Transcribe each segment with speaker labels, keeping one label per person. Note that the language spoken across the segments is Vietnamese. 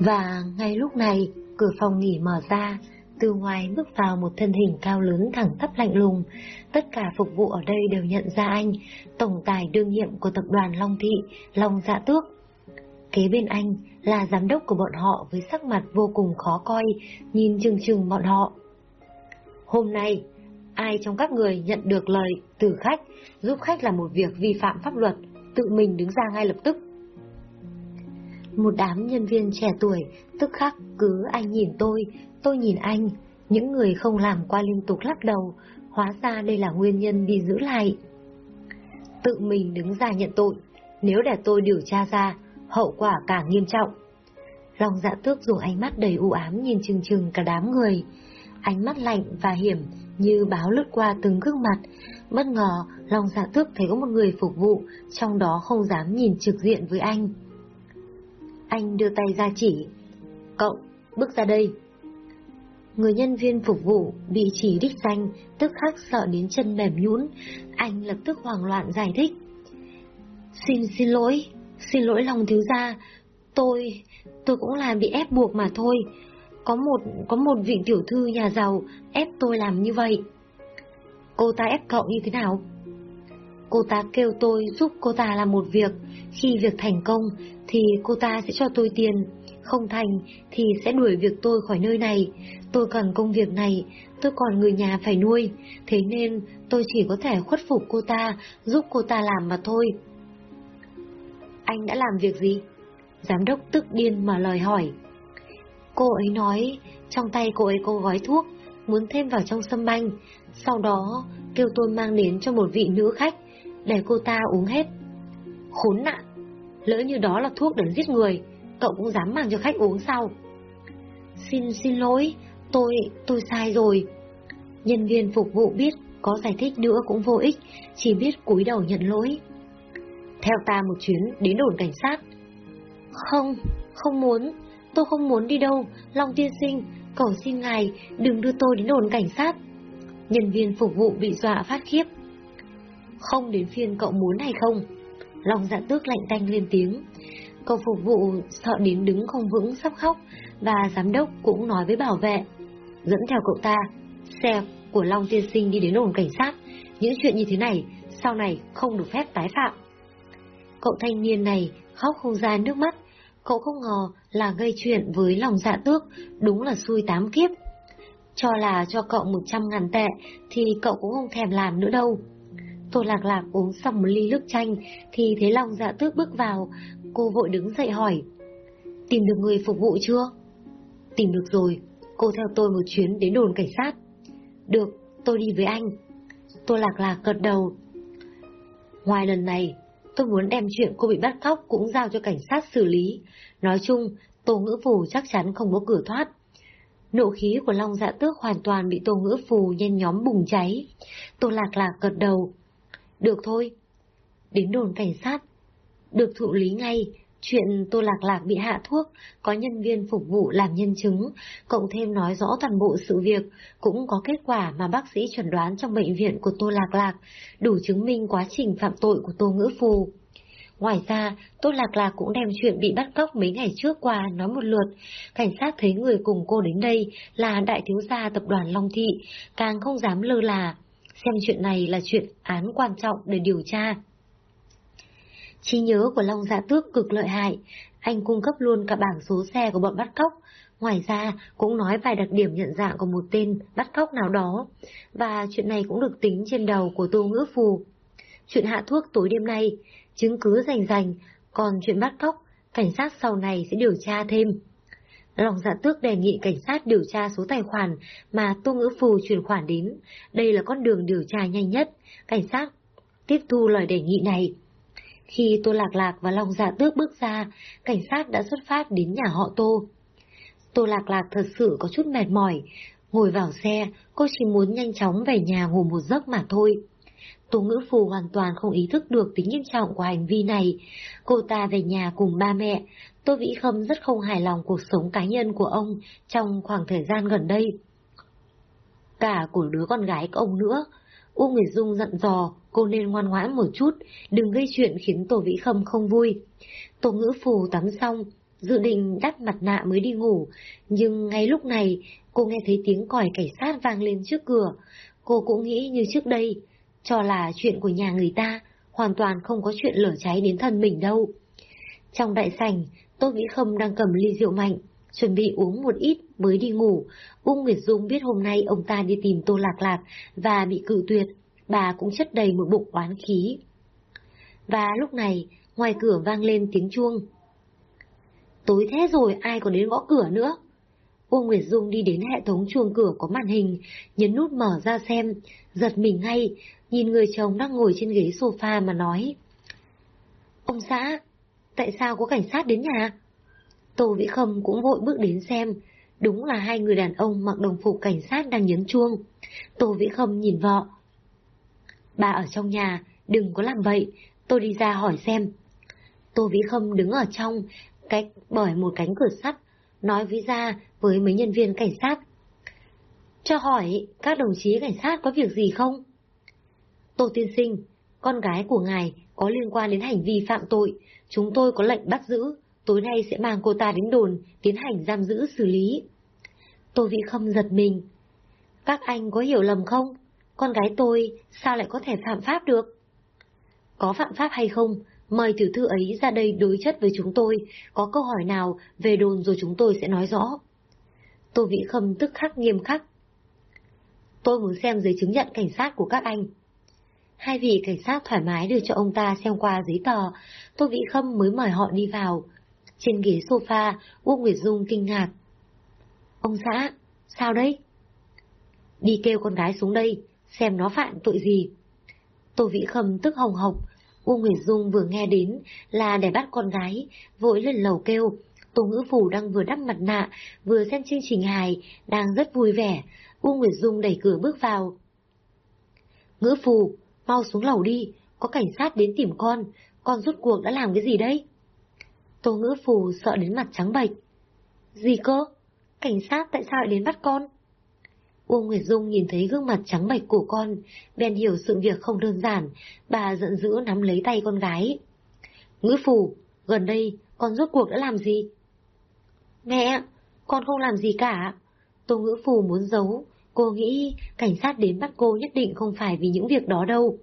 Speaker 1: Và ngay lúc này, cửa phòng nghỉ mở ra, từ ngoài bước vào một thân hình cao lớn thẳng tắp lạnh lùng. Tất cả phục vụ ở đây đều nhận ra anh, tổng tài đương nhiệm của tập đoàn Long Thị, Long Dạ Tước. Kế bên anh là giám đốc của bọn họ với sắc mặt vô cùng khó coi, nhìn chừng chừng bọn họ. Hôm nay, ai trong các người nhận được lời từ khách, giúp khách làm một việc vi phạm pháp luật, tự mình đứng ra ngay lập tức. Một đám nhân viên trẻ tuổi, tức khắc cứ anh nhìn tôi, tôi nhìn anh, những người không làm qua liên tục lắc đầu, hóa ra đây là nguyên nhân bị giữ lại. Tự mình đứng ra nhận tội, nếu để tôi điều tra ra, hậu quả càng nghiêm trọng. Lòng dạ tước dùng ánh mắt đầy u ám nhìn chừng chừng cả đám người, ánh mắt lạnh và hiểm như báo lướt qua từng gương mặt. Bất ngờ, lòng dạ tước thấy có một người phục vụ, trong đó không dám nhìn trực diện với anh. Anh đưa tay ra chỉ. Cậu, bước ra đây. Người nhân viên phục vụ bị chỉ đích danh, tức khắc sợ đến chân mềm nhũn. Anh lập tức hoảng loạn giải thích. Xin xin lỗi, xin lỗi lòng thiếu gia. Tôi, tôi cũng là bị ép buộc mà thôi. Có một, có một vị tiểu thư nhà giàu ép tôi làm như vậy. Cô ta ép cậu như thế nào? Cô ta kêu tôi giúp cô ta làm một việc, khi việc thành công thì cô ta sẽ cho tôi tiền, không thành thì sẽ đuổi việc tôi khỏi nơi này. Tôi cần công việc này, tôi còn người nhà phải nuôi, thế nên tôi chỉ có thể khuất phục cô ta, giúp cô ta làm mà thôi. Anh đã làm việc gì? Giám đốc tức điên mà lời hỏi. Cô ấy nói, trong tay cô ấy có gói thuốc, muốn thêm vào trong sâm banh, sau đó kêu tôi mang đến cho một vị nữ khách, để cô ta uống hết. Khốn nạn, lỡ như đó là thuốc để giết người, cậu cũng dám mang cho khách uống sao? Xin xin lỗi, tôi, tôi sai rồi. Nhân viên phục vụ biết có giải thích nữa cũng vô ích, chỉ biết cúi đầu nhận lỗi. Theo ta một chuyến đến đồn cảnh sát. Không, không muốn, tôi không muốn đi đâu, Long tiên sinh, cầu xin ngài đừng đưa tôi đến đồn cảnh sát. Nhân viên phục vụ bị dọa phát khiếp. Không đến phiên cậu muốn hay không? Long dạ tước lạnh tanh lên tiếng. Cậu phục vụ sợ đến đứng không vững sắp khóc và giám đốc cũng nói với bảo vệ. Dẫn theo cậu ta, xe của Long tiên sinh đi đến đồn cảnh sát. Những chuyện như thế này sau này không được phép tái phạm. Cậu thanh niên này khóc không ra nước mắt. Cậu không ngờ là gây chuyện với lòng dạ tước, đúng là xui tám kiếp. Cho là cho cậu một trăm ngàn tệ thì cậu cũng không thèm làm nữa đâu. Tô Lạc Lạc uống xong một ly nước chanh thì thấy long dạ tước bước vào, cô vội đứng dậy hỏi. Tìm được người phục vụ chưa? Tìm được rồi, cô theo tôi một chuyến đến đồn cảnh sát. Được, tôi đi với anh. Tô Lạc Lạc gật đầu. Ngoài lần này, tôi muốn đem chuyện cô bị bắt cóc cũng giao cho cảnh sát xử lý. Nói chung, Tô Ngữ Phù chắc chắn không có cửa thoát. Nộ khí của Long Dạ Tước hoàn toàn bị Tô Ngữ Phù nhen nhóm bùng cháy. Tô Lạc Lạc gật đầu. Được thôi. Đến đồn cảnh sát. Được thụ lý ngay. Chuyện Tô Lạc Lạc bị hạ thuốc, có nhân viên phục vụ làm nhân chứng, cộng thêm nói rõ toàn bộ sự việc, cũng có kết quả mà bác sĩ chuẩn đoán trong bệnh viện của Tô Lạc Lạc, đủ chứng minh quá trình phạm tội của Tô Ngữ Phù. Ngoài ra, Tô Lạc Lạc cũng đem chuyện bị bắt cóc mấy ngày trước qua nói một lượt. Cảnh sát thấy người cùng cô đến đây là đại thiếu gia tập đoàn Long Thị, càng không dám lơ là. Xem chuyện này là chuyện án quan trọng để điều tra. Trí nhớ của Long Dạ Tước cực lợi hại, anh cung cấp luôn cả bảng số xe của bọn bắt cóc. Ngoài ra, cũng nói vài đặc điểm nhận dạng của một tên bắt cóc nào đó. Và chuyện này cũng được tính trên đầu của Tô Ngữ Phù. Chuyện hạ thuốc tối đêm nay, chứng cứ rành rành, còn chuyện bắt cóc, cảnh sát sau này sẽ điều tra thêm. Lòng dạ tước đề nghị cảnh sát điều tra số tài khoản mà Tô Ngữ Phù chuyển khoản đến. Đây là con đường điều tra nhanh nhất. Cảnh sát tiếp thu lời đề nghị này. Khi Tô Lạc Lạc và Long Dạ Tước bước ra, cảnh sát đã xuất phát đến nhà họ Tô. Tô Lạc Lạc thật sự có chút mệt mỏi. Ngồi vào xe, cô chỉ muốn nhanh chóng về nhà ngủ một giấc mà thôi. Tô Ngữ Phù hoàn toàn không ý thức được tính nghiêm trọng của hành vi này. Cô ta về nhà cùng ba mẹ. Tô Vĩ Khâm rất không hài lòng cuộc sống cá nhân của ông trong khoảng thời gian gần đây. Cả của đứa con gái của ông nữa. U Nguyệt Dung dặn dò cô nên ngoan ngoãn một chút, đừng gây chuyện khiến Tô Vĩ Khâm không vui. Tô Ngữ Phù tắm xong, dự định đắp mặt nạ mới đi ngủ, nhưng ngay lúc này cô nghe thấy tiếng còi cảnh sát vang lên trước cửa. Cô cũng nghĩ như trước đây, cho là chuyện của nhà người ta, hoàn toàn không có chuyện lửa cháy đến thân mình đâu. Trong đại sảnh, Tô Vĩ Khâm đang cầm ly rượu mạnh, chuẩn bị uống một ít mới đi ngủ. Ung Nguyệt Dung biết hôm nay ông ta đi tìm Tô Lạc Lạc và bị cự tuyệt, bà cũng chất đầy một bụng oán khí. Và lúc này, ngoài cửa vang lên tiếng chuông. Tối thế rồi ai còn đến gõ cửa nữa? Ung Nguyệt Dung đi đến hệ thống chuông cửa có màn hình, nhấn nút mở ra xem, giật mình ngay, nhìn người chồng đang ngồi trên ghế sofa mà nói. Ông xã, tại sao có cảnh sát đến nhà? Tô Vĩ Khâm cũng vội bước đến xem, đúng là hai người đàn ông mặc đồng phục cảnh sát đang nhấn chuông. Tô Vĩ Khâm nhìn vợ. Bà ở trong nhà, đừng có làm vậy, tôi đi ra hỏi xem. Tô Vĩ Khâm đứng ở trong, cách bởi một cánh cửa sắt, nói với ra với mấy nhân viên cảnh sát. Cho hỏi, các đồng chí cảnh sát có việc gì không? Tô Tiên Sinh, con gái của ngài có liên quan đến hành vi phạm tội, chúng tôi có lệnh bắt giữ, tối nay sẽ mang cô ta đến đồn, tiến hành giam giữ xử lý. Tô Vĩ Khâm giật mình. Các anh có hiểu lầm không? Con gái tôi sao lại có thể phạm pháp được? Có phạm pháp hay không? Mời tiểu thư ấy ra đây đối chất với chúng tôi, có câu hỏi nào về đồn rồi chúng tôi sẽ nói rõ. Tô Vĩ Khâm tức khắc nghiêm khắc. Tôi muốn xem giấy chứng nhận cảnh sát của các anh. Hai vị cảnh sát thoải mái đưa cho ông ta xem qua giấy tờ, Tô Vĩ Khâm mới mời họ đi vào. Trên ghế sofa, Uông Nguyệt Dung kinh ngạc. Ông xã, sao đấy? Đi kêu con gái xuống đây, xem nó phạm tội gì. Tô Vĩ Khâm tức hồng hộc, Uông Nguyệt Dung vừa nghe đến là để bắt con gái, vội lên lầu kêu. Tô Ngữ Phủ đang vừa đắp mặt nạ, vừa xem chương trình hài, đang rất vui vẻ. Uông Nguyệt Dung đẩy cửa bước vào. Ngữ Phù, mau xuống lầu đi, có cảnh sát đến tìm con, con rốt cuộc đã làm cái gì đấy? Tô Ngữ Phù sợ đến mặt trắng bệch. Gì cơ? Cảnh sát tại sao lại đến bắt con? Uông Nguyệt Dung nhìn thấy gương mặt trắng bệch của con, bèn hiểu sự việc không đơn giản, bà giận dữ nắm lấy tay con gái. Ngữ Phù, gần đây con rốt cuộc đã làm gì? Mẹ, con không làm gì cả. Tô Ngữ Phù muốn giấu, cô nghĩ cảnh sát đến bắt cô nhất định không phải vì những việc đó đâu.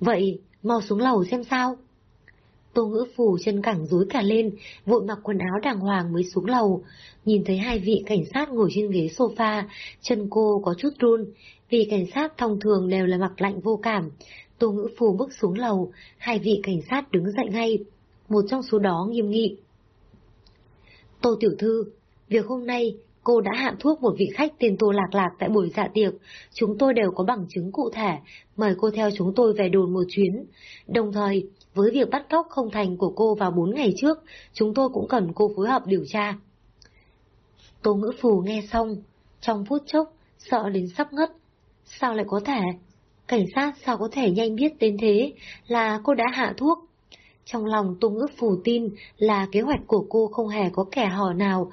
Speaker 1: Vậy, mau xuống lầu xem sao. Tô ngữ phù chân cẳng rối cả lên, vội mặc quần áo đàng hoàng mới xuống lầu. Nhìn thấy hai vị cảnh sát ngồi trên ghế sofa, chân cô có chút run, vì cảnh sát thông thường đều là mặc lạnh vô cảm. Tô ngữ phù bước xuống lầu, hai vị cảnh sát đứng dậy ngay. Một trong số đó nghiêm nghị. Tô tiểu thư, việc hôm nay cô đã hạ thuốc một vị khách tên Tô Lạc Lạc tại buổi dạ tiệc, chúng tôi đều có bằng chứng cụ thể, mời cô theo chúng tôi về đồn một chuyến. Đồng thời, với việc bắt cóc không thành của cô vào bốn ngày trước, chúng tôi cũng cần cô phối hợp điều tra. Tô ngữ phù nghe xong, trong phút chốc, sợ đến sắp ngất. Sao lại có thể? Cảnh sát sao có thể nhanh biết đến thế là cô đã hạ thuốc? Trong lòng Tô ngữ phù tin là kế hoạch của cô không hề có kẻ hò nào,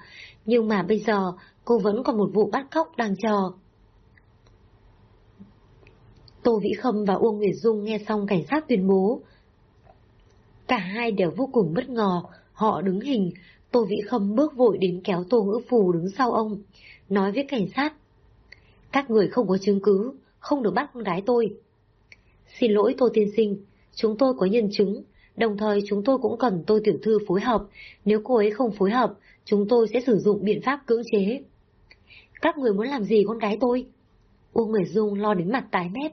Speaker 1: nhưng mà bây giờ cô vẫn còn một vụ bắt cóc đang chờ. Tô Vĩ Khâm và Uông Nguyệt Dung nghe xong cảnh sát tuyên bố, Cả hai đều vô cùng bất ngờ, họ đứng hình, Tô Vĩ Khâm bước vội đến kéo Tô Ngữ Phù đứng sau ông, nói với cảnh sát. Các người không có chứng cứ, không được bắt con gái tôi. Xin lỗi Tô Tiên Sinh, chúng tôi có nhân chứng, đồng thời chúng tôi cũng cần Tô Tiểu Thư phối hợp, nếu cô ấy không phối hợp, chúng tôi sẽ sử dụng biện pháp cưỡng chế. Các người muốn làm gì con gái tôi? Uông Nguyệt Dung lo đến mặt tái mét.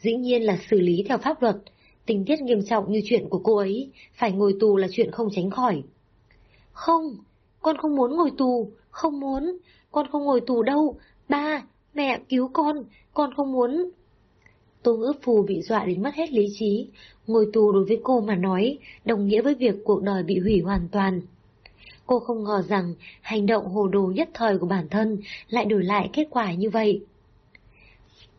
Speaker 1: Dĩ nhiên là xử lý theo pháp luật, tình tiết nghiêm trọng như chuyện của cô ấy, phải ngồi tù là chuyện không tránh khỏi. Không, con không muốn ngồi tù, không muốn, con không ngồi tù đâu, ba, mẹ cứu con, con không muốn. Tô ngữ phù bị dọa đến mất hết lý trí, ngồi tù đối với cô mà nói, đồng nghĩa với việc cuộc đời bị hủy hoàn toàn. Cô không ngờ rằng hành động hồ đồ nhất thời của bản thân lại đổi lại kết quả như vậy.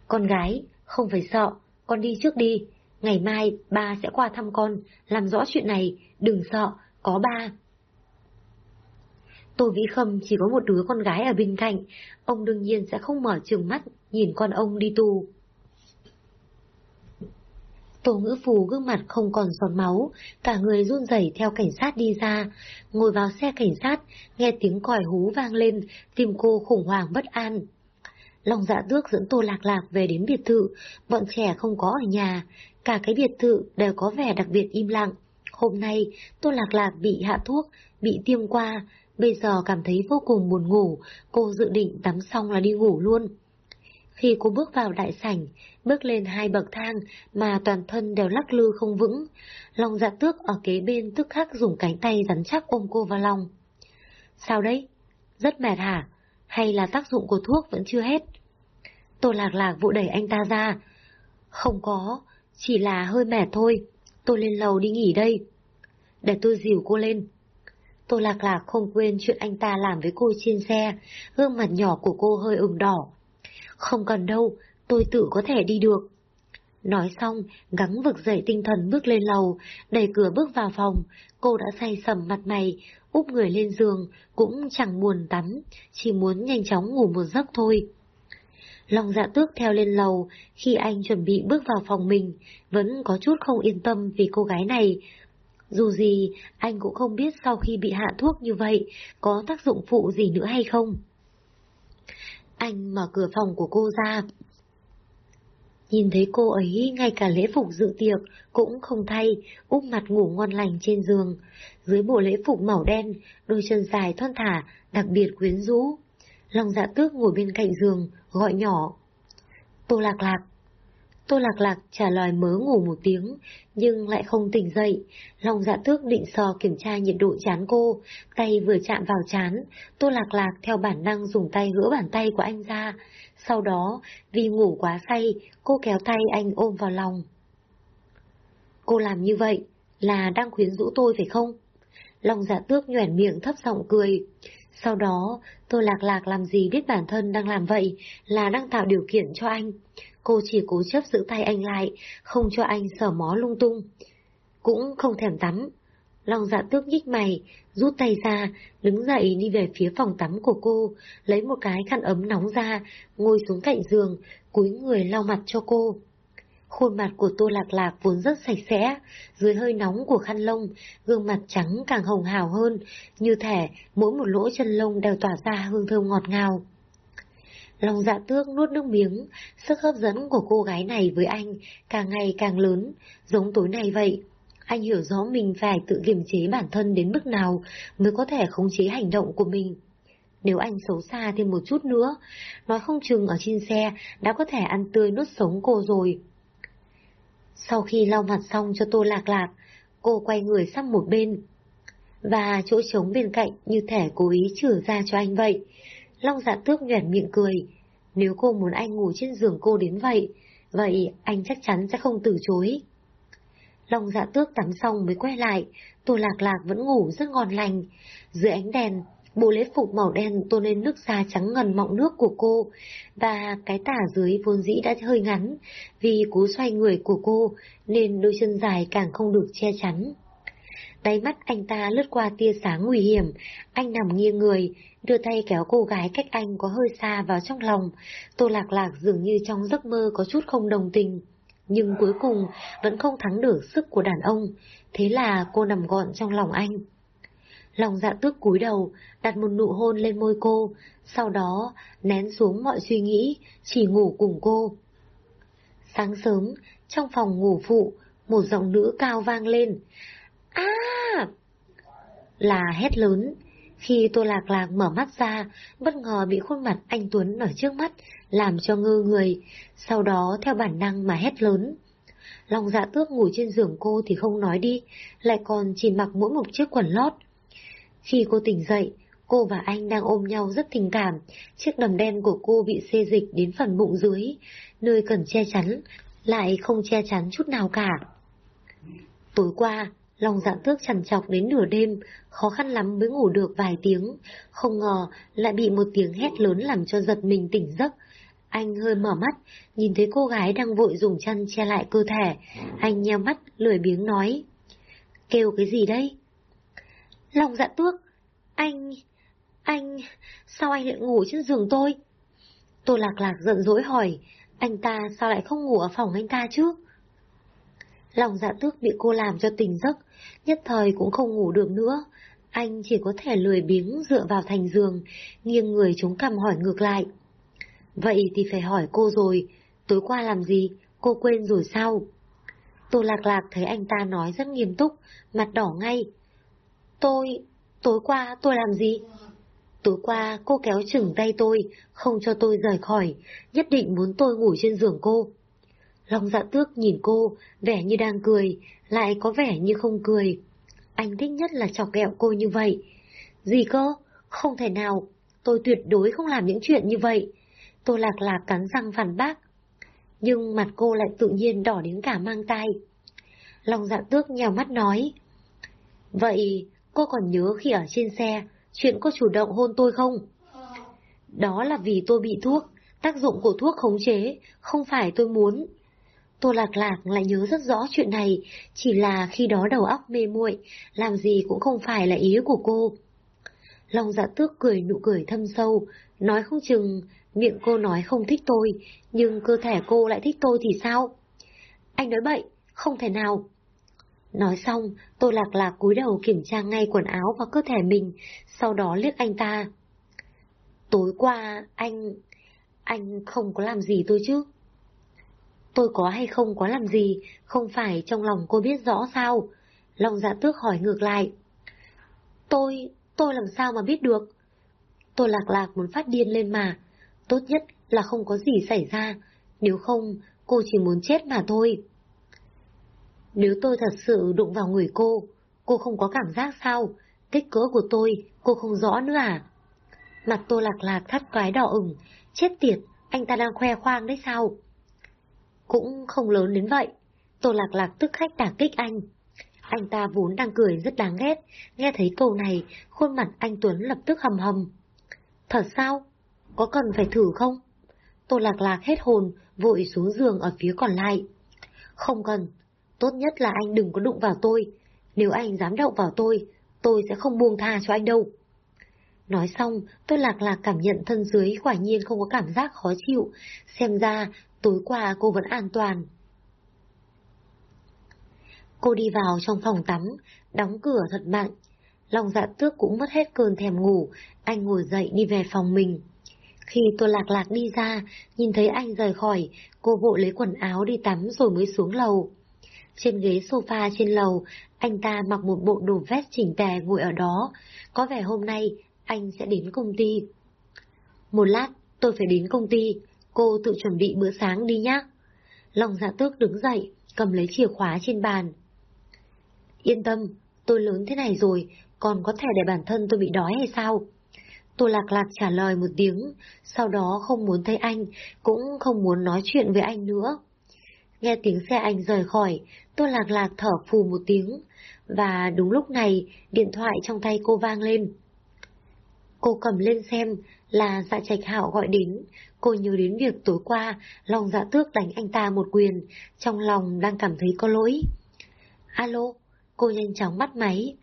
Speaker 1: Con gái, không phải sợ, con đi trước đi, Ngày mai ba sẽ qua thăm con, làm rõ chuyện này, đừng sợ, có ba. Tô Vĩ Khâm chỉ có một đứa con gái ở bên cạnh, ông đương nhiên sẽ không mở trường mắt nhìn con ông đi tù. Tổ ngữ phù gương mặt không còn giọt máu, cả người run rẩy theo cảnh sát đi ra. Ngồi vào xe cảnh sát, nghe tiếng còi hú vang lên, tim cô khủng hoảng bất an. Long dạ tước dẫn Tô Lạc Lạc về đến biệt thự, bọn trẻ không có ở nhà, cả cái biệt thự đều có vẻ đặc biệt im lặng. Hôm nay, Tô Lạc Lạc bị hạ thuốc, bị tiêm qua, bây giờ cảm thấy vô cùng buồn ngủ, cô dự định tắm xong là đi ngủ luôn. Khi cô bước vào đại sảnh, bước lên hai bậc thang mà toàn thân đều lắc lư không vững, lòng dạ tước ở kế bên tức khắc dùng cánh tay rắn chắc ôm cô vào lòng. Sao đấy? Rất mệt hả? Hay là tác dụng của thuốc vẫn chưa hết? Tô lạc lạc vụ đẩy anh ta ra. Không có, chỉ là hơi mệt thôi. Tôi lên lầu đi nghỉ đây. Để tôi dìu cô lên. Tô lạc lạc không quên chuyện anh ta làm với cô trên xe, gương mặt nhỏ của cô hơi ửng đỏ. Không cần đâu, tôi tự có thể đi được. Nói xong, gắng vực dậy tinh thần bước lên lầu, đẩy cửa bước vào phòng, cô đã say sầm mặt mày, úp người lên giường, cũng chẳng buồn tắm, chỉ muốn nhanh chóng ngủ một giấc thôi. Long dạ tước theo lên lầu, khi anh chuẩn bị bước vào phòng mình, vẫn có chút không yên tâm vì cô gái này. Dù gì, anh cũng không biết sau khi bị hạ thuốc như vậy, có tác dụng phụ gì nữa hay không. Anh mở cửa phòng của cô ra. Nhìn thấy cô ấy ngay cả lễ phục dự tiệc cũng không thay, úp mặt ngủ ngon lành trên giường. Dưới bộ lễ phục màu đen, đôi chân dài thon thả, đặc biệt quyến rũ. Long dạ tước ngồi bên cạnh giường, gọi nhỏ. Tô lạc lạc. Tô lạc lạc trả lời mớ ngủ một tiếng, nhưng lại không tỉnh dậy. Long dạ tước định sò kiểm tra nhiệt độ chán cô, tay vừa chạm vào chán, tô lạc lạc theo bản năng dùng tay gỡ bàn tay của anh ra. Sau đó, vì ngủ quá say, cô kéo tay anh ôm vào lòng. Cô làm như vậy là đang khuyến rũ tôi phải không? Long dạ tước nhoẻn miệng thấp giọng cười. Sau đó, tôi lạc lạc làm gì biết bản thân đang làm vậy là đang tạo điều kiện cho anh. Cô chỉ cố chấp giữ tay anh lại, không cho anh sờ mó lung tung. Cũng không thèm tắm. Long dạ tước nhích mày, rút tay ra, đứng dậy đi về phía phòng tắm của cô, lấy một cái khăn ấm nóng ra, ngồi xuống cạnh giường, cúi người lau mặt cho cô. Khuôn mặt của Tô Lạc Lạc vốn rất sạch sẽ, dưới hơi nóng của khăn lông, gương mặt trắng càng hồng hào hơn, như thể mỗi một lỗ chân lông đều tỏa ra hương thơm ngọt ngào. Lòng dạ tước nuốt nước miếng, sức hấp dẫn của cô gái này với anh càng ngày càng lớn, giống tối nay vậy. Anh hiểu rõ mình phải tự kiềm chế bản thân đến mức nào mới có thể khống chế hành động của mình. Nếu anh xấu xa thêm một chút nữa, nói không chừng ở trên xe đã có thể ăn tươi nuốt sống cô rồi. Sau khi lau mặt xong cho tô lạc lạc, cô quay người sang một bên. Và chỗ trống bên cạnh như thể cố ý trừ ra cho anh vậy. Long dạ tước nhoẻn miệng cười. Nếu cô muốn anh ngủ trên giường cô đến vậy, vậy anh chắc chắn sẽ không từ chối. Long dạ tước tắm xong mới quay lại, tô lạc lạc vẫn ngủ rất ngon lành. Dưới ánh đèn, Bộ lễ phục màu đen tô lên nước da trắng ngần mọng nước của cô, và cái tả dưới vốn dĩ đã hơi ngắn, vì cú xoay người của cô nên đôi chân dài càng không được che chắn. Đáy mắt anh ta lướt qua tia sáng nguy hiểm, anh nằm nghiêng người, đưa tay kéo cô gái cách anh có hơi xa vào trong lòng. Tô lạc lạc dường như trong giấc mơ có chút không đồng tình, nhưng cuối cùng vẫn không thắng được sức của đàn ông, thế là cô nằm gọn trong lòng anh. Lòng dạ tước cúi đầu, đặt một nụ hôn lên môi cô, sau đó nén xuống mọi suy nghĩ, chỉ ngủ cùng cô. Sáng sớm, trong phòng ngủ phụ, một giọng nữ cao vang lên. À! Là hét lớn. Khi Tô Lạc Lạc mở mắt ra, bất ngờ bị khuôn mặt anh Tuấn ở trước mắt, làm cho ngơ người, sau đó theo bản năng mà hét lớn. Lòng dạ tước ngủ trên giường cô thì không nói đi, lại còn chỉ mặc mỗi một chiếc quần lót. Khi cô tỉnh dậy, cô và anh đang ôm nhau rất tình cảm, chiếc đầm đen của cô bị xê dịch đến phần bụng dưới, nơi cần che chắn, lại không che chắn chút nào cả. Tối qua, lòng dạ tước chằn chọc đến nửa đêm, khó khăn lắm mới ngủ được vài tiếng, không ngờ lại bị một tiếng hét lớn làm cho giật mình tỉnh giấc. Anh hơi mở mắt, nhìn thấy cô gái đang vội dùng chân che lại cơ thể, anh nheo mắt, lười biếng nói. Kêu cái gì đây? Lòng dạ tước, anh... anh... sao anh lại ngủ trên giường tôi? Tô Lạc Lạc giận dỗi hỏi, anh ta sao lại không ngủ ở phòng anh ta chứ? Lòng dạ tước bị cô làm cho tỉnh giấc, nhất thời cũng không ngủ được nữa. Anh chỉ có thể lười biếng dựa vào thành giường, nghiêng người chống cằm hỏi ngược lại. Vậy thì phải hỏi cô rồi, tối qua làm gì, cô quên rồi sao? Tô lạc lạc thấy anh ta nói rất nghiêm túc, mặt đỏ ngay. Tôi, tối qua tôi làm gì? Tối qua cô kéo chừng tay tôi, không cho tôi rời khỏi, nhất định muốn tôi ngủ trên giường cô. Long dạ tước nhìn cô, vẻ như đang cười, lại có vẻ như không cười. Anh thích nhất là chọc ghẹo cô như vậy. Gì cơ? Không thể nào. Tôi tuyệt đối không làm những chuyện như vậy. tôi lạc lạc cắn răng phản bác. Nhưng mặt cô lại tự nhiên đỏ đến cả mang tay. Long dạ tước nhào mắt nói. Vậy cô còn nhớ khi ở trên xe, chuyện cô chủ động hôn tôi không? Đó là vì tôi bị thuốc, tác dụng của thuốc khống chế, không phải tôi muốn. Tô Lạc Lạc lại nhớ rất rõ chuyện này, chỉ là khi đó đầu óc mê muội, làm gì cũng không phải là ý của cô. Long dạ tước cười nụ cười thâm sâu, nói không chừng miệng cô nói không thích tôi, nhưng cơ thể cô lại thích tôi thì sao? Anh nói bậy, không thể nào. Nói xong, Tô Lạc Lạc cúi đầu kiểm tra ngay quần áo và cơ thể mình, sau đó liếc anh ta. Tối qua, anh... anh không có làm gì tôi chứ? Tôi có hay không có làm gì, không phải trong lòng cô biết rõ sao? Long dạ tước hỏi ngược lại. Tôi, tôi làm sao mà biết được? Tôi lạc lạc muốn phát điên lên mà. Tốt nhất là không có gì xảy ra, nếu không, cô chỉ muốn chết mà thôi. Nếu tôi thật sự đụng vào người cô, cô không có cảm giác sao? Kích cỡ của tôi, cô không rõ nữa à? Mặt tôi lạc lạc thắt cái đỏ ửng, chết tiệt, anh ta đang khoe khoang đấy sao? Cũng không lớn đến vậy. Tô Lạc Lạc tức khách đả kích anh. Anh ta vốn đang cười rất đáng ghét, nghe thấy câu này, khuôn mặt anh Tuấn lập tức hầm hầm. Thật sao? Có cần phải thử không? Tô Lạc Lạc hết hồn, vội xuống giường ở phía còn lại. Không cần, tốt nhất là anh đừng có đụng vào tôi. Nếu anh dám động vào tôi, tôi sẽ không buông tha cho anh đâu. Nói xong, tôi lạc lạc cảm nhận thân dưới quả nhiên không có cảm giác khó chịu, xem ra tối qua cô vẫn an toàn. Cô đi vào trong phòng tắm, đóng cửa thật mạnh. Lòng dạ tước cũng mất hết cơn thèm ngủ, anh ngồi dậy đi về phòng mình. Khi tôi lạc lạc đi ra, nhìn thấy anh rời khỏi, cô vội lấy quần áo đi tắm rồi mới xuống lầu. Trên ghế sofa trên lầu, anh ta mặc một bộ đồ vest chỉnh tề ngồi ở đó, có vẻ hôm nay anh sẽ đến công ty. Một lát, tôi phải đến công ty, cô tự chuẩn bị bữa sáng đi nhé. Lòng dạ tước đứng dậy, cầm lấy chìa khóa trên bàn. Yên tâm, tôi lớn thế này rồi, còn có thể để bản thân tôi bị đói hay sao? Tôi lạc lạc trả lời một tiếng, sau đó không muốn thấy anh, cũng không muốn nói chuyện với anh nữa. Nghe tiếng xe anh rời khỏi, tôi lạc lạc thở phù một tiếng, và đúng lúc này, điện thoại trong tay cô vang lên. Cô cầm lên xem là dạ trạch hạo gọi đến, cô nhớ đến việc tối qua lòng dạ tước đánh anh ta một quyền, trong lòng đang cảm thấy có lỗi. Alo, cô nhanh chóng bắt máy.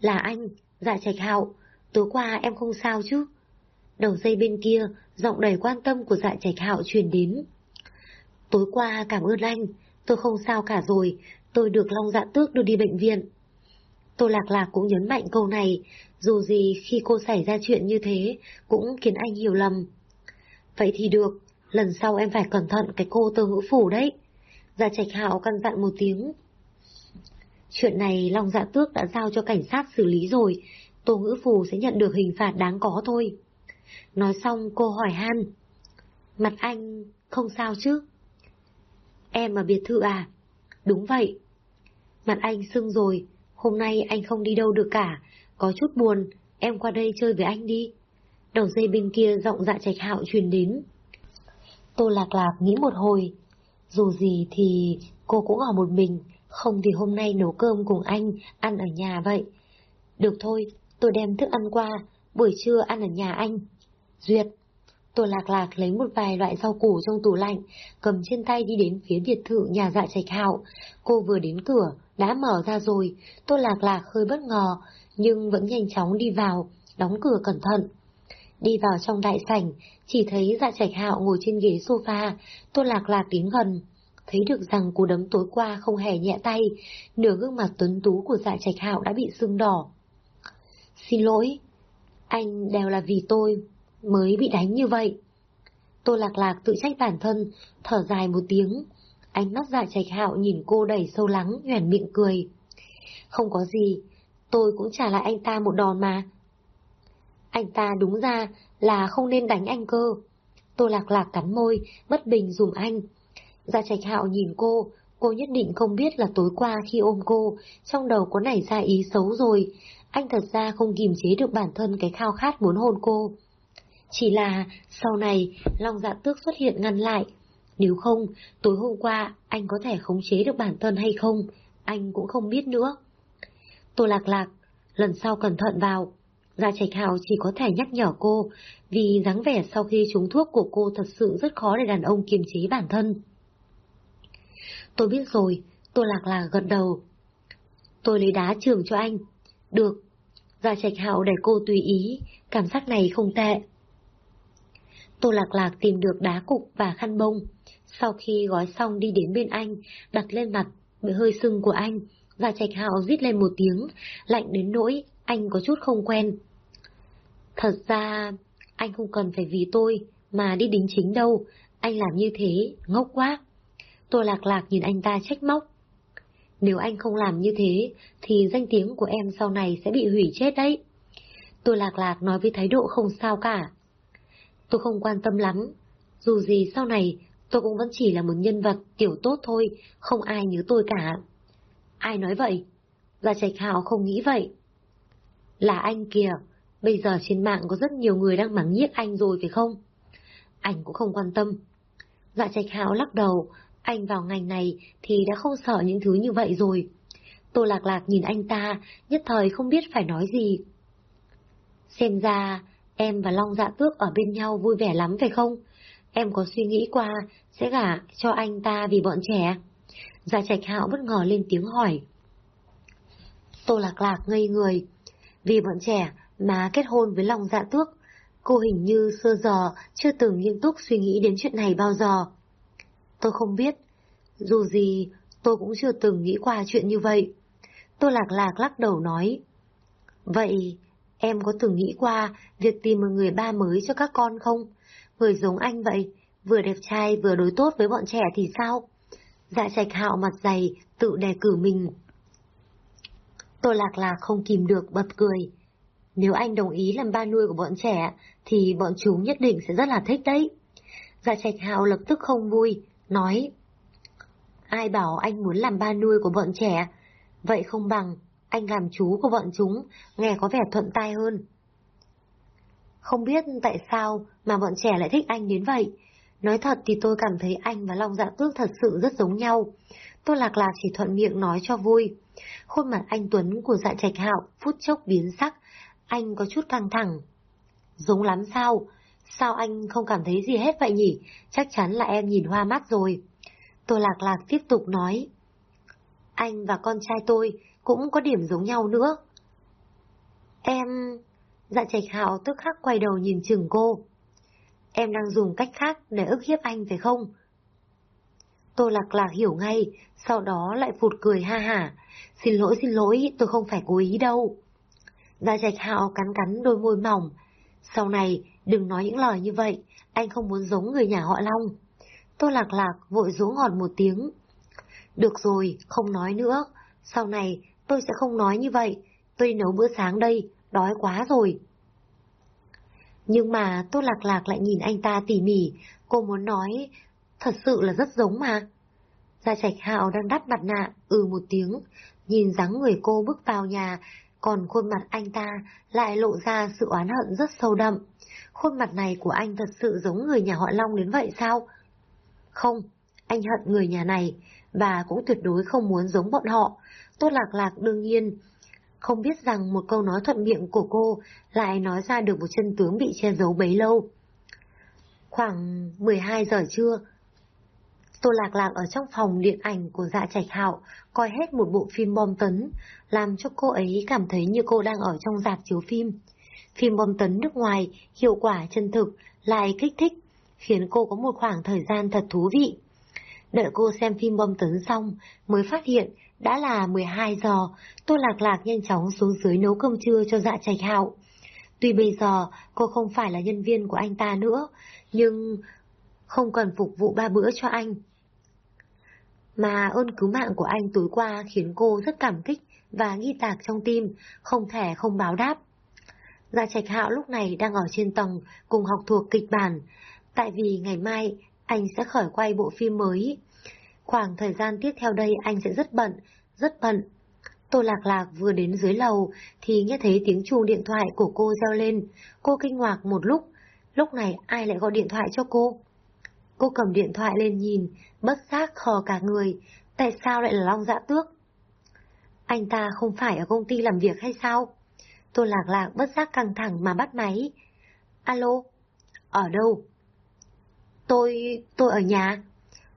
Speaker 1: Là anh, dạ trạch hạo, tối qua em không sao chứ? Đầu dây bên kia, giọng đầy quan tâm của dạ trạch hạo truyền đến. Tối qua cảm ơn anh, tôi không sao cả rồi, tôi được Long Dạ Tước đưa đi bệnh viện. Tô Lạc Lạc cũng nhấn mạnh câu này, dù gì khi cô xảy ra chuyện như thế, cũng khiến anh hiểu lầm. Vậy thì được, lần sau em phải cẩn thận cái cô tơ ngữ phủ đấy. Gia Trạch Hạo căn dặn một tiếng. Chuyện này Long Dạ Tước đã giao cho cảnh sát xử lý rồi, Tô Ngữ Phù sẽ nhận được hình phạt đáng có thôi. Nói xong cô hỏi han. Mặt anh không sao chứ? Em ở biệt thự à? Đúng vậy. Mặt anh sưng rồi, hôm nay anh không đi đâu được cả, có chút buồn, em qua đây chơi với anh đi. Đầu dây bên kia giọng dạ trạch hạo truyền đến. Tô lạc lạc nghĩ một hồi, dù gì thì cô cũng ở một mình, không thì hôm nay nấu cơm cùng anh, ăn ở nhà vậy. Được thôi, tôi đem thức ăn qua, buổi trưa ăn ở nhà anh. Duyệt. Tô lạc lạc lấy một vài loại rau củ trong tủ lạnh, cầm trên tay đi đến phía biệt thự nhà dạ trạch hạo. Cô vừa đến cửa, đã mở ra rồi, tô lạc lạc hơi bất ngờ, nhưng vẫn nhanh chóng đi vào, đóng cửa cẩn thận. Đi vào trong đại sảnh, chỉ thấy dạ trạch hạo ngồi trên ghế sofa, tô lạc lạc đến gần. thấy được rằng cú đấm tối qua không hề nhẹ tay, nửa gương mặt tuấn tú của dạ trạch hạo đã bị sưng đỏ. Xin lỗi, anh đều là vì tôi mới bị đánh như vậy. Tô lạc lạc tự trách bản thân, thở dài một tiếng. Ánh mắt dạ trạch hạo nhìn cô đầy sâu lắng, nhoẻn miệng cười. Không có gì, tôi cũng trả lại anh ta một đòn mà. Anh ta đúng ra là không nên đánh anh cơ. tôi lạc lạc cắn môi, bất bình dùm anh. gia trạch hạo nhìn cô, cô nhất định không biết là tối qua khi ôm cô, trong đầu có nảy ra ý xấu rồi. Anh thật ra không kìm chế được bản thân cái khao khát muốn hôn cô. Chỉ là sau này Long Dạ Tước xuất hiện ngăn lại. Nếu không, tối hôm qua anh có thể khống chế được bản thân hay không, anh cũng không biết nữa. Tô Lạc Lạc, lần sau cẩn thận vào. Gia Trạch Hạo chỉ có thể nhắc nhở cô, vì dáng vẻ sau khi trúng thuốc của cô thật sự rất khó để đàn ông kiềm chế bản thân. Tôi biết rồi, Tô Lạc Lạc gật đầu. Tôi lấy đá trường cho anh. Được. Gia Trạch Hạo để cô tùy ý, cảm giác này không tệ. Tô Lạc Lạc tìm được đá cục và khăn bông. Sau khi gói xong đi đến bên anh, đặt lên mặt, bị hơi sưng của anh, và Trạch Hạo rít lên một tiếng, lạnh đến nỗi anh có chút không quen. Thật ra, anh không cần phải vì tôi mà đi đính chính đâu, anh làm như thế, ngốc quá. Tô Lạc Lạc nhìn anh ta trách móc. Nếu anh không làm như thế, thì danh tiếng của em sau này sẽ bị hủy chết đấy. Tô Lạc Lạc nói với thái độ không sao cả. Tôi không quan tâm lắm. Dù gì sau này, tôi cũng vẫn chỉ là một nhân vật tiểu tốt thôi, không ai nhớ tôi cả. Ai nói vậy? Gia Trạch Hào không nghĩ vậy. Là anh kìa, bây giờ trên mạng có rất nhiều người đang mắng nhiếc anh rồi phải không? Anh cũng không quan tâm. Dạ Trạch Hào lắc đầu, anh vào ngành này thì đã không sợ những thứ như vậy rồi. Tô Lạc Lạc nhìn anh ta, nhất thời không biết phải nói gì. Xem ra, Em và Long Dạ Tước ở bên nhau vui vẻ lắm phải không? Em có suy nghĩ qua sẽ gả cho anh ta vì bọn trẻ. Gia Trạch Hạo bất ngờ lên tiếng hỏi. Tô Lạc Lạc ngây người. Vì bọn trẻ mà kết hôn với lòng Dạ Tước, cô hình như sơ giờ chưa từng nghiêm túc suy nghĩ đến chuyện này bao giờ. Tôi không biết. Dù gì, tôi cũng chưa từng nghĩ qua chuyện như vậy. Tô Lạc Lạc lắc đầu nói. Vậy, Em có từng nghĩ qua việc tìm một người ba mới cho các con không? Người giống anh vậy, vừa đẹp trai vừa đối tốt với bọn trẻ thì sao? Dạ trạch hạo mặt dày, tự đề cử mình. Tô lạc lạc không kìm được bật cười. Nếu anh đồng ý làm ba nuôi của bọn trẻ, thì bọn chúng nhất định sẽ rất là thích đấy. Dạ trạch hạo lập tức không vui, nói. Ai bảo anh muốn làm ba nuôi của bọn trẻ? Vậy không bằng anh làm chú của bọn chúng, nghe có vẻ thuận tai hơn. Không biết tại sao mà bọn trẻ lại thích anh đến vậy. Nói thật thì tôi cảm thấy anh và Long Dạ Tước thật sự rất giống nhau. Tôi lạc lạc chỉ thuận miệng nói cho vui. Khuôn mặt anh Tuấn của dạ trạch hạo phút chốc biến sắc, anh có chút căng thẳng. Giống lắm sao? Sao anh không cảm thấy gì hết vậy nhỉ? Chắc chắn là em nhìn hoa mắt rồi. Tôi lạc lạc tiếp tục nói. Anh và con trai tôi cũng có điểm giống nhau nữa. Em... Dạ trạch hạo tức khắc quay đầu nhìn chừng cô. Em đang dùng cách khác để ức hiếp anh phải không? Tô lạc lạc hiểu ngay, sau đó lại phụt cười ha hả. Xin lỗi xin lỗi, tôi không phải cố ý đâu. Gia trạch hạo cắn cắn đôi môi mỏng. Sau này, đừng nói những lời như vậy, anh không muốn giống người nhà họ Long. Tô lạc lạc vội rú ngọt một tiếng. Được rồi, không nói nữa. Sau này, tôi sẽ không nói như vậy. Tôi nấu bữa sáng đây, đói quá rồi. Nhưng mà Tô Lạc Lạc lại nhìn anh ta tỉ mỉ, cô muốn nói, thật sự là rất giống mà. Gia Trạch Hạo đang đắp mặt nạ, ừ một tiếng, nhìn dáng người cô bước vào nhà, còn khuôn mặt anh ta lại lộ ra sự oán hận rất sâu đậm. Khuôn mặt này của anh thật sự giống người nhà họ Long đến vậy sao? Không, anh hận người nhà này, và cũng tuyệt đối không muốn giống bọn họ. Tốt lạc lạc đương nhiên không biết rằng một câu nói thuận miệng của cô lại nói ra được một chân tướng bị che giấu bấy lâu. Khoảng 12 giờ trưa, Tô Lạc Lạc ở trong phòng điện ảnh của dạ trạch hạo, coi hết một bộ phim bom tấn, làm cho cô ấy cảm thấy như cô đang ở trong dạp chiếu phim. Phim bom tấn nước ngoài, hiệu quả chân thực, lại kích thích, khiến cô có một khoảng thời gian thật thú vị. Đợi cô xem phim bom tấn xong, mới phát hiện đã là 12 giờ, Tô Lạc Lạc nhanh chóng xuống dưới nấu cơm trưa cho dạ trạch hạo. Tuy bây giờ cô không phải là nhân viên của anh ta nữa, nhưng không cần phục vụ ba bữa cho anh. Mà ơn cứu mạng của anh tối qua khiến cô rất cảm kích và nghi tạc trong tim, không thể không báo đáp. Gia Trạch Hạo lúc này đang ở trên tầng cùng học thuộc kịch bản, tại vì ngày mai anh sẽ khởi quay bộ phim mới. Khoảng thời gian tiếp theo đây anh sẽ rất bận, rất bận. Tô Lạc Lạc vừa đến dưới lầu thì nghe thấy tiếng chuông điện thoại của cô reo lên. Cô kinh ngạc một lúc, lúc này ai lại gọi điện thoại cho cô? Cô cầm điện thoại lên nhìn, bất giác khò cả người, tại sao lại là Long Dạ Tước? Anh ta không phải ở công ty làm việc hay sao? Tô Lạc Lạc bất giác căng thẳng mà bắt máy. Alo? Ở đâu? Tôi... tôi ở nhà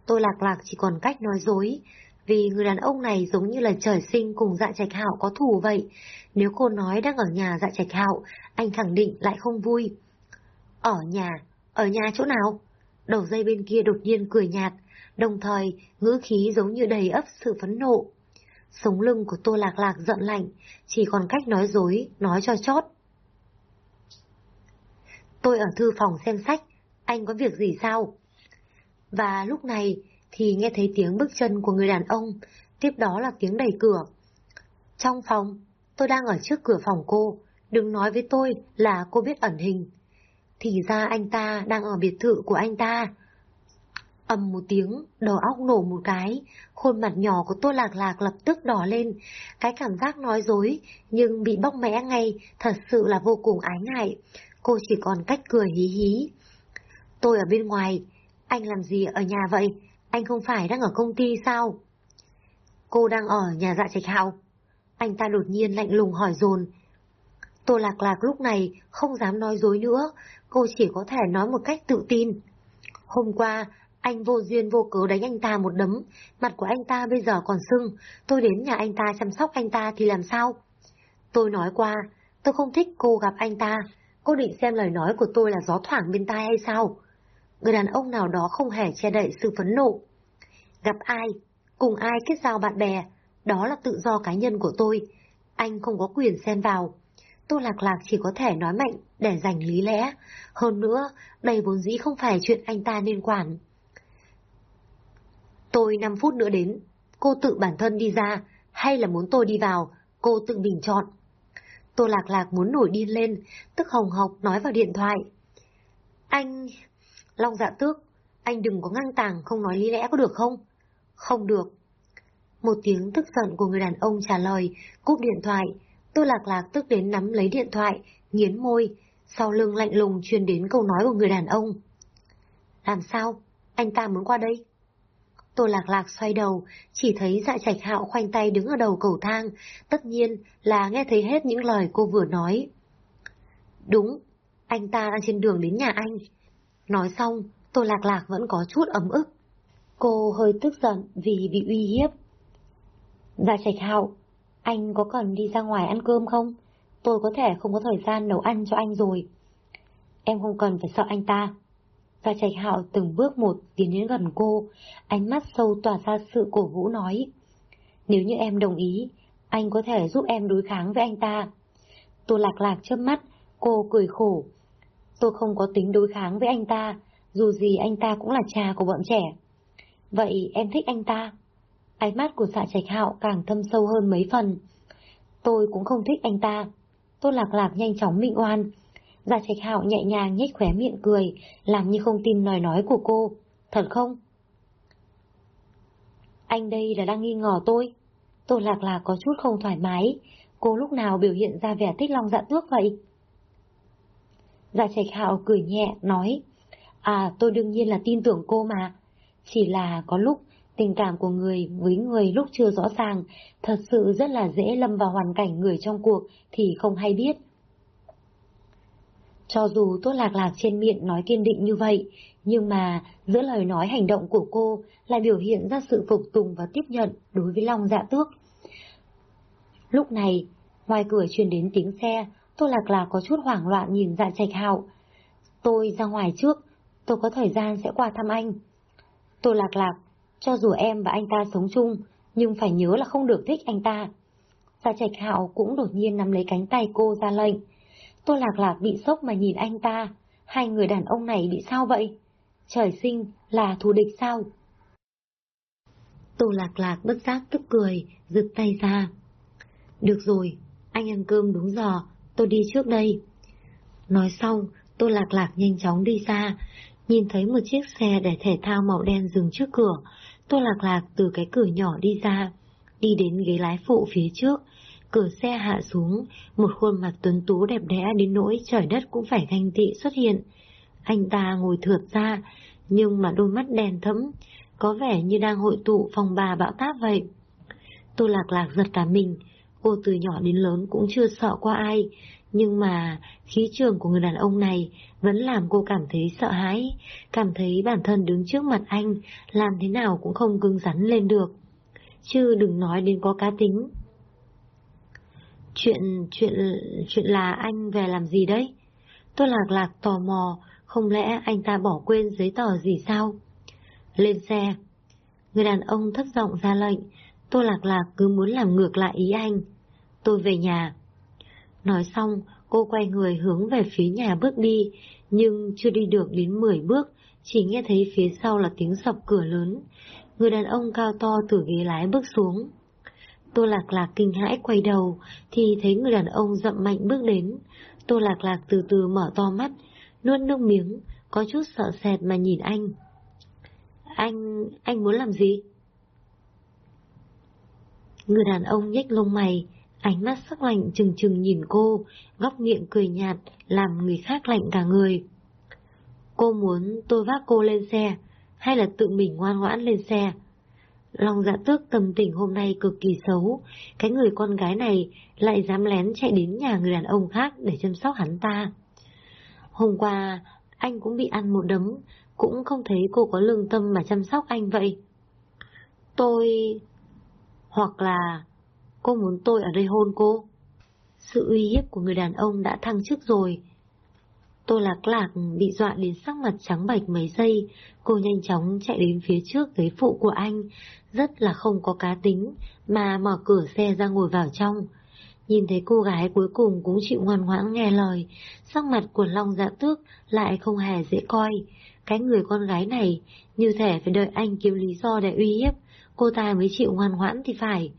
Speaker 1: tôi Lạc Lạc chỉ còn cách nói dối, vì người đàn ông này giống như là trời sinh cùng dạ trạch hạo có thù vậy. Nếu cô nói đang ở nhà dạ trạch hạo, anh khẳng định lại không vui. Ở nhà? Ở nhà chỗ nào? Đầu dây bên kia đột nhiên cười nhạt, đồng thời ngữ khí giống như đầy ấp sự phấn nộ. Sống lưng của Tô Lạc Lạc giận lạnh, chỉ còn cách nói dối, nói cho chót. Tôi ở thư phòng xem sách, anh có việc gì sao? Và lúc này thì nghe thấy tiếng bước chân của người đàn ông, tiếp đó là tiếng đẩy cửa. Trong phòng, tôi đang ở trước cửa phòng cô, đừng nói với tôi là cô biết ẩn hình. Thì ra anh ta đang ở biệt thự của anh ta. ầm một tiếng, đầu óc nổ một cái, khuôn mặt nhỏ của tôi lạc lạc lập tức đỏ lên. Cái cảm giác nói dối, nhưng bị bóc mẽ ngay, thật sự là vô cùng ái ngại. Cô chỉ còn cách cười hí hí. Tôi ở bên ngoài, anh làm gì ở nhà vậy? Anh không phải đang ở công ty sao? Cô đang ở nhà dạ trạch hạo. Anh ta đột nhiên lạnh lùng hỏi dồn. Tô lạc lạc lúc này không dám nói dối nữa, cô chỉ có thể nói một cách tự tin. Hôm qua, anh vô duyên vô cớ đánh anh ta một đấm, mặt của anh ta bây giờ còn sưng, tôi đến nhà anh ta chăm sóc anh ta thì làm sao? Tôi nói qua, tôi không thích cô gặp anh ta, cô định xem lời nói của tôi là gió thoảng bên tai hay sao? Người đàn ông nào đó không hề che đậy sự phấn nộ. Gặp ai, cùng ai kết giao bạn bè, đó là tự do cá nhân của tôi, anh không có quyền xen vào. Tô Lạc Lạc chỉ có thể nói mạnh để giành lý lẽ. Hơn nữa, đây vốn dĩ không phải chuyện anh ta nên quản. Tôi 5 phút nữa đến, cô tự bản thân đi ra, hay là muốn tôi đi vào, cô tự bình chọn. Tô Lạc Lạc muốn nổi điên lên, tức hồng hộc nói vào điện thoại. Anh... Long dạ tước, anh đừng có ngang tàng không nói lý lẽ có được không? Không được. Một tiếng tức giận của người đàn ông trả lời, cúp điện thoại, Tô Lạc Lạc tức đến nắm lấy điện thoại, nghiến môi, sau lưng lạnh lùng truyền đến câu nói của người đàn ông. Làm sao? Anh ta muốn qua đây? Tô Lạc Lạc xoay đầu, chỉ thấy dạ trạch hạo khoanh tay đứng ở đầu cầu thang, tất nhiên là nghe thấy hết những lời cô vừa nói. Đúng, anh ta đang trên đường đến nhà anh. Nói xong, Tô Lạc Lạc vẫn có chút ấm ức. Cô hơi tức giận vì bị uy hiếp. Dạ trạch hạo, anh có cần đi ra ngoài ăn cơm không? Tôi có thể không có thời gian nấu ăn cho anh rồi. Em không cần phải sợ anh ta. gia trạch hạo từng bước một tiến đến gần cô, ánh mắt sâu tỏa ra sự cổ vũ nói. Nếu như em đồng ý, anh có thể giúp em đối kháng với anh ta. Tô lạc lạc chớp mắt, cô cười khổ. Tôi không có tính đối kháng với anh ta, dù gì anh ta cũng là cha của bọn trẻ. Vậy em thích anh ta? Ánh mắt của xạ trạch hạo càng thâm sâu hơn mấy phần. Tôi cũng không thích anh ta. tôi lạc lạc nhanh chóng mịn oan. Dạ trạch hạo nhẹ nhàng nhếch khóe miệng cười, làm như không tin lời nói của cô. Thật không? Anh đây là đang nghi ngờ tôi. tôi lạc lạc có chút không thoải mái. Cô lúc nào biểu hiện ra vẻ thích long dạ tước vậy? Dạ trạch hạo cười nhẹ, nói. À, tôi đương nhiên là tin tưởng cô mà. Chỉ là có lúc Tình cảm của người với người lúc chưa rõ ràng, thật sự rất là dễ lâm vào hoàn cảnh người trong cuộc thì không hay biết. Cho dù Tốt Lạc Lạc trên miệng nói kiên định như vậy, nhưng mà giữa lời nói hành động của cô lại biểu hiện ra sự phục tùng và tiếp nhận đối với Long Dạ Tước. Lúc này, ngoài cửa truyền đến tiếng xe, Tô Lạc Lạc có chút hoảng loạn nhìn Dạ Trạch Hạo. Tôi ra ngoài trước, tôi có thời gian sẽ qua thăm anh. Tô Lạc Lạc Cho dù em và anh ta sống chung, nhưng phải nhớ là không được thích anh ta. Dạ Trạch Hạo cũng đột nhiên nắm lấy cánh tay cô ra lệnh. Tô Lạc Lạc bị sốc mà nhìn anh ta, hai người đàn ông này bị sao vậy? Trời sinh là thù địch sao? Tô Lạc Lạc bất giác tức cười, giựt tay ra. Được rồi, anh ăn cơm đúng giờ, tôi đi trước đây. Nói xong, tôi Lạc Lạc nhanh chóng đi ra, nhìn thấy một chiếc xe để thể thao màu đen dừng trước cửa. tôi Lạc Lạc từ cái cửa nhỏ đi ra, đi đến ghế lái phụ phía trước. Cửa xe hạ xuống, một khuôn mặt tuấn tú đẹp đẽ đến nỗi trời đất cũng phải ganh tị xuất hiện. Anh ta ngồi thượt ra, nhưng mà đôi mắt đèn thấm, có vẻ như đang hội tụ phòng bà bão táp vậy. tôi Lạc Lạc giật cả mình, cô từ nhỏ đến lớn cũng chưa sợ qua ai, nhưng mà khí trường của người đàn ông này vẫn làm cô cảm thấy sợ hãi, cảm thấy bản thân đứng trước mặt anh, làm thế nào cũng không cứng rắn lên được. Chứ đừng nói đến có cá tính. Chuyện, chuyện, chuyện là anh về làm gì đấy? Tôi lạc lạc tò mò, không lẽ anh ta bỏ quên giấy tờ gì sao? Lên xe. Người đàn ông thấp giọng ra lệnh, tôi lạc lạc cứ muốn làm ngược lại ý anh. Tôi về nhà. Nói xong, cô quay người hướng về phía nhà bước đi, nhưng chưa đi được đến 10 bước, chỉ nghe thấy phía sau là tiếng sập cửa lớn. Người đàn ông cao to từ ghế lái bước xuống. Tô Lạc Lạc kinh hãi quay đầu, thì thấy người đàn ông dậm mạnh bước đến. Tô Lạc Lạc từ từ mở to mắt, nuốt nước miếng, có chút sợ sệt mà nhìn anh. Anh, anh muốn làm gì? Người đàn ông nhếch lông mày, ánh mắt sắc lạnh trừng trừng nhìn cô, góc miệng cười nhạt, làm người khác lạnh cả người. Cô muốn tôi vác cô lên xe, hay là tự mình ngoan ngoãn lên xe? lòng dạ tước tâm tình hôm nay cực kỳ xấu, cái người con gái này lại dám lén chạy đến nhà người đàn ông khác để chăm sóc hắn ta. Hôm qua, anh cũng bị ăn một đấm, cũng không thấy cô có lương tâm mà chăm sóc anh vậy. Tôi... Hoặc là cô muốn tôi ở đây hôn cô. Sự uy hiếp của người đàn ông đã thăng chức rồi. Tôi lạc lạc bị dọa đến sắc mặt trắng bạch mấy giây, cô nhanh chóng chạy đến phía trước ghế phụ của anh, rất là không có cá tính, mà mở cửa xe ra ngồi vào trong. Nhìn thấy cô gái cuối cùng cũng chịu ngoan ngoãn nghe lời, sắc mặt của Long dạ tước lại không hề dễ coi. Cái người con gái này, như thể phải đợi anh kiếm lý do để uy hiếp, cô ta mới chịu ngoan ngoãn thì phải.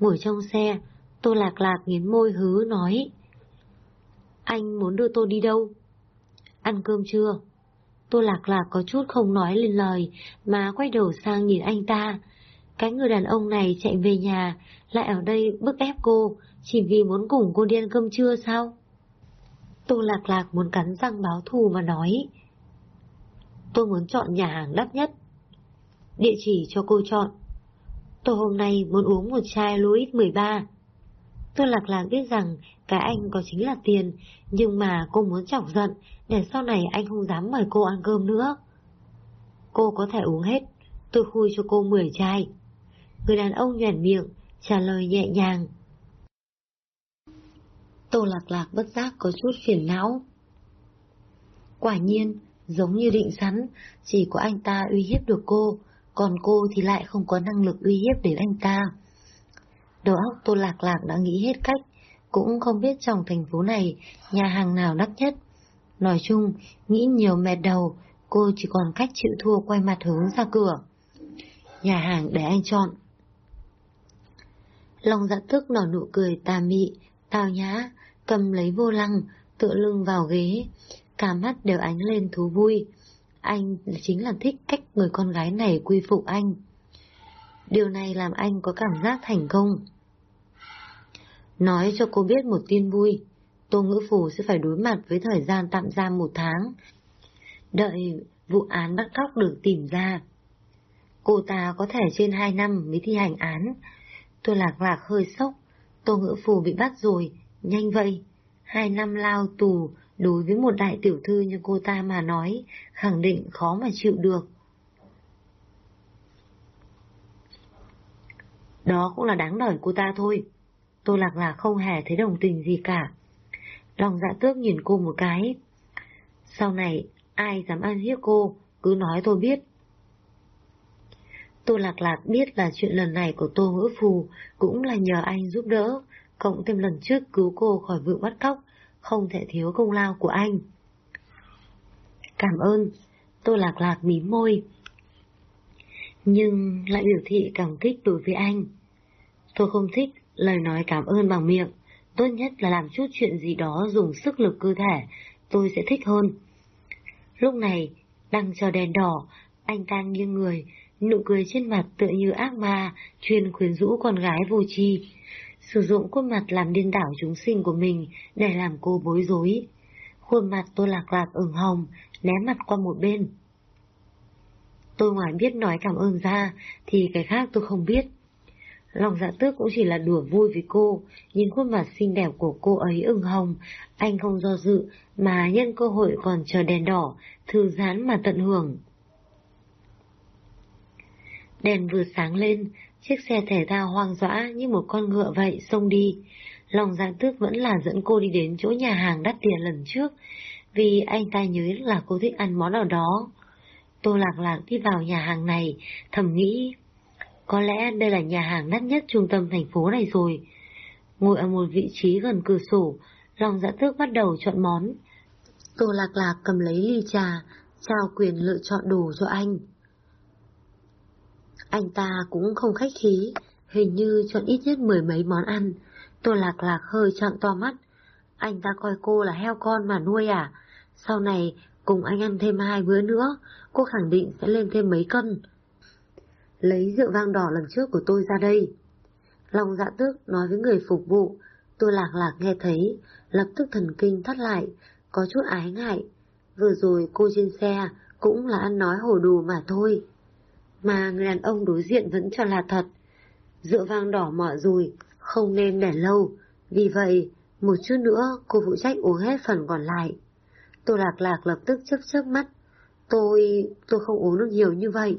Speaker 1: Ngồi trong xe, Tô Lạc Lạc nghiến môi hứ nói. Anh muốn đưa tôi đi đâu? Ăn cơm chưa? Tô Lạc Lạc có chút không nói lên lời, mà quay đầu sang nhìn anh ta. Cái người đàn ông này chạy về nhà, lại ở đây bức ép cô, chỉ vì muốn cùng cô đi ăn cơm trưa sao? Tô Lạc Lạc muốn cắn răng báo thù mà nói. Tôi muốn chọn nhà hàng đắt nhất. Địa chỉ cho cô chọn. Tôi hôm nay muốn uống một chai Louis 13. Tôi lạc lạc biết rằng cái anh có chính là tiền, nhưng mà cô muốn chọc giận, để sau này anh không dám mời cô ăn cơm nữa. Cô có thể uống hết, tôi khui cho cô 10 chai. Người đàn ông nhoẻn miệng, trả lời nhẹ nhàng. Tô lạc lạc bất giác có chút phiền não. Quả nhiên, giống như định sẵn, chỉ có anh ta uy hiếp được cô, còn cô thì lại không có năng lực uy hiếp đến anh ta. Đầu óc Tô Lạc Lạc đã nghĩ hết cách, cũng không biết trong thành phố này nhà hàng nào đắt nhất. Nói chung, nghĩ nhiều mệt đầu, cô chỉ còn cách chịu thua quay mặt hướng ra cửa. Nhà hàng để anh chọn. Long dạ tức nở nụ cười tà mị, tào nhã, cầm lấy vô lăng, tựa lưng vào ghế, cả mắt đều ánh lên thú vui. Anh chính là thích cách người con gái này quy phục anh. Điều này làm anh có cảm giác thành công. Nói cho cô biết một tin vui, Tô Ngữ Phủ sẽ phải đối mặt với thời gian tạm giam một tháng. Đợi vụ án bắt cóc được tìm ra. Cô ta có thể trên hai năm mới thi hành án. Tôi lạc lạc hơi sốc, Tô Ngữ Phủ bị bắt rồi, nhanh vậy. Hai năm lao tù đối với một đại tiểu thư như cô ta mà nói, khẳng định khó mà chịu được. Đó cũng là đáng đời cô ta thôi. Tô Lạc Lạc không hề thấy đồng tình gì cả. Lòng dạ tước nhìn cô một cái. Sau này, ai dám ăn hiếp cô, cứ nói tôi biết. Tô Lạc Lạc biết là chuyện lần này của Tô Ngữ Phù cũng là nhờ anh giúp đỡ, cộng thêm lần trước cứu cô khỏi vụ bắt cóc, không thể thiếu công lao của anh. Cảm ơn, tôi Lạc Lạc mím môi. Nhưng lại biểu thị cảm kích đối với anh. Tôi không thích lời nói cảm ơn bằng miệng, tốt nhất là làm chút chuyện gì đó dùng sức lực cơ thể, tôi sẽ thích hơn. Lúc này, đang cho đèn đỏ, anh ta nghiêng người, nụ cười trên mặt tựa như ác ma, chuyên khuyến rũ con gái vô tri sử dụng khuôn mặt làm điên đảo chúng sinh của mình để làm cô bối rối. Khuôn mặt tôi lạc lạc ửng hồng, né mặt qua một bên. Tôi ngoài biết nói cảm ơn ra, thì cái khác tôi không biết. Lòng dạ tước cũng chỉ là đùa vui với cô, nhìn khuôn mặt xinh đẹp của cô ấy ửng hồng, anh không do dự, mà nhân cơ hội còn chờ đèn đỏ, thư giãn mà tận hưởng. Đèn vừa sáng lên, chiếc xe thể thao hoang dã như một con ngựa vậy xông đi. Lòng dạ tước vẫn là dẫn cô đi đến chỗ nhà hàng đắt tiền lần trước, vì anh ta nhớ là cô thích ăn món ở đó. Tô lạc lạc đi vào nhà hàng này, thầm nghĩ, có lẽ đây là nhà hàng đắt nhất trung tâm thành phố này rồi. Ngồi ở một vị trí gần cửa sổ, lòng dạ tước bắt đầu chọn món. Tô lạc lạc cầm lấy ly trà, trao quyền lựa chọn đồ cho anh. Anh ta cũng không khách khí, hình như chọn ít nhất mười mấy món ăn. Tô lạc lạc hơi trợn to mắt. Anh ta coi cô là heo con mà nuôi à? Sau này, cùng anh ăn thêm hai bữa nữa, cô khẳng định sẽ lên thêm mấy cân. Lấy rượu vang đỏ lần trước của tôi ra đây. Lòng dạ tước nói với người phục vụ, tôi lạc lạc nghe thấy, lập tức thần kinh thắt lại, có chút ái ngại. Vừa rồi cô trên xe cũng là ăn nói hồ đồ mà thôi mà người đàn ông đối diện vẫn cho là thật. Rượu vang đỏ mở rồi, không nên để lâu, vì vậy, một chút nữa cô phụ trách uống hết phần còn lại. Tô Lạc Lạc lập tức chớp chớp mắt. Tôi... tôi không uống được nhiều như vậy.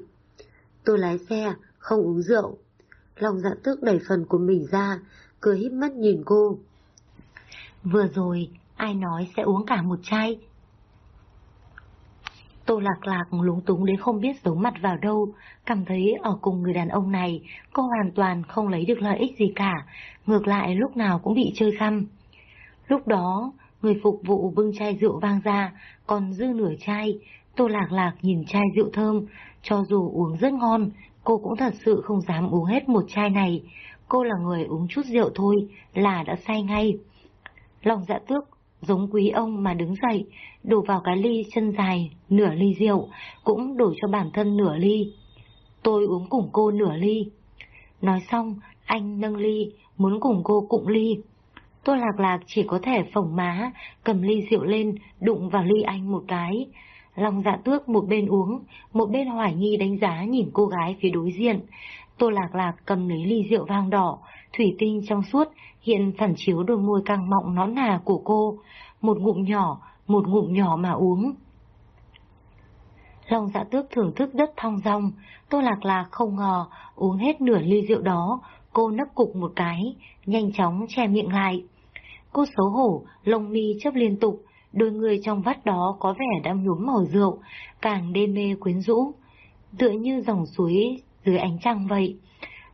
Speaker 1: Tôi lái xe, không uống rượu. Lòng dạ tước đẩy phần của mình ra, cười híp mắt nhìn cô. Vừa rồi, ai nói sẽ uống cả một chai, Tô Lạc Lạc lúng túng đến không biết giấu mặt vào đâu, cảm thấy ở cùng người đàn ông này, cô hoàn toàn không lấy được lợi ích gì cả, ngược lại lúc nào cũng bị chơi khăm. Lúc đó, người phục vụ bưng chai rượu vang ra, còn dư nửa chai, Tô Lạc Lạc nhìn chai rượu thơm, cho dù uống rất ngon, cô cũng thật sự không dám uống hết một chai này. Cô là người uống chút rượu thôi là đã say ngay. Lòng dạ tước giống quý ông mà đứng dậy, đổ vào cái ly chân dài, nửa ly rượu, cũng đổ cho bản thân nửa ly. Tôi uống cùng cô nửa ly. Nói xong, anh nâng ly, muốn cùng cô cụng ly. Tôi lạc lạc chỉ có thể phồng má, cầm ly rượu lên, đụng vào ly anh một cái. Lòng dạ tước một bên uống, một bên hoài nghi đánh giá nhìn cô gái phía đối diện. Tô lạc lạc cầm lấy ly rượu vang đỏ, thủy tinh trong suốt, hiện phản chiếu đôi môi căng mọng nõn nà của cô. Một ngụm nhỏ, một ngụm nhỏ mà uống. Lòng dạ tước thưởng thức đất thong dong, tô lạc lạc không ngờ uống hết nửa ly rượu đó, cô nấp cục một cái, nhanh chóng che miệng lại. Cô xấu hổ, lông mi chớp liên tục, đôi người trong vắt đó có vẻ đã nhuốm màu rượu, càng đê mê quyến rũ, tựa như dòng suối dưới ánh trăng vậy.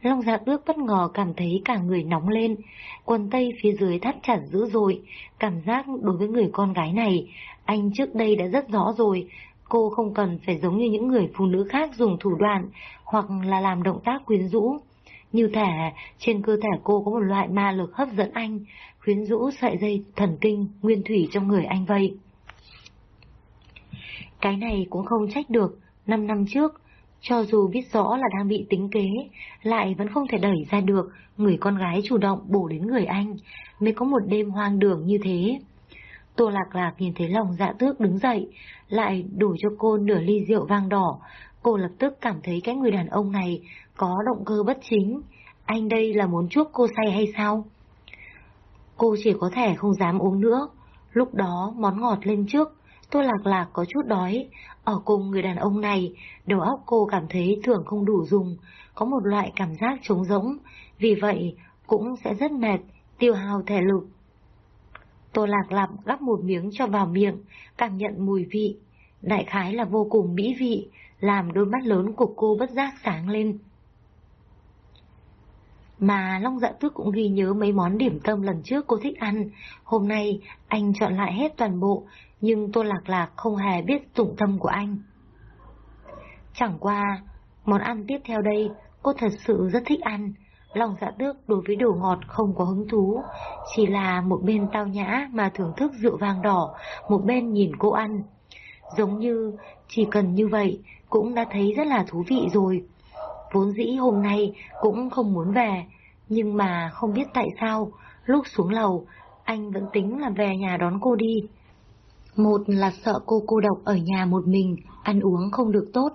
Speaker 1: Long dạ tước bất ngờ cảm thấy cả người nóng lên, quần tây phía dưới thắt chặt dữ dội, cảm giác đối với người con gái này, anh trước đây đã rất rõ rồi, cô không cần phải giống như những người phụ nữ khác dùng thủ đoạn, hoặc là làm động tác quyến rũ. Như thể trên cơ thể cô có một loại ma lực hấp dẫn anh, khuyến rũ sợi dây thần kinh nguyên thủy trong người anh vậy. Cái này cũng không trách được, năm năm trước, cho dù biết rõ là đang bị tính kế, lại vẫn không thể đẩy ra được người con gái chủ động bổ đến người anh, mới có một đêm hoang đường như thế. Tô lạc lạc nhìn thấy lòng dạ tước đứng dậy, lại đổ cho cô nửa ly rượu vang đỏ. Cô lập tức cảm thấy cái người đàn ông này có động cơ bất chính. Anh đây là muốn chuốc cô say hay sao? Cô chỉ có thể không dám uống nữa. Lúc đó món ngọt lên trước, Tô Lạc Lạc có chút đói, ở cùng người đàn ông này, đầu óc cô cảm thấy thường không đủ dùng, có một loại cảm giác trống rỗng, vì vậy cũng sẽ rất mệt, tiêu hao thể lực. Tô Lạc Lạc gắp một miếng cho vào miệng, cảm nhận mùi vị, đại khái là vô cùng mỹ vị, làm đôi mắt lớn của cô bất giác sáng lên. Mà Long Dạ Tước cũng ghi nhớ mấy món điểm tâm lần trước cô thích ăn. Hôm nay anh chọn lại hết toàn bộ, nhưng Tô Lạc Lạc không hề biết dụng tâm của anh. Chẳng qua, món ăn tiếp theo đây cô thật sự rất thích ăn. lòng dạ tước đối với đồ ngọt không có hứng thú, chỉ là một bên tao nhã mà thưởng thức rượu vàng đỏ, một bên nhìn cô ăn. Giống như chỉ cần như vậy cũng đã thấy rất là thú vị rồi. Vốn dĩ hôm nay cũng không muốn về, nhưng mà không biết tại sao, lúc xuống lầu, anh vẫn tính là về nhà đón cô đi. Một là sợ cô cô độc ở nhà một mình, ăn uống không được tốt.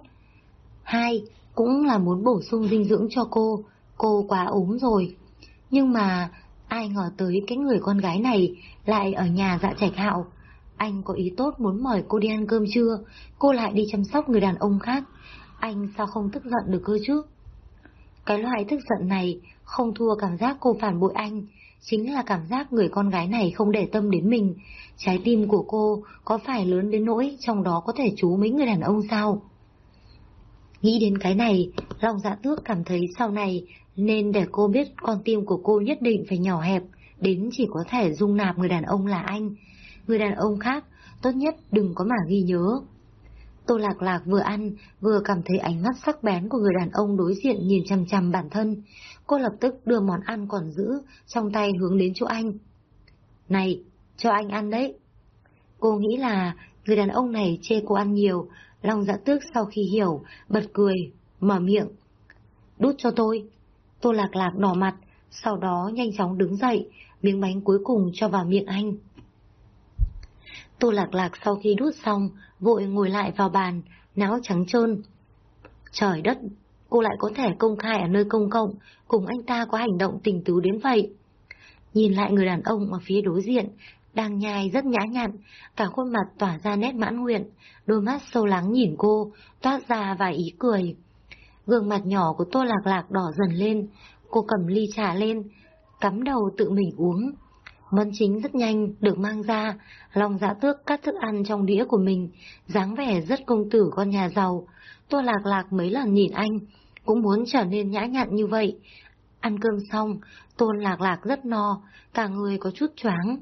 Speaker 1: Hai, cũng là muốn bổ sung dinh dưỡng cho cô, cô quá ốm rồi. Nhưng mà ai ngờ tới cái người con gái này lại ở nhà dạ trạch hạo. Anh có ý tốt muốn mời cô đi ăn cơm trưa, cô lại đi chăm sóc người đàn ông khác. Anh sao không tức giận được cơ chứ? Cái loại tức giận này không thua cảm giác cô phản bội anh, chính là cảm giác người con gái này không để tâm đến mình. Trái tim của cô có phải lớn đến nỗi trong đó có thể chú mấy người đàn ông sao? Nghĩ đến cái này, lòng dạ tước cảm thấy sau này nên để cô biết con tim của cô nhất định phải nhỏ hẹp, đến chỉ có thể dung nạp người đàn ông là anh. Người đàn ông khác, tốt nhất đừng có mà ghi nhớ. Tô Lạc Lạc vừa ăn, vừa cảm thấy ánh mắt sắc bén của người đàn ông đối diện nhìn chằm chằm bản thân. Cô lập tức đưa món ăn còn giữ, trong tay hướng đến chỗ anh. Này, cho anh ăn đấy. Cô nghĩ là người đàn ông này chê cô ăn nhiều, lòng dạ tước sau khi hiểu, bật cười, mở miệng. Đút cho tôi. Tô lạc lạc đỏ mặt, sau đó nhanh chóng đứng dậy, miếng bánh cuối cùng cho vào miệng anh. Tô lạc lạc sau khi đút xong, vội ngồi lại vào bàn, não trắng trơn. Trời đất, cô lại có thể công khai ở nơi công cộng, cùng anh ta có hành động tình tứ đến vậy. Nhìn lại người đàn ông ở phía đối diện, đang nhai rất nhã nhặn, cả khuôn mặt tỏa ra nét mãn nguyện, đôi mắt sâu lắng nhìn cô, toát ra vài ý cười. Gương mặt nhỏ của Tô Lạc Lạc đỏ dần lên, cô cầm ly trà lên, cắm đầu tự mình uống. Món chính rất nhanh được mang ra, lòng dạ tước cắt thức ăn trong đĩa của mình, dáng vẻ rất công tử con nhà giàu. Tô Lạc Lạc mấy lần nhìn anh, cũng muốn trở nên nhã nhặn như vậy. Ăn cơm xong, Tôn Lạc Lạc rất no, cả người có chút choáng.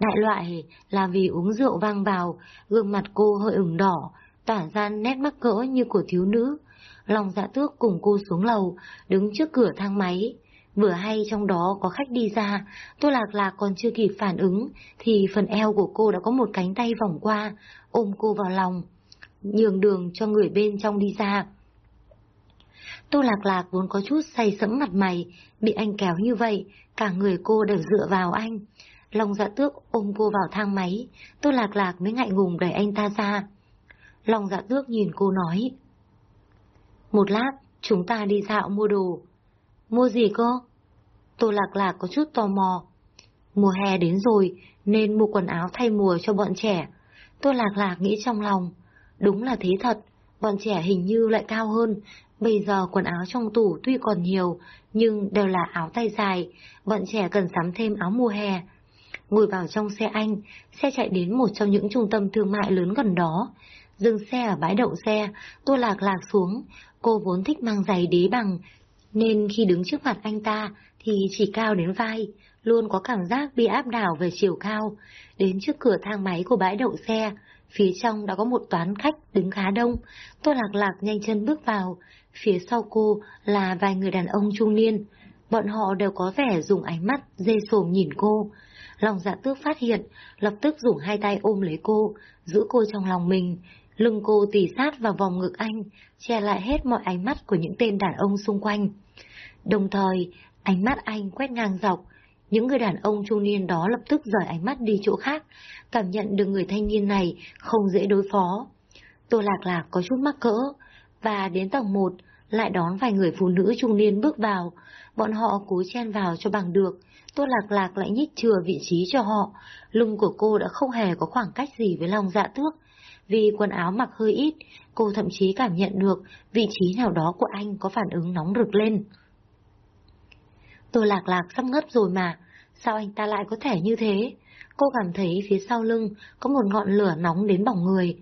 Speaker 1: Đại loại là vì uống rượu vang vào, gương mặt cô hơi ửng đỏ, tỏa ra nét mắc cỡ như của thiếu nữ. Lòng dạ tước cùng cô xuống lầu, đứng trước cửa thang máy. Vừa hay trong đó có khách đi ra, tôi lạc lạc còn chưa kịp phản ứng, thì phần eo của cô đã có một cánh tay vòng qua, ôm cô vào lòng, nhường đường cho người bên trong đi ra. Tô Lạc Lạc vốn có chút say sẫm mặt mày, bị anh kéo như vậy, cả người cô đều dựa vào anh. Long dạ tước ôm cô vào thang máy, tôi lạc lạc mới ngại ngùng đẩy anh ta ra. Long dạ tước nhìn cô nói. Một lát, chúng ta đi dạo mua đồ. Mua gì cô? Tô lạc lạc có chút tò mò. Mùa hè đến rồi, nên mua quần áo thay mùa cho bọn trẻ. Tô lạc lạc nghĩ trong lòng. Đúng là thế thật, bọn trẻ hình như lại cao hơn. Bây giờ quần áo trong tủ tuy còn nhiều, nhưng đều là áo tay dài. Bọn trẻ cần sắm thêm áo mùa hè ngồi vào trong xe anh, xe chạy đến một trong những trung tâm thương mại lớn gần đó. Dừng xe ở bãi đậu xe, Tô Lạc lạc xuống, cô vốn thích mang giày đế bằng, nên khi đứng trước mặt anh ta thì chỉ cao đến vai, luôn có cảm giác bị áp đảo về chiều cao. Đến trước cửa thang máy của bãi đậu xe, phía trong đã có một toán khách đứng khá đông, Tôi Lạc Lạc nhanh chân bước vào, phía sau cô là vài người đàn ông trung niên. Bọn họ đều có vẻ dùng ánh mắt dê sồm nhìn cô. Lòng dạ tước phát hiện, lập tức dùng hai tay ôm lấy cô, giữ cô trong lòng mình. Lưng cô tỉ sát vào vòng ngực anh, che lại hết mọi ánh mắt của những tên đàn ông xung quanh. Đồng thời, ánh mắt anh quét ngang dọc, những người đàn ông trung niên đó lập tức rời ánh mắt đi chỗ khác, cảm nhận được người thanh niên này không dễ đối phó. Tô Lạc Lạc có chút mắc cỡ, và đến tầng 1 lại đón vài người phụ nữ trung niên bước vào, bọn họ cố chen vào cho bằng được, Tô Lạc Lạc lại nhích chừa vị trí cho họ, lưng của cô đã không hề có khoảng cách gì với lòng dạ tước. Vì quần áo mặc hơi ít, cô thậm chí cảm nhận được vị trí nào đó của anh có phản ứng nóng rực lên tôi Lạc Lạc sắp ngất rồi mà, sao anh ta lại có thể như thế? Cô cảm thấy phía sau lưng có một ngọn lửa nóng đến bỏng người.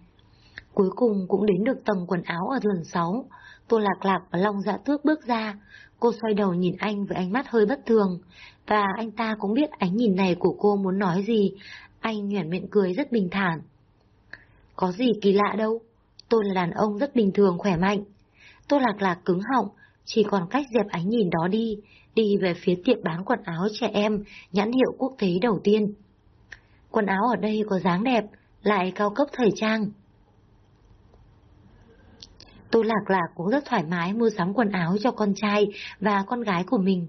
Speaker 1: Cuối cùng cũng đến được tầng quần áo ở lần 6. Tô Lạc Lạc và Long Dạ Tước bước ra. Cô xoay đầu nhìn anh với ánh mắt hơi bất thường. Và anh ta cũng biết ánh nhìn này của cô muốn nói gì. Anh nhoẻn miệng cười rất bình thản. Có gì kỳ lạ đâu. Tôi là đàn ông rất bình thường, khỏe mạnh. Tô Lạc Lạc cứng họng, chỉ còn cách dẹp ánh nhìn đó đi, đi về phía tiệm bán quần áo trẻ em, nhãn hiệu quốc tế đầu tiên. Quần áo ở đây có dáng đẹp, lại cao cấp thời trang. Tô Lạc Lạc cũng rất thoải mái mua sắm quần áo cho con trai và con gái của mình.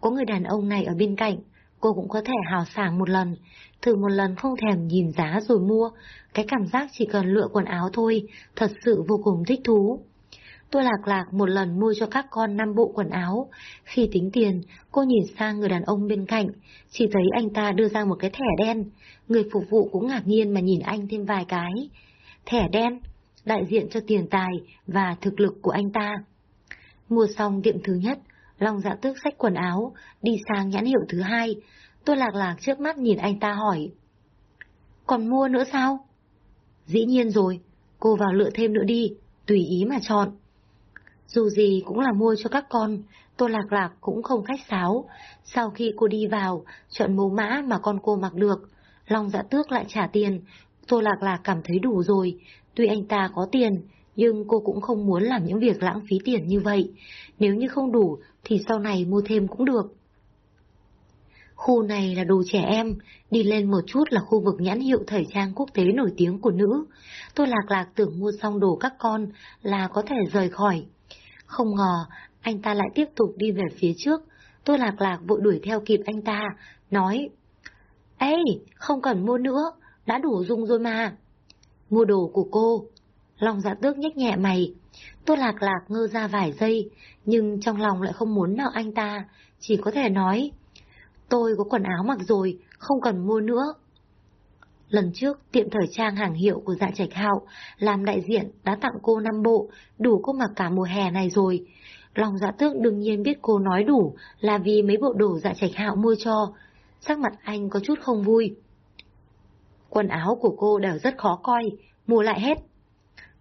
Speaker 1: Có người đàn ông này ở bên cạnh, cô cũng có thể hào sảng một lần, thử một lần không thèm nhìn giá rồi mua. Cái cảm giác chỉ cần lựa quần áo thôi, thật sự vô cùng thích thú. Tôi lạc lạc một lần mua cho các con năm bộ quần áo. Khi tính tiền, cô nhìn sang người đàn ông bên cạnh, chỉ thấy anh ta đưa ra một cái thẻ đen. Người phục vụ cũng ngạc nhiên mà nhìn anh thêm vài cái. Thẻ đen, đại diện cho tiền tài và thực lực của anh ta. Mua xong tiệm thứ nhất, Long dạ tước xách quần áo, đi sang nhãn hiệu thứ hai. Tôi lạc lạc trước mắt nhìn anh ta hỏi. Còn mua nữa sao? Dĩ nhiên rồi, cô vào lựa thêm nữa đi, tùy ý mà chọn. Dù gì cũng là mua cho các con, Tô Lạc Lạc cũng không khách sáo. Sau khi cô đi vào, chọn mẫu mã mà con cô mặc được, Long dạ tước lại trả tiền. Tô Lạc Lạc cảm thấy đủ rồi, tuy anh ta có tiền, nhưng cô cũng không muốn làm những việc lãng phí tiền như vậy. Nếu như không đủ, thì sau này mua thêm cũng được. Khu này là đồ trẻ em, đi lên một chút là khu vực nhãn hiệu thời trang quốc tế nổi tiếng của nữ. Tôi lạc lạc tưởng mua xong đồ các con là có thể rời khỏi. Không ngờ, anh ta lại tiếp tục đi về phía trước. Tôi lạc lạc vội đuổi theo kịp anh ta, nói Ê, không cần mua nữa, đã đủ dùng rồi mà. Mua đồ của cô. Long dạ tước nhếch nhẹ mày. Tôi lạc lạc ngơ ra vài giây, nhưng trong lòng lại không muốn nợ anh ta, chỉ có thể nói Tôi có quần áo mặc rồi, không cần mua nữa. Lần trước, tiệm thời trang hàng hiệu của dạ trạch hạo làm đại diện đã tặng cô năm bộ, đủ cô mặc cả mùa hè này rồi. Lòng dạ tước đương nhiên biết cô nói đủ là vì mấy bộ đồ dạ trạch hạo mua cho. Sắc mặt anh có chút không vui. Quần áo của cô đều rất khó coi, mua lại hết.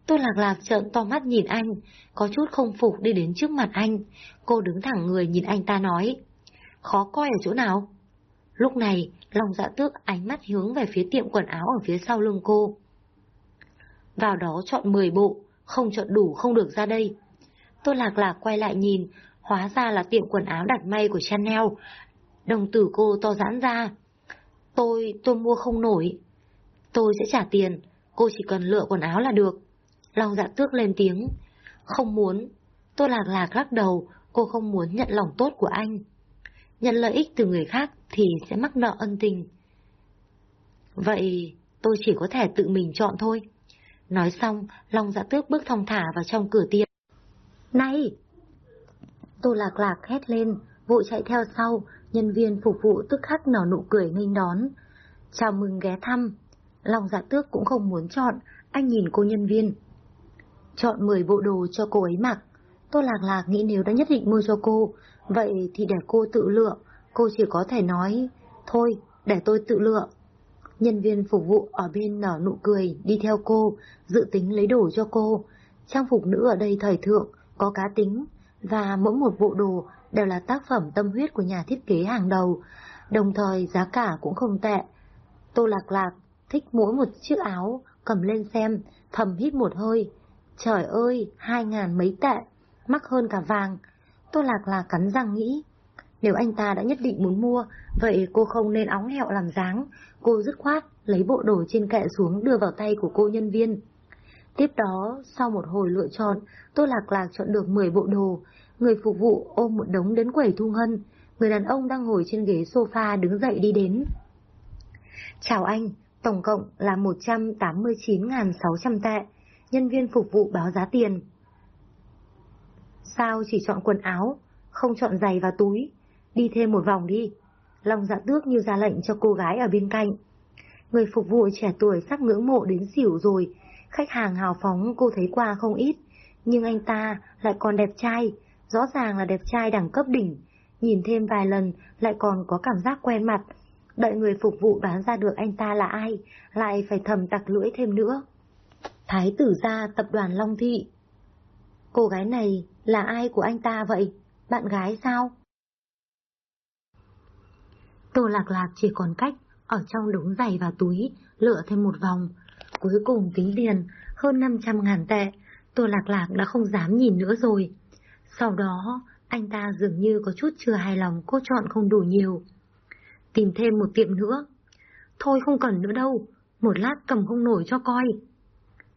Speaker 1: Tôi lạc lạc trợn to mắt nhìn anh, có chút không phục đi đến trước mặt anh. Cô đứng thẳng người nhìn anh ta nói. Khó coi ở chỗ nào? Lúc này, lòng dạ tước ánh mắt hướng về phía tiệm quần áo ở phía sau lưng cô. Vào đó chọn 10 bộ, không chọn đủ không được ra đây. Tôi lạc lạc quay lại nhìn, hóa ra là tiệm quần áo đặt may của Chanel. Đồng tử cô to giãn ra. Tôi, tôi mua không nổi. Tôi sẽ trả tiền, cô chỉ cần lựa quần áo là được. Lòng dạ tước lên tiếng. Không muốn. Tôi lạc lạc lắc đầu, cô không muốn nhận lòng tốt của anh nhận lợi ích từ người khác thì sẽ mắc nợ ân tình. Vậy tôi chỉ có thể tự mình chọn thôi. Nói xong, Long dạ tước bước thong thả vào trong cửa tiệm. Này! Tô lạc lạc hét lên, vội chạy theo sau, nhân viên phục vụ tức khắc nở nụ cười nghênh đón. Chào mừng ghé thăm. Long dạ tước cũng không muốn chọn, anh nhìn cô nhân viên. Chọn 10 bộ đồ cho cô ấy mặc. Tô lạc lạc nghĩ nếu đã nhất định mua cho cô, Vậy thì để cô tự lựa, cô chỉ có thể nói, thôi, để tôi tự lựa. Nhân viên phục vụ ở bên nở nụ cười, đi theo cô, dự tính lấy đồ cho cô. Trang phục nữ ở đây thời thượng, có cá tính, và mỗi một bộ đồ đều là tác phẩm tâm huyết của nhà thiết kế hàng đầu, đồng thời giá cả cũng không tệ. Tô Lạc Lạc thích mỗi một chiếc áo, cầm lên xem, thầm hít một hơi. Trời ơi, hai ngàn mấy tệ, mắc hơn cả vàng. Tô Lạc là cắn răng nghĩ. Nếu anh ta đã nhất định muốn mua, vậy cô không nên óng hẹo làm dáng. Cô dứt khoát, lấy bộ đồ trên kệ xuống đưa vào tay của cô nhân viên. Tiếp đó, sau một hồi lựa chọn, Tô Lạc Lạc chọn được 10 bộ đồ. Người phục vụ ôm một đống đến quầy thu ngân. Người đàn ông đang ngồi trên ghế sofa đứng dậy đi đến. Chào anh, tổng cộng là 189.600 tệ. Nhân viên phục vụ báo giá tiền. Sao chỉ chọn quần áo, không chọn giày và túi? Đi thêm một vòng đi. Long dạ tước như ra lệnh cho cô gái ở bên cạnh. Người phục vụ trẻ tuổi sắp ngưỡng mộ đến xỉu rồi. Khách hàng hào phóng cô thấy qua không ít. Nhưng anh ta lại còn đẹp trai, rõ ràng là đẹp trai đẳng cấp đỉnh. Nhìn thêm vài lần lại còn có cảm giác quen mặt. Đợi người phục vụ đoán ra được anh ta là ai, lại phải thầm tặc lưỡi thêm nữa. Thái tử gia tập đoàn Long Thị. Cô gái này là ai của anh ta vậy? Bạn gái sao? Tô lạc lạc chỉ còn cách ở trong đống giày và túi, lựa thêm một vòng. Cuối cùng tính tiền, hơn 500 ngàn tệ, Tô lạc lạc đã không dám nhìn nữa rồi. Sau đó, anh ta dường như có chút chưa hài lòng cô chọn không đủ nhiều. Tìm thêm một tiệm nữa. Thôi không cần nữa đâu, một lát cầm không nổi cho coi.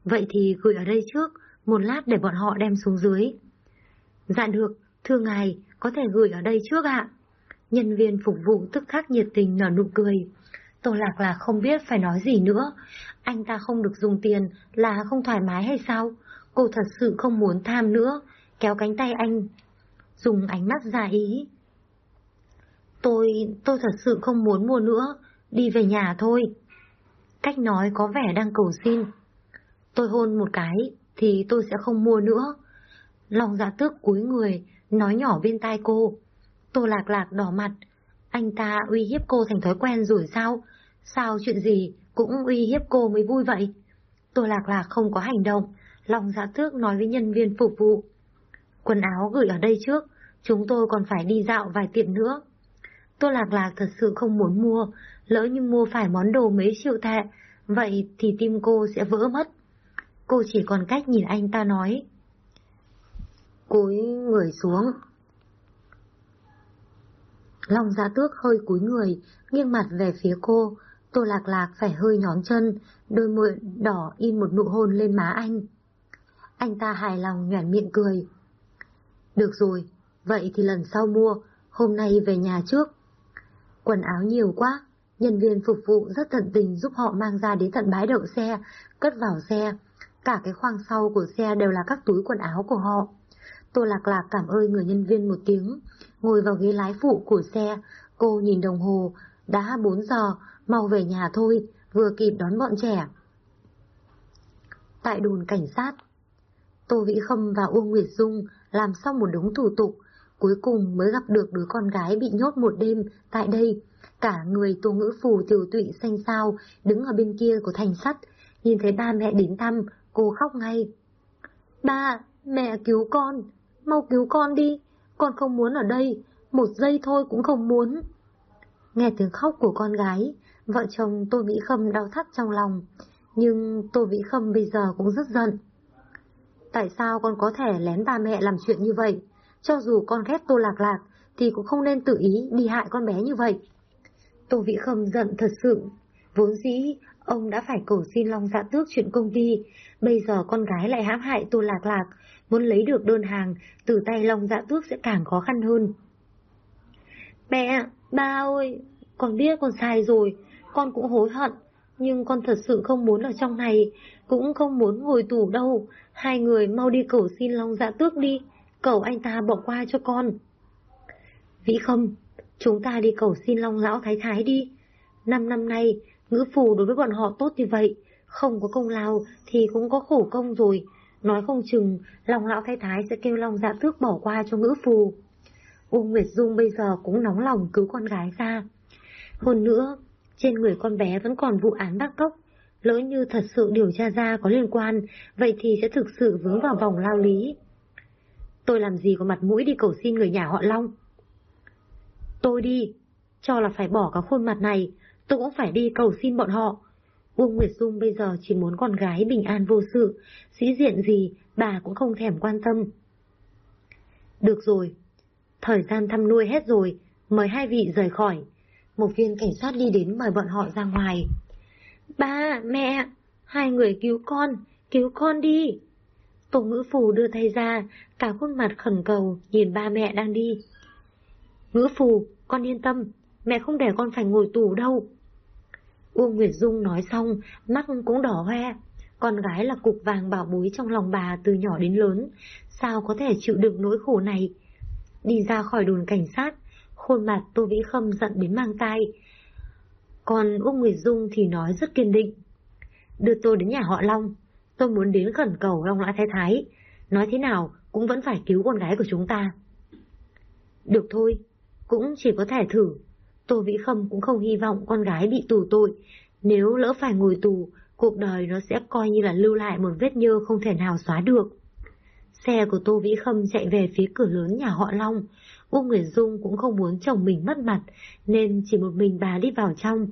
Speaker 1: Vậy thì gửi ở đây trước, một lát để bọn họ đem xuống dưới. Dạ được, thưa ngài, có thể gửi ở đây trước ạ. Nhân viên phục vụ tức khắc nhiệt tình nở nụ cười. Tô Lạc là không biết phải nói gì nữa. Anh ta không được dùng tiền là không thoải mái hay sao? Cô thật sự không muốn tham nữa, kéo cánh tay anh, dùng ánh mắt giả ý. Tôi, tôi thật sự không muốn mua nữa, đi về nhà thôi. Cách nói có vẻ đang cầu xin. Tôi hôn một cái, thì tôi sẽ không mua nữa. Lòng dạ tước cúi người, nói nhỏ bên tai cô. Tô lạc lạc đỏ mặt. Anh ta uy hiếp cô thành thói quen rồi sao? Sao chuyện gì cũng uy hiếp cô mới vui vậy? Tô lạc lạc không có hành động. Lòng dạ tước nói với nhân viên phục vụ. Quần áo gửi ở đây trước, chúng tôi còn phải đi dạo vài tiệm nữa. Tô lạc lạc thật sự không muốn mua, lỡ như mua phải món đồ mấy triệu tệ, vậy thì tim cô sẽ vỡ mất. Cô chỉ còn cách nhìn anh ta nói. Cúi người xuống. Long giá tước hơi cúi người, nghiêng mặt về phía cô. Tô lạc lạc phải hơi nhón chân, đôi môi đỏ in một nụ hôn lên má anh. Anh ta hài lòng nhoẻn miệng cười. Được rồi, vậy thì lần sau mua, hôm nay về nhà trước. Quần áo nhiều quá, nhân viên phục vụ rất tận tình giúp họ mang ra đến tận bãi đậu xe, cất vào xe. Cả cái khoang sau của xe đều là các túi quần áo của họ. Tô Lạc Lạc cảm ơn người nhân viên một tiếng, ngồi vào ghế lái phụ của xe, cô nhìn đồng hồ, đã 4 giờ, mau về nhà thôi, vừa kịp đón bọn trẻ. Tại đồn cảnh sát, Tô Vĩ Khâm và Uông Nguyệt Dung làm xong một đống thủ tục, cuối cùng mới gặp được đứa con gái bị nhốt một đêm tại đây. Cả người Tô Ngữ Phù tiểu tụy xanh xao, đứng ở bên kia của thành sắt, nhìn thấy ba mẹ đến thăm, cô khóc ngay. Ba, mẹ cứu con, mau cứu con đi, con không muốn ở đây, một giây thôi cũng không muốn. Nghe tiếng khóc của con gái, vợ chồng Tô Vĩ Khâm đau thắt trong lòng, nhưng Tô Vĩ Khâm bây giờ cũng rất giận. Tại sao con có thể lén ba mẹ làm chuyện như vậy? Cho dù con ghét Tô Lạc Lạc, thì cũng không nên tự ý đi hại con bé như vậy. Tô Vĩ Khâm giận thật sự. Vốn dĩ, ông đã phải cầu xin Long Dạ Tước chuyện công ty. Bây giờ con gái lại hãm hại Tô Lạc Lạc, muốn lấy được đơn hàng, từ tay Long Dạ Tước sẽ càng khó khăn hơn. Mẹ, ba ơi, con biết con sai rồi, con cũng hối hận, nhưng con thật sự không muốn ở trong này, cũng không muốn ngồi tù đâu. Hai người mau đi cầu xin Long Dạ Tước đi, cầu anh ta bỏ qua cho con. Vĩ không, chúng ta đi cầu xin Long Lão Thái Thái đi. Năm năm nay, ngữ phù đối với bọn họ tốt như vậy, không có công lao thì cũng có khổ công rồi. Nói không chừng, lòng Lão Thái Thái sẽ kêu lòng Dạ Tước bỏ qua cho ngữ phù. Uông Nguyệt Dung bây giờ cũng nóng lòng cứu con gái ra. Hơn nữa, trên người con bé vẫn còn vụ án bắt cóc. Lỡ như thật sự điều tra ra có liên quan, vậy thì sẽ thực sự vướng vào vòng lao lý. Tôi làm gì có mặt mũi đi cầu xin người nhà họ Long? Tôi đi, cho là phải bỏ cả khuôn mặt này, tôi cũng phải đi cầu xin bọn họ. Uông Nguyệt Dung bây giờ chỉ muốn con gái bình an vô sự, sĩ diện gì bà cũng không thèm quan tâm. Được rồi, thời gian thăm nuôi hết rồi, mời hai vị rời khỏi. Một viên cảnh sát đi đến mời bọn họ ra ngoài. Ba, mẹ, hai người cứu con, cứu con đi. Tổ ngữ phù đưa tay ra, cả khuôn mặt khẩn cầu, nhìn ba mẹ đang đi. Ngữ phù, con yên tâm, mẹ không để con phải ngồi tù đâu. Uông Nguyệt Dung nói xong, mắt cũng đỏ hoe. Con gái là cục vàng bảo bối trong lòng bà từ nhỏ đến lớn, sao có thể chịu được nỗi khổ này. Đi ra khỏi đồn cảnh sát, khuôn mặt Tô Vĩ Khâm giận đến mang tay. Còn Uông Nguyệt Dung thì nói rất kiên định. Đưa tôi đến nhà họ Long, tôi muốn đến khẩn cầu Long Lã Thái Thái. Nói thế nào cũng vẫn phải cứu con gái của chúng ta. Được thôi, cũng chỉ có thể thử. Tô Vĩ Khâm cũng không hy vọng con gái bị tù tội. Nếu lỡ phải ngồi tù, cuộc đời nó sẽ coi như là lưu lại một vết nhơ không thể nào xóa được. Xe của Tô Vĩ Khâm chạy về phía cửa lớn nhà họ Long. Uông Nguyệt Dung cũng không muốn chồng mình mất mặt, nên chỉ một mình bà đi vào trong.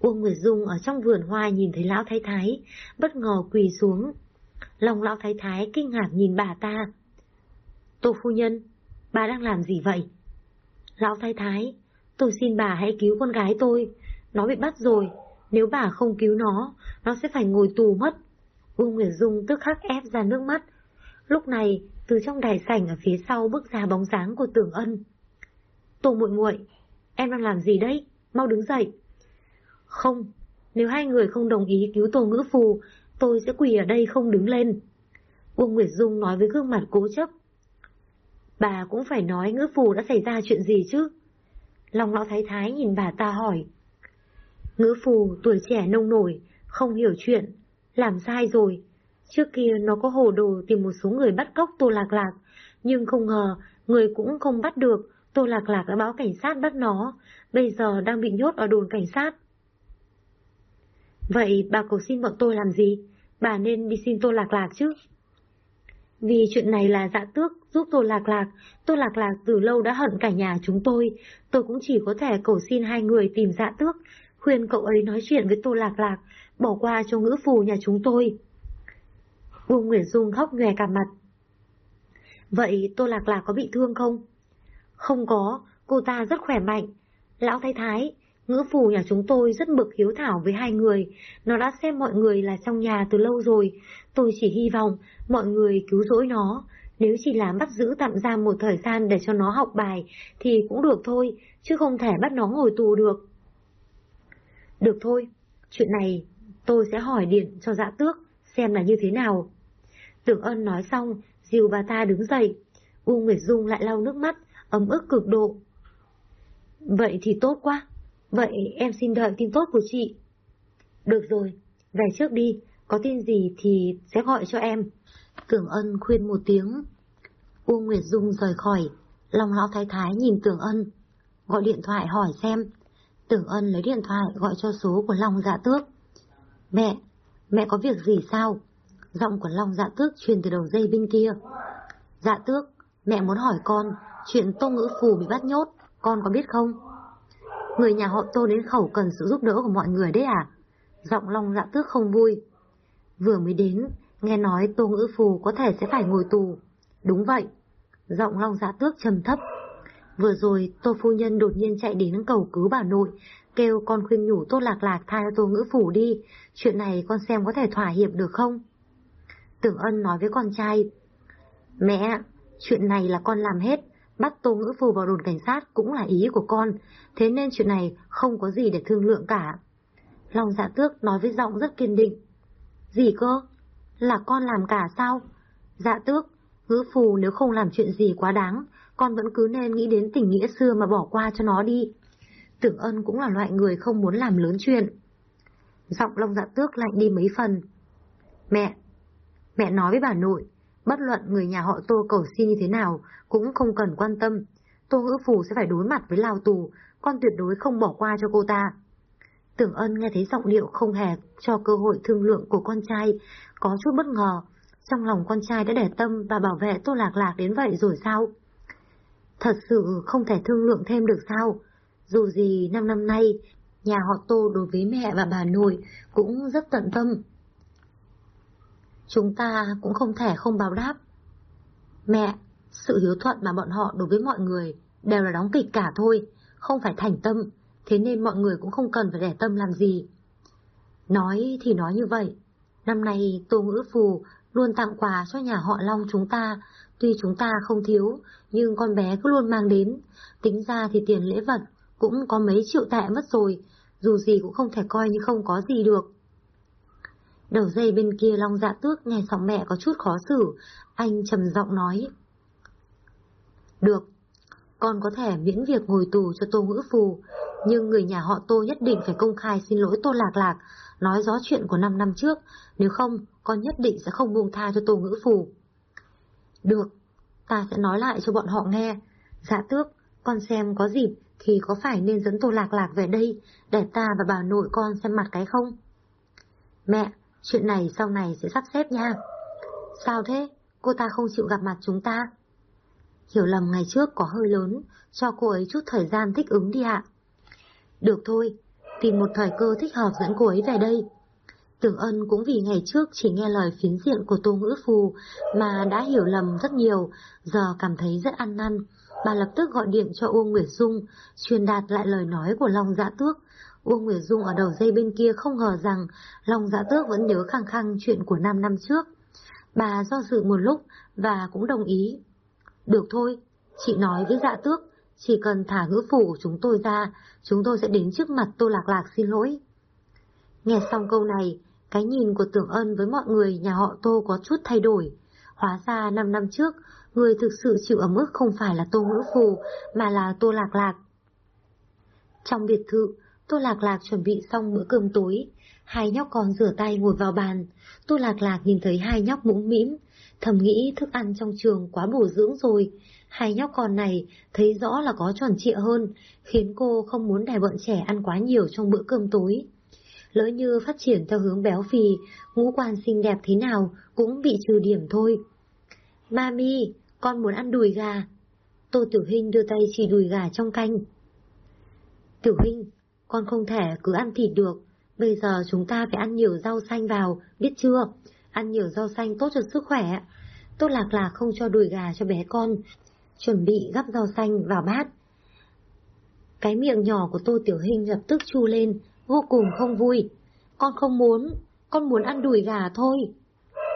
Speaker 1: Uông Nguyệt Dung ở trong vườn hoa nhìn thấy lão thái thái, bất ngờ quỳ xuống. Lòng lão thái thái kinh ngạc nhìn bà ta. Tô phu nhân, bà đang làm gì vậy? Lão thái thái, tôi xin bà hãy cứu con gái tôi, nó bị bắt rồi, nếu bà không cứu nó, nó sẽ phải ngồi tù mất. Uông Nguyệt Dung tức khắc ép ra nước mắt. Lúc này, từ trong đài sảnh ở phía sau bước ra bóng dáng của Tưởng Ân. Tô muội muội, em đang làm gì đấy? Mau đứng dậy. Không, nếu hai người không đồng ý cứu Tô Ngữ Phù, tôi sẽ quỳ ở đây không đứng lên. Uông Nguyệt Dung nói với gương mặt cố chấp. Bà cũng phải nói Ngữ Phù đã xảy ra chuyện gì chứ? Long lão thái thái nhìn bà ta hỏi. Ngữ Phù tuổi trẻ nông nổi, không hiểu chuyện, làm sai rồi. Trước kia nó có hồ đồ tìm một số người bắt cóc Tô Lạc Lạc, nhưng không ngờ người cũng không bắt được, Tô Lạc Lạc đã báo cảnh sát bắt nó, bây giờ đang bị nhốt ở đồn cảnh sát. Vậy bà cầu xin bọn tôi làm gì? Bà nên đi xin Tô Lạc Lạc chứ. Vì chuyện này là dạ tước giúp tôi Lạc Lạc, tôi Lạc Lạc từ lâu đã hận cả nhà chúng tôi, tôi cũng chỉ có thể cầu xin hai người tìm dạ tước, khuyên cậu ấy nói chuyện với tôi Lạc Lạc, bỏ qua cho ngữ phù nhà chúng tôi. Uông Nguyễn Dung khóc nhòe cả mặt. Vậy tôi Lạc Lạc có bị thương không? Không có, cô ta rất khỏe mạnh. Lão Thái Thái, ngữ phù nhà chúng tôi rất bực hiếu thảo với hai người. Nó đã xem mọi người là trong nhà từ lâu rồi. Tôi chỉ hy vọng mọi người cứu rỗi nó. Nếu chỉ là bắt giữ tạm giam một thời gian để cho nó học bài thì cũng được thôi, chứ không thể bắt nó ngồi tù được. Được thôi, chuyện này tôi sẽ hỏi điện cho dạ tước, xem là như thế nào. Tưởng ân nói xong, dìu bà ta đứng dậy. U Nguyệt Dung lại lau nước mắt, ấm ức cực độ. Vậy thì tốt quá. Vậy em xin đợi tin tốt của chị. Được rồi, về trước đi, có tin gì thì sẽ gọi cho em. Tưởng ân khuyên một tiếng. U Nguyệt Dung rời khỏi, lòng lão thái thái nhìn Tưởng ân. Gọi điện thoại hỏi xem. Tưởng ân lấy điện thoại gọi cho số của Long dạ tước. Mẹ, mẹ có việc gì sao? Giọng của Long dạ tước truyền từ đầu dây bên kia. Dạ tước, mẹ muốn hỏi con, chuyện Tô Ngữ Phù bị bắt nhốt, con có biết không? Người nhà họ Tô đến khẩu cần sự giúp đỡ của mọi người đấy à? Giọng Long dạ tước không vui. Vừa mới đến, nghe nói Tô Ngữ Phù có thể sẽ phải ngồi tù. Đúng vậy. Giọng Long dạ tước trầm thấp. Vừa rồi, Tô Phu Nhân đột nhiên chạy đến cầu cứu bà nội, kêu con khuyên nhủ Tô Lạc Lạc tha cho Tô Ngữ Phủ đi, chuyện này con xem có thể thỏa hiệp được không? Tưởng Ân nói với con trai, Mẹ, chuyện này là con làm hết, bắt Tô Ngữ Phù vào đồn cảnh sát cũng là ý của con, thế nên chuyện này không có gì để thương lượng cả. Long dạ tước nói với giọng rất kiên định. Gì cơ? Là con làm cả sao? Dạ tước, ngữ phù nếu không làm chuyện gì quá đáng, con vẫn cứ nên nghĩ đến tình nghĩa xưa mà bỏ qua cho nó đi. Tưởng ân cũng là loại người không muốn làm lớn chuyện. Giọng Long dạ tước lạnh đi mấy phần. Mẹ, mẹ nói với bà nội, bất luận người nhà họ Tô cầu xin như thế nào, cũng không cần quan tâm. Tô Hữu phù sẽ phải đối mặt với lao tù, con tuyệt đối không bỏ qua cho cô ta. Tưởng ân nghe thấy giọng điệu không hề cho cơ hội thương lượng của con trai, có chút bất ngờ. Trong lòng con trai đã để tâm và bảo vệ Tô Lạc Lạc đến vậy rồi sao? Thật sự không thể thương lượng thêm được sao? Dù gì năm năm nay, nhà họ Tô đối với mẹ và bà nội cũng rất tận tâm. Chúng ta cũng không thể không báo đáp. Mẹ, sự hiếu thuận mà bọn họ đối với mọi người đều là đóng kịch cả thôi, không phải thành tâm, thế nên mọi người cũng không cần phải để tâm làm gì. Nói thì nói như vậy, năm nay Tô Ngữ Phù luôn tặng quà cho nhà họ Long chúng ta, tuy chúng ta không thiếu, nhưng con bé cứ luôn mang đến, tính ra thì tiền lễ vật cũng có mấy triệu tệ mất rồi, dù gì cũng không thể coi như không có gì được. Đầu dây bên kia Long dạ tước nghe giọng mẹ có chút khó xử, anh trầm giọng nói. Được, con có thể miễn việc ngồi tù cho Tô Ngữ Phù, nhưng người nhà họ Tô nhất định phải công khai xin lỗi Tô Lạc Lạc, nói rõ chuyện của 5 năm trước, nếu không, con nhất định sẽ không buông tha cho Tô Ngữ Phù. Được, ta sẽ nói lại cho bọn họ nghe. Dạ tước, con xem có dịp thì có phải nên dẫn Tô Lạc Lạc về đây, để ta và bà nội con xem mặt cái không? Mẹ, chuyện này sau này sẽ sắp xếp nha. Sao thế? Cô ta không chịu gặp mặt chúng ta? Hiểu lầm ngày trước có hơi lớn, cho cô ấy chút thời gian thích ứng đi ạ. Được thôi, tìm một thời cơ thích hợp dẫn cô ấy về đây. Tưởng ân cũng vì ngày trước chỉ nghe lời phiến diện của Tô Ngữ Phù mà đã hiểu lầm rất nhiều, giờ cảm thấy rất ăn năn. Bà lập tức gọi điện cho Uông Nguyệt Dung, truyền đạt lại lời nói của Long Dạ Tước. Uông Nguyệt Dung ở đầu dây bên kia không ngờ rằng lòng Dạ Tước vẫn nhớ khăng khăng chuyện của 5 năm trước. Bà do dự một lúc và cũng đồng ý. Được thôi, chị nói với Dạ Tước, chỉ cần thả ngữ phủ của chúng tôi ra, chúng tôi sẽ đến trước mặt Tô Lạc Lạc xin lỗi. Nghe xong câu này, cái nhìn của Tưởng Ân với mọi người nhà họ Tô có chút thay đổi. Hóa ra 5 năm trước, người thực sự chịu ở mức không phải là Tô Ngữ Phù, mà là Tô Lạc Lạc. Trong biệt thự, Tô Lạc Lạc chuẩn bị xong bữa cơm tối. Hai nhóc con rửa tay ngồi vào bàn. Tô Lạc Lạc nhìn thấy hai nhóc mũm mĩm, thầm nghĩ thức ăn trong trường quá bổ dưỡng rồi. Hai nhóc con này thấy rõ là có tròn trịa hơn, khiến cô không muốn đài bọn trẻ ăn quá nhiều trong bữa cơm tối. Lỡ như phát triển theo hướng béo phì, ngũ quan xinh đẹp thế nào cũng bị trừ điểm thôi. Mami, con muốn ăn đùi gà. Tô Tiểu Hinh đưa tay chỉ đùi gà trong canh. Tiểu Hinh, con không thể cứ ăn thịt được. Bây giờ chúng ta phải ăn nhiều rau xanh vào, biết chưa? Ăn nhiều rau xanh tốt cho sức khỏe. Tốt lạc là không cho đùi gà cho bé con. Chuẩn bị gắp rau xanh vào bát. Cái miệng nhỏ của Tô Tiểu hình lập tức chu lên, vô cùng không vui. Con không muốn, con muốn ăn đùi gà thôi.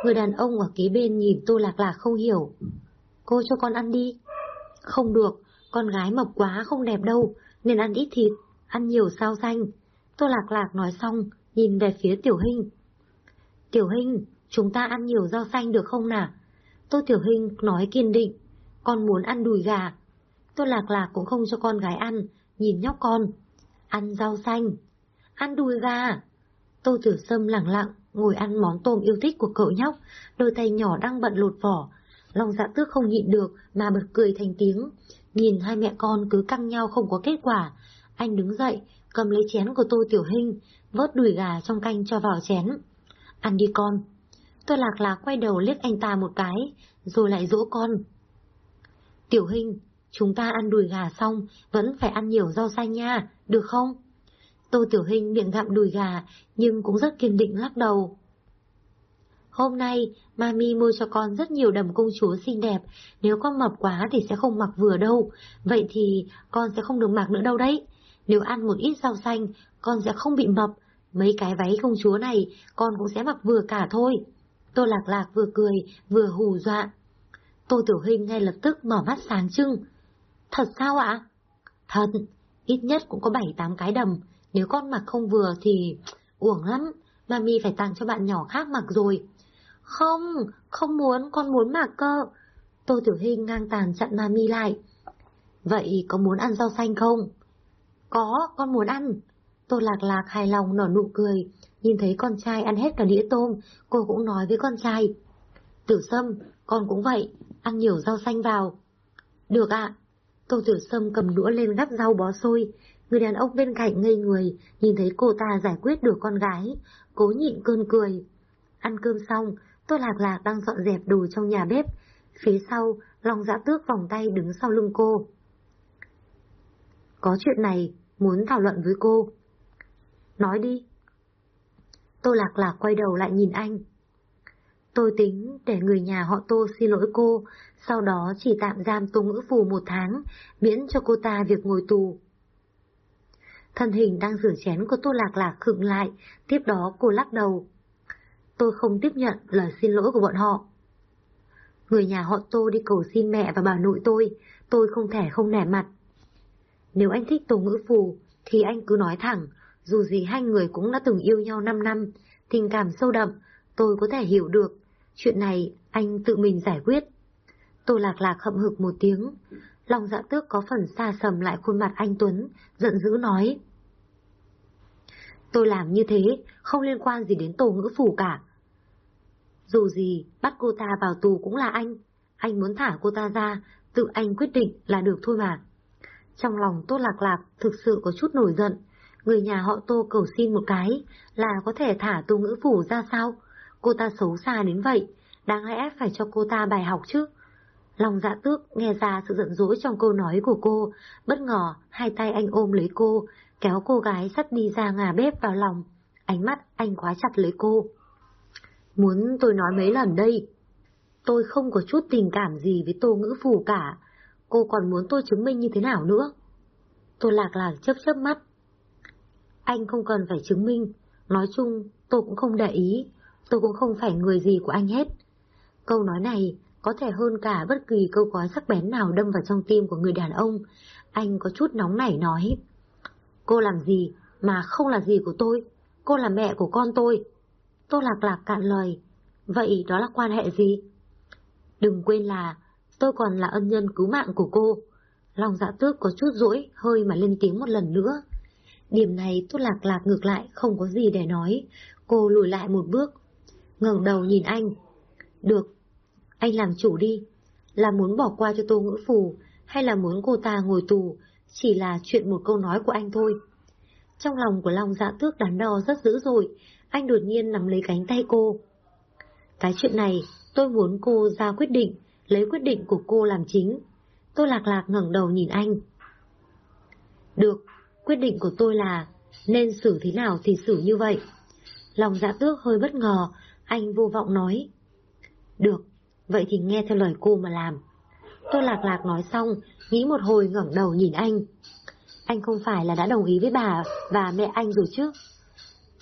Speaker 1: Người đàn ông ở kế bên nhìn Tô Lạc Lạc không hiểu. Cô cho con ăn đi. Không được, con gái mập quá không đẹp đâu, nên ăn ít thịt, ăn nhiều sao xanh. Tô Lạc Lạc nói xong, nhìn về phía Tiểu Hinh. Tiểu Hinh, chúng ta ăn nhiều rau xanh được không nào? Tô Tiểu Hinh nói kiên định, con muốn ăn đùi gà. Tô Lạc Lạc cũng không cho con gái ăn, nhìn nhóc con. Ăn rau xanh, ăn đùi gà. Tô Tiểu Sâm lặng lặng, ngồi ăn món tôm yêu thích của cậu nhóc, đôi tay nhỏ đang bận lột vỏ. lòng dạ tước không nhịn được mà bật cười thành tiếng. Nhìn hai mẹ con cứ căng nhau không có kết quả. Anh đứng dậy, cầm lấy chén của Tô Tiểu Hinh, vớt đùi gà trong canh cho vào chén. Ăn đi con. Tôi Lạc Lạc quay đầu liếc anh ta một cái, rồi lại dỗ con. Tiểu Hinh, chúng ta ăn đùi gà xong, vẫn phải ăn nhiều rau xanh nha, được không? Tô Tiểu Hình miệng gặm đùi gà, nhưng cũng rất kiên định lắc đầu. Hôm nay, Mami mua cho con rất nhiều đầm công chúa xinh đẹp, nếu con mập quá thì sẽ không mặc vừa đâu, vậy thì con sẽ không được mặc nữa đâu đấy. Nếu ăn một ít rau xanh, con sẽ không bị mập, mấy cái váy công chúa này con cũng sẽ mặc vừa cả thôi. Tô Lạc Lạc vừa cười, vừa hù dọa. Tô Tiểu Hình ngay lập tức mở mắt sáng trưng. Thật sao ạ? Thật, ít nhất cũng có bảy tám cái đầm, nếu con mặc không vừa thì uổng lắm, mami phải tặng cho bạn nhỏ khác mặc rồi. Không, không muốn, con muốn mặc cơ. Tô Tiểu Hinh ngang tàn chặn mami lại. Vậy có muốn ăn rau xanh không? Có, con muốn ăn. Tô Lạc Lạc hài lòng nở nụ cười, nhìn thấy con trai ăn hết cả đĩa tôm, cô cũng nói với con trai. Tiểu Sâm, con cũng vậy, ăn nhiều rau xanh vào. Được ạ. Tô Tiểu Sâm cầm đũa lên gắp rau bó xôi, Người đàn ông bên cạnh ngây người, nhìn thấy cô ta giải quyết được con gái, cố nhịn cơn cười. Ăn cơm xong, Tô Lạc Lạc đang dọn dẹp đồ trong nhà bếp. Phía sau, Long Giã dạ Tước vòng tay đứng sau lưng cô. Có chuyện này, muốn thảo luận với cô. Nói đi. Tô Lạc Lạc quay đầu lại nhìn anh. Tôi tính để người nhà họ Tô xin lỗi cô, sau đó chỉ tạm giam Tô Ngữ Phù một tháng, miễn cho cô ta việc ngồi tù. Thân hình đang rửa chén của Tô Lạc Lạc khựng lại, tiếp đó cô lắc đầu. Tôi không tiếp nhận lời xin lỗi của bọn họ. Người nhà họ Tô đi cầu xin mẹ và bà nội tôi, tôi không thể không nẻ mặt. Nếu anh thích Tô Ngữ Phù, thì anh cứ nói thẳng, dù gì hai người cũng đã từng yêu nhau 5 năm, tình cảm sâu đậm, tôi có thể hiểu được. Chuyện này anh tự mình giải quyết. Tô Lạc Lạc hậm hực một tiếng. Lòng dạ tước có phần xa sầm lại khuôn mặt anh Tuấn, giận dữ nói. Tôi làm như thế, không liên quan gì đến Tô ngữ phủ cả. Dù gì, bắt cô ta vào tù cũng là anh. Anh muốn thả cô ta ra, tự anh quyết định là được thôi mà. Trong lòng Tô Lạc Lạc thực sự có chút nổi giận. người nhà họ Tô cầu xin một cái là có thể thả Tô Ngữ Phủ ra sao? Cô ta xấu xa đến vậy, đáng lẽ phải cho cô ta bài học chứ. Lòng dạ tước nghe ra sự giận dỗi trong câu nói của cô, bất ngờ hai tay anh ôm lấy cô, kéo cô gái sắt đi ra ngà bếp vào lòng. Ánh mắt anh quá chặt lấy cô. Muốn tôi nói mấy lần đây? Tôi không có chút tình cảm gì với tô ngữ phù cả. Cô còn muốn tôi chứng minh như thế nào nữa? Tôi lạc lạc chớp chớp mắt. Anh không cần phải chứng minh. Nói chung, tôi cũng không để ý. Tôi cũng không phải người gì của anh hết. Câu nói này có thể hơn cả bất kỳ câu nói sắc bén nào đâm vào trong tim của người đàn ông. Anh có chút nóng nảy nói. Cô làm gì mà không là gì của tôi? Cô là mẹ của con tôi. Tôi lạc lạc cạn lời. Vậy đó là quan hệ gì? Đừng quên là tôi còn là ân nhân cứu mạng của cô. Lòng dạ tước có chút rỗi, hơi mà lên tiếng một lần nữa. Điểm này tốt lạc lạc ngược lại, không có gì để nói. Cô lùi lại một bước, ngẩng đầu nhìn anh. Được, anh làm chủ đi. Là muốn bỏ qua cho Tô Ngữ Phù, hay là muốn cô ta ngồi tù, chỉ là chuyện một câu nói của anh thôi. Trong lòng của Long dạ tước đắn đo rất dữ dội, anh đột nhiên nắm lấy cánh tay cô. Cái chuyện này, tôi muốn cô ra quyết định, lấy quyết định của cô làm chính. Tôi lạc lạc ngẩng đầu nhìn anh. Được, quyết định của tôi là nên xử thế nào thì xử như vậy. Lòng dạ tước hơi bất ngờ, anh vô vọng nói. Được, vậy thì nghe theo lời cô mà làm. Tôi lạc lạc nói xong, nghĩ một hồi ngẩng đầu nhìn anh. Anh không phải là đã đồng ý với bà và mẹ anh rồi chứ?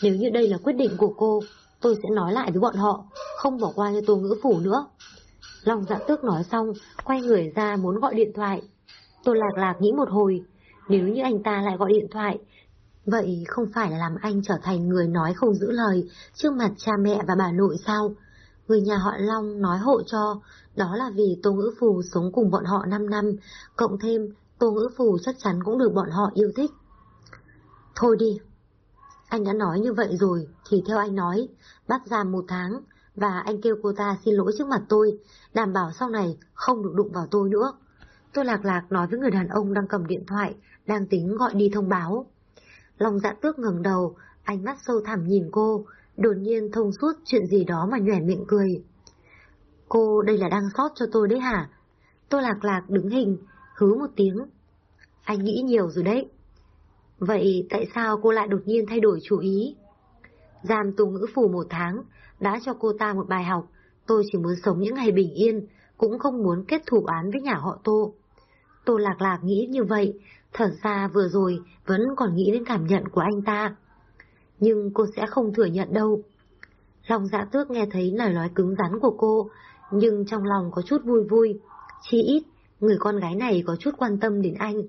Speaker 1: Nếu như đây là quyết định của cô, tôi sẽ nói lại với bọn họ, không bỏ qua cho tô ngữ phủ nữa. Long dạ tước nói xong, quay người ra muốn gọi điện thoại. Tôi lạc lạc nghĩ một hồi, nếu như anh ta lại gọi điện thoại, vậy không phải là làm anh trở thành người nói không giữ lời trước mặt cha mẹ và bà nội sao? Người nhà họ Long nói hộ cho, đó là vì Tô Ngữ Phù sống cùng bọn họ 5 năm, cộng thêm Tô Ngữ Phù chắc chắn cũng được bọn họ yêu thích. Thôi đi, anh đã nói như vậy rồi, thì theo anh nói, bắt giam một tháng, và anh kêu cô ta xin lỗi trước mặt tôi, đảm bảo sau này không được đụng vào tôi nữa. Tôi lạc lạc nói với người đàn ông đang cầm điện thoại, đang tính gọi đi thông báo. Lòng dạ tước ngẩng đầu, ánh mắt sâu thẳm nhìn cô, đột nhiên thông suốt chuyện gì đó mà nhoẻn miệng cười. Cô đây là đang sót cho tôi đấy hả? Tôi lạc lạc đứng hình, hứ một tiếng. Anh nghĩ nhiều rồi đấy. Vậy tại sao cô lại đột nhiên thay đổi chủ ý? Giam tù ngữ phủ một tháng, đã cho cô ta một bài học, tôi chỉ muốn sống những ngày bình yên, cũng không muốn kết thủ án với nhà họ Tô. Tô Lạc Lạc nghĩ như vậy, thở ra vừa rồi vẫn còn nghĩ đến cảm nhận của anh ta. Nhưng cô sẽ không thừa nhận đâu. Lòng dạ tước nghe thấy lời nói cứng rắn của cô, nhưng trong lòng có chút vui vui. Chỉ ít, người con gái này có chút quan tâm đến anh.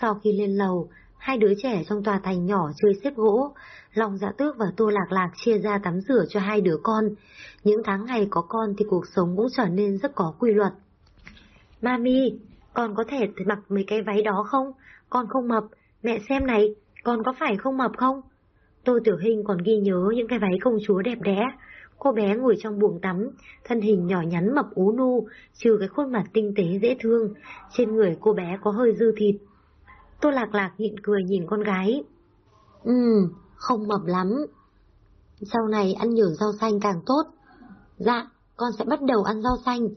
Speaker 1: Sau khi lên lầu, hai đứa trẻ trong tòa thành nhỏ chơi xếp gỗ, Long Dạ Tước và Tô Lạc Lạc chia ra tắm rửa cho hai đứa con. Những tháng ngày có con thì cuộc sống cũng trở nên rất có quy luật. Mami, con có thể mặc mấy cái váy đó không? Con không mập, mẹ xem này, con có phải không mập không? Tô Tiểu Hình còn ghi nhớ những cái váy công chúa đẹp đẽ. Cô bé ngồi trong buồng tắm, thân hình nhỏ nhắn mập ú nu, trừ cái khuôn mặt tinh tế dễ thương. Trên người cô bé có hơi dư thịt. Tô Lạc Lạc nhịn cười nhìn con gái. ừ, không mập lắm. Sau này ăn nhiều rau xanh càng tốt. Dạ, con sẽ bắt đầu ăn rau xanh.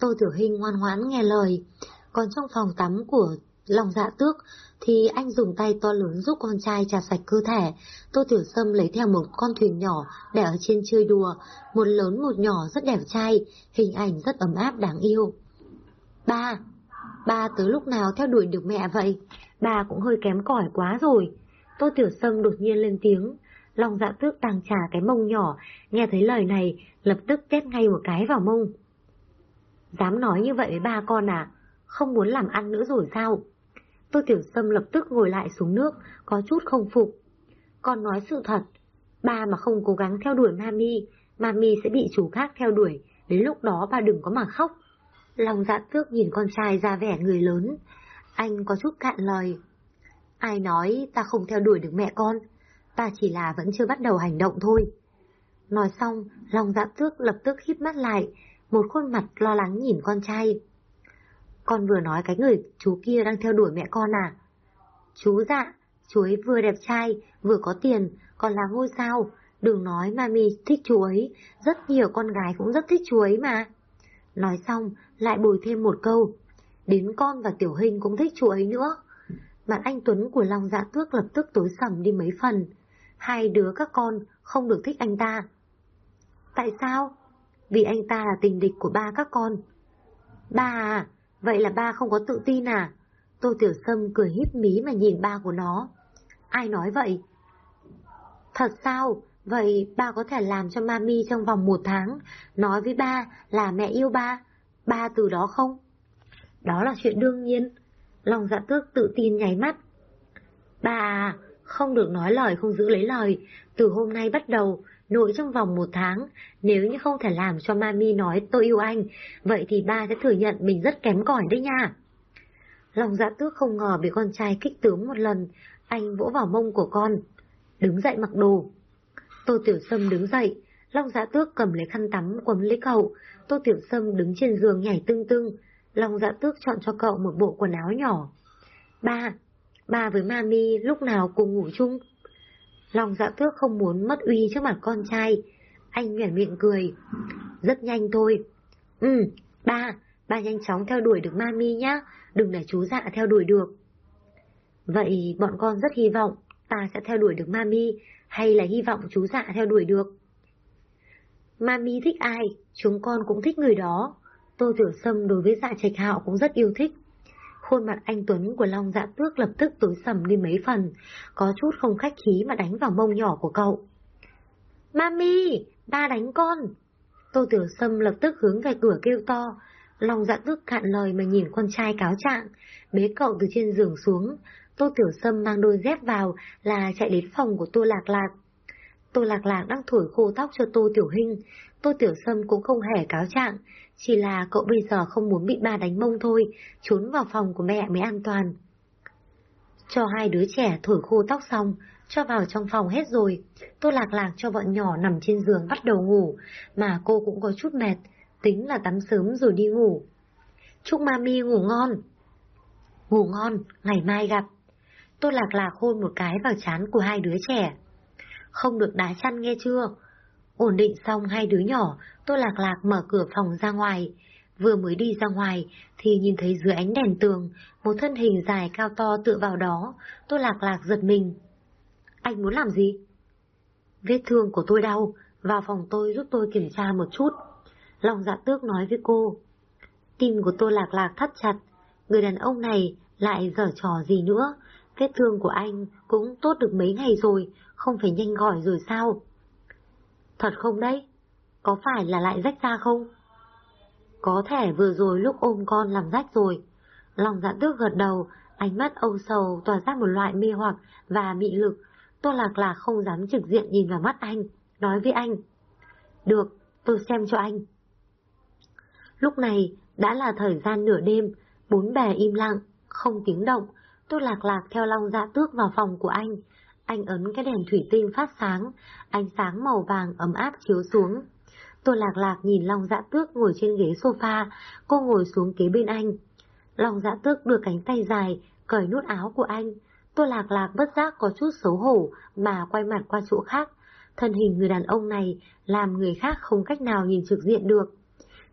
Speaker 1: Tô Tiểu Hình ngoan ngoãn nghe lời. Còn trong phòng tắm của lòng dạ tước, thì anh dùng tay to lớn giúp con trai trà sạch cơ thể. Tô Tiểu Sâm lấy theo một con thuyền nhỏ để ở trên chơi đùa, một lớn một nhỏ rất đẹp trai, hình ảnh rất ấm áp đáng yêu. Ba, ba tới lúc nào theo đuổi được mẹ vậy? Ba cũng hơi kém cỏi quá rồi. Tô Tiểu Sâm đột nhiên lên tiếng, lòng dạ tước đang trả cái mông nhỏ, nghe thấy lời này, lập tức tét ngay một cái vào mông. Dám nói như vậy với ba con à? Không muốn làm ăn nữa rồi sao? Tô Tiểu Sâm lập tức ngồi lại xuống nước, có chút không phục. Con nói sự thật, ba mà không cố gắng theo đuổi Mami, Mami sẽ bị chủ khác theo đuổi, đến lúc đó ba đừng có mà khóc. Lòng dạ tước nhìn con trai ra vẻ người lớn, anh có chút cạn lời. Ai nói ta không theo đuổi được mẹ con, ta chỉ là vẫn chưa bắt đầu hành động thôi. Nói xong, lòng dạ tước lập tức hít mắt lại, một khuôn mặt lo lắng nhìn con trai. Con vừa nói cái người chú kia đang theo đuổi mẹ con à? Chú dạ, chú ấy vừa đẹp trai, vừa có tiền, còn là ngôi sao. Đừng nói mami thích chú ấy, rất nhiều con gái cũng rất thích chú ấy mà. Nói xong, lại bồi thêm một câu. Đến con và Tiểu Hình cũng thích chú ấy nữa. Mặt anh Tuấn của Long Dạ Tước lập tức tối sầm đi mấy phần. Hai đứa các con không được thích anh ta. Tại sao? Vì anh ta là tình địch của ba các con. Ba à? Vậy là ba không có tự tin à? Tô Tiểu Sâm cười híp mí mà nhìn ba của nó. Ai nói vậy? Thật sao? Vậy ba có thể làm cho mami trong vòng một tháng nói với ba là mẹ yêu ba, ba từ đó không? Đó là chuyện đương nhiên. Lòng dạ tước tự tin nháy mắt. Ba không được nói lời không giữ lấy lời. Từ hôm nay bắt đầu, nội trong vòng một tháng, nếu như không thể làm cho mami nói tôi yêu anh, vậy thì ba sẽ thừa nhận mình rất kém cỏi đấy nha. Lòng dạ tước không ngờ bị con trai kích tướng một lần, anh vỗ vào mông của con. Đứng dậy mặc đồ. Tô Tiểu Sâm đứng dậy, Long Dạ Tước cầm lấy khăn tắm quấn lấy cậu, Tô Tiểu Sâm đứng trên giường nhảy tưng tưng, Long Dạ Tước chọn cho cậu một bộ quần áo nhỏ. Ba, ba với mami lúc nào cùng ngủ chung? Long Dạ Tước không muốn mất uy trước mặt con trai, anh nhoẻn miệng cười. Rất nhanh thôi. Ừ, ba, ba nhanh chóng theo đuổi được mami nhá, đừng để chú dạ theo đuổi được. Vậy bọn con rất hy vọng ta sẽ theo đuổi được mami, hay là hy vọng chú dạ theo đuổi được. Mami thích ai, chúng con cũng thích người đó. Tô Tiểu Sâm đối với dạ trạch hạo cũng rất yêu thích. Khuôn mặt anh Tuấn của Long dạ tước lập tức tối sầm đi mấy phần, có chút không khách khí mà đánh vào mông nhỏ của cậu. Mami, ba đánh con. Tô Tiểu Sâm lập tức hướng về cửa kêu to, Long dạ tước cạn lời mà nhìn con trai cáo trạng, bế cậu từ trên giường xuống, Tô Tiểu Sâm mang đôi dép vào là chạy đến phòng của Tô Lạc Lạc. Tô Lạc Lạc đang thổi khô tóc cho Tô Tiểu Hinh. Tô Tiểu Sâm cũng không hề cáo trạng, chỉ là cậu bây giờ không muốn bị ba đánh mông thôi, trốn vào phòng của mẹ mới an toàn. Cho hai đứa trẻ thổi khô tóc xong, cho vào trong phòng hết rồi. Tôi Lạc Lạc cho bọn nhỏ nằm trên giường bắt đầu ngủ, mà cô cũng có chút mệt, tính là tắm sớm rồi đi ngủ. Chúc mami ngủ ngon. Ngủ ngon, ngày mai gặp. Tôi Lạc Lạc hôn một cái vào chán của hai đứa trẻ. Không được đá chăn nghe chưa? Ổn định xong hai đứa nhỏ, Tô Lạc Lạc mở cửa phòng ra ngoài. Vừa mới đi ra ngoài thì nhìn thấy dưới ánh đèn tường, một thân hình dài cao to tựa vào đó, Tô Lạc Lạc giật mình. Anh muốn làm gì? Vết thương của tôi đau, vào phòng tôi giúp tôi kiểm tra một chút. Lòng dạ tước nói với cô. Tim của tôi lạc lạc thắt chặt, người đàn ông này lại dở trò gì nữa, Vết thương của anh cũng tốt được mấy ngày rồi, không phải nhanh gọi rồi sao? Thật không đấy? Có phải là lại rách ra không? Có thể vừa rồi lúc ôm con làm rách rồi. Lòng dạ tước gật đầu, ánh mắt âu sầu tỏa ra một loại mê hoặc và mị lực. Tô lạc là không dám trực diện nhìn vào mắt anh, nói với anh. Được, tôi xem cho anh. Lúc này đã là thời gian nửa đêm, bốn bè im lặng, không tiếng động, Tôi lạc lạc theo long dạ tước vào phòng của anh. Anh ấn cái đèn thủy tinh phát sáng, ánh sáng màu vàng ấm áp chiếu xuống. Tôi lạc lạc nhìn Long Dã Tước ngồi trên ghế sofa, cô ngồi xuống kế bên anh. Long Dã Tước đưa cánh tay dài, cởi nút áo của anh. Tôi lạc lạc bất giác có chút xấu hổ mà quay mặt qua chỗ khác. Thân hình người đàn ông này làm người khác không cách nào nhìn trực diện được.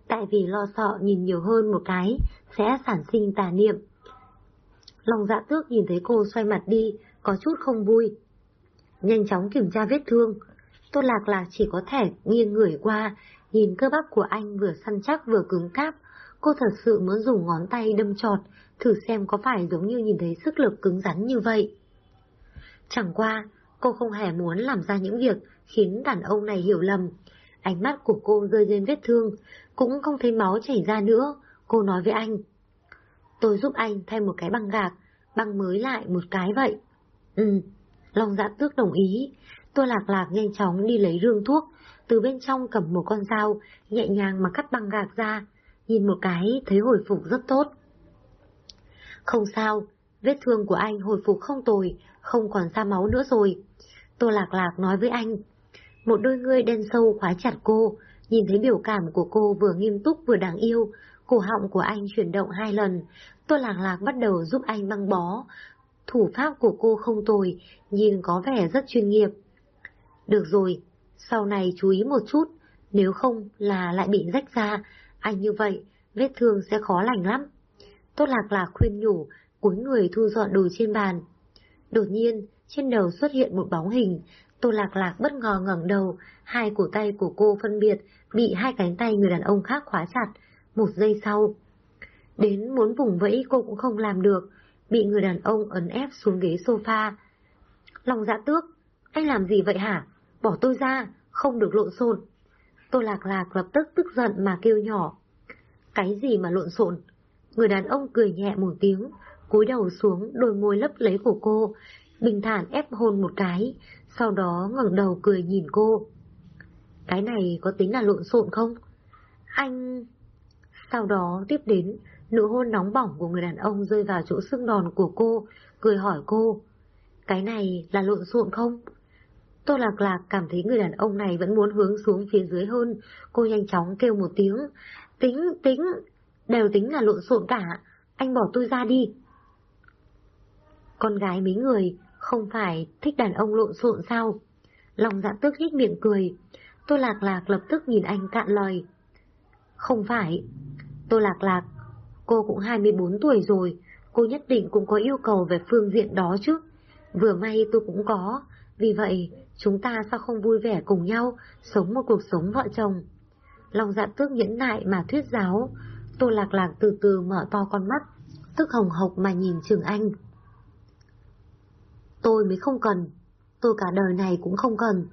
Speaker 1: Tại vì lo sợ nhìn nhiều hơn một cái sẽ sản sinh tà niệm. Long dạ tước nhìn thấy cô xoay mặt đi, có chút không vui. Nhanh chóng kiểm tra vết thương. Tô lạc lạc chỉ có thể nghiêng người qua, nhìn cơ bắp của anh vừa săn chắc vừa cứng cáp. Cô thật sự muốn dùng ngón tay đâm trọt, thử xem có phải giống như nhìn thấy sức lực cứng rắn như vậy. Chẳng qua, cô không hề muốn làm ra những việc khiến đàn ông này hiểu lầm. Ánh mắt của cô rơi lên vết thương, cũng không thấy máu chảy ra nữa. Cô nói với anh, Tôi giúp anh thay một cái băng gạc, băng mới lại một cái vậy. Ừ, Long dạ tước đồng ý. Tôi lạc lạc nhanh chóng đi lấy rương thuốc, từ bên trong cầm một con dao, nhẹ nhàng mà cắt băng gạc ra, nhìn một cái thấy hồi phục rất tốt. Không sao, vết thương của anh hồi phục không tồi, không còn ra máu nữa rồi. Tô Lạc Lạc nói với anh. Một đôi ngươi đen sâu khóa chặt cô, nhìn thấy biểu cảm của cô vừa nghiêm túc vừa đáng yêu, cổ họng của anh chuyển động hai lần, Tô Lạc Lạc bắt đầu giúp anh băng bó. Thủ pháp của cô không tồi, nhìn có vẻ rất chuyên nghiệp. Được rồi, sau này chú ý một chút, nếu không là lại bị rách ra, anh như vậy, vết thương sẽ khó lành lắm. Tốt lạc lạc khuyên nhủ, cúi người thu dọn đồ trên bàn. Đột nhiên, trên đầu xuất hiện một bóng hình, Tô Lạc Lạc bất ngờ ngẩng đầu, hai cổ tay của cô phân biệt bị hai cánh tay người đàn ông khác khóa chặt. Một giây sau, đến muốn vùng vẫy cô cũng không làm được, bị người đàn ông ấn ép xuống ghế sofa. Lòng dạ tước, anh làm gì vậy hả? Bỏ tôi ra, không được lộn xộn. Tô Lạc Lạc lập tức tức giận mà kêu nhỏ. Cái gì mà lộn xộn? Người đàn ông cười nhẹ một tiếng, cúi đầu xuống đôi môi lấp lấy của cô, bình thản ép hôn một cái, sau đó ngẩng đầu cười nhìn cô. Cái này có tính là lộn xộn không? Anh... Sau đó tiếp đến, nụ hôn nóng bỏng của người đàn ông rơi vào chỗ xương đòn của cô, cười hỏi cô. Cái này là lộn xộn không? Tô Lạc Lạc cảm thấy người đàn ông này vẫn muốn hướng xuống phía dưới hơn, cô nhanh chóng kêu một tiếng. Tính, tính, đều tính là lộn xộn cả, anh bỏ tôi ra đi. Con gái mấy người không phải thích đàn ông lộn xộn sao? Lòng dạ tước hít miệng cười. Tô Lạc Lạc lập tức nhìn anh cạn lời. Không phải. Tô Lạc Lạc, cô cũng 24 tuổi rồi, cô nhất định cũng có yêu cầu về phương diện đó chứ. Vừa may tôi cũng có, vì vậy chúng ta sao không vui vẻ cùng nhau, sống một cuộc sống vợ chồng. Lòng dạ tước nhẫn nại mà thuyết giáo, tôi Lạc Lạc từ từ mở to con mắt, tức hồng hộc mà nhìn Trường Anh. Tôi mới không cần, tôi cả đời này cũng không cần.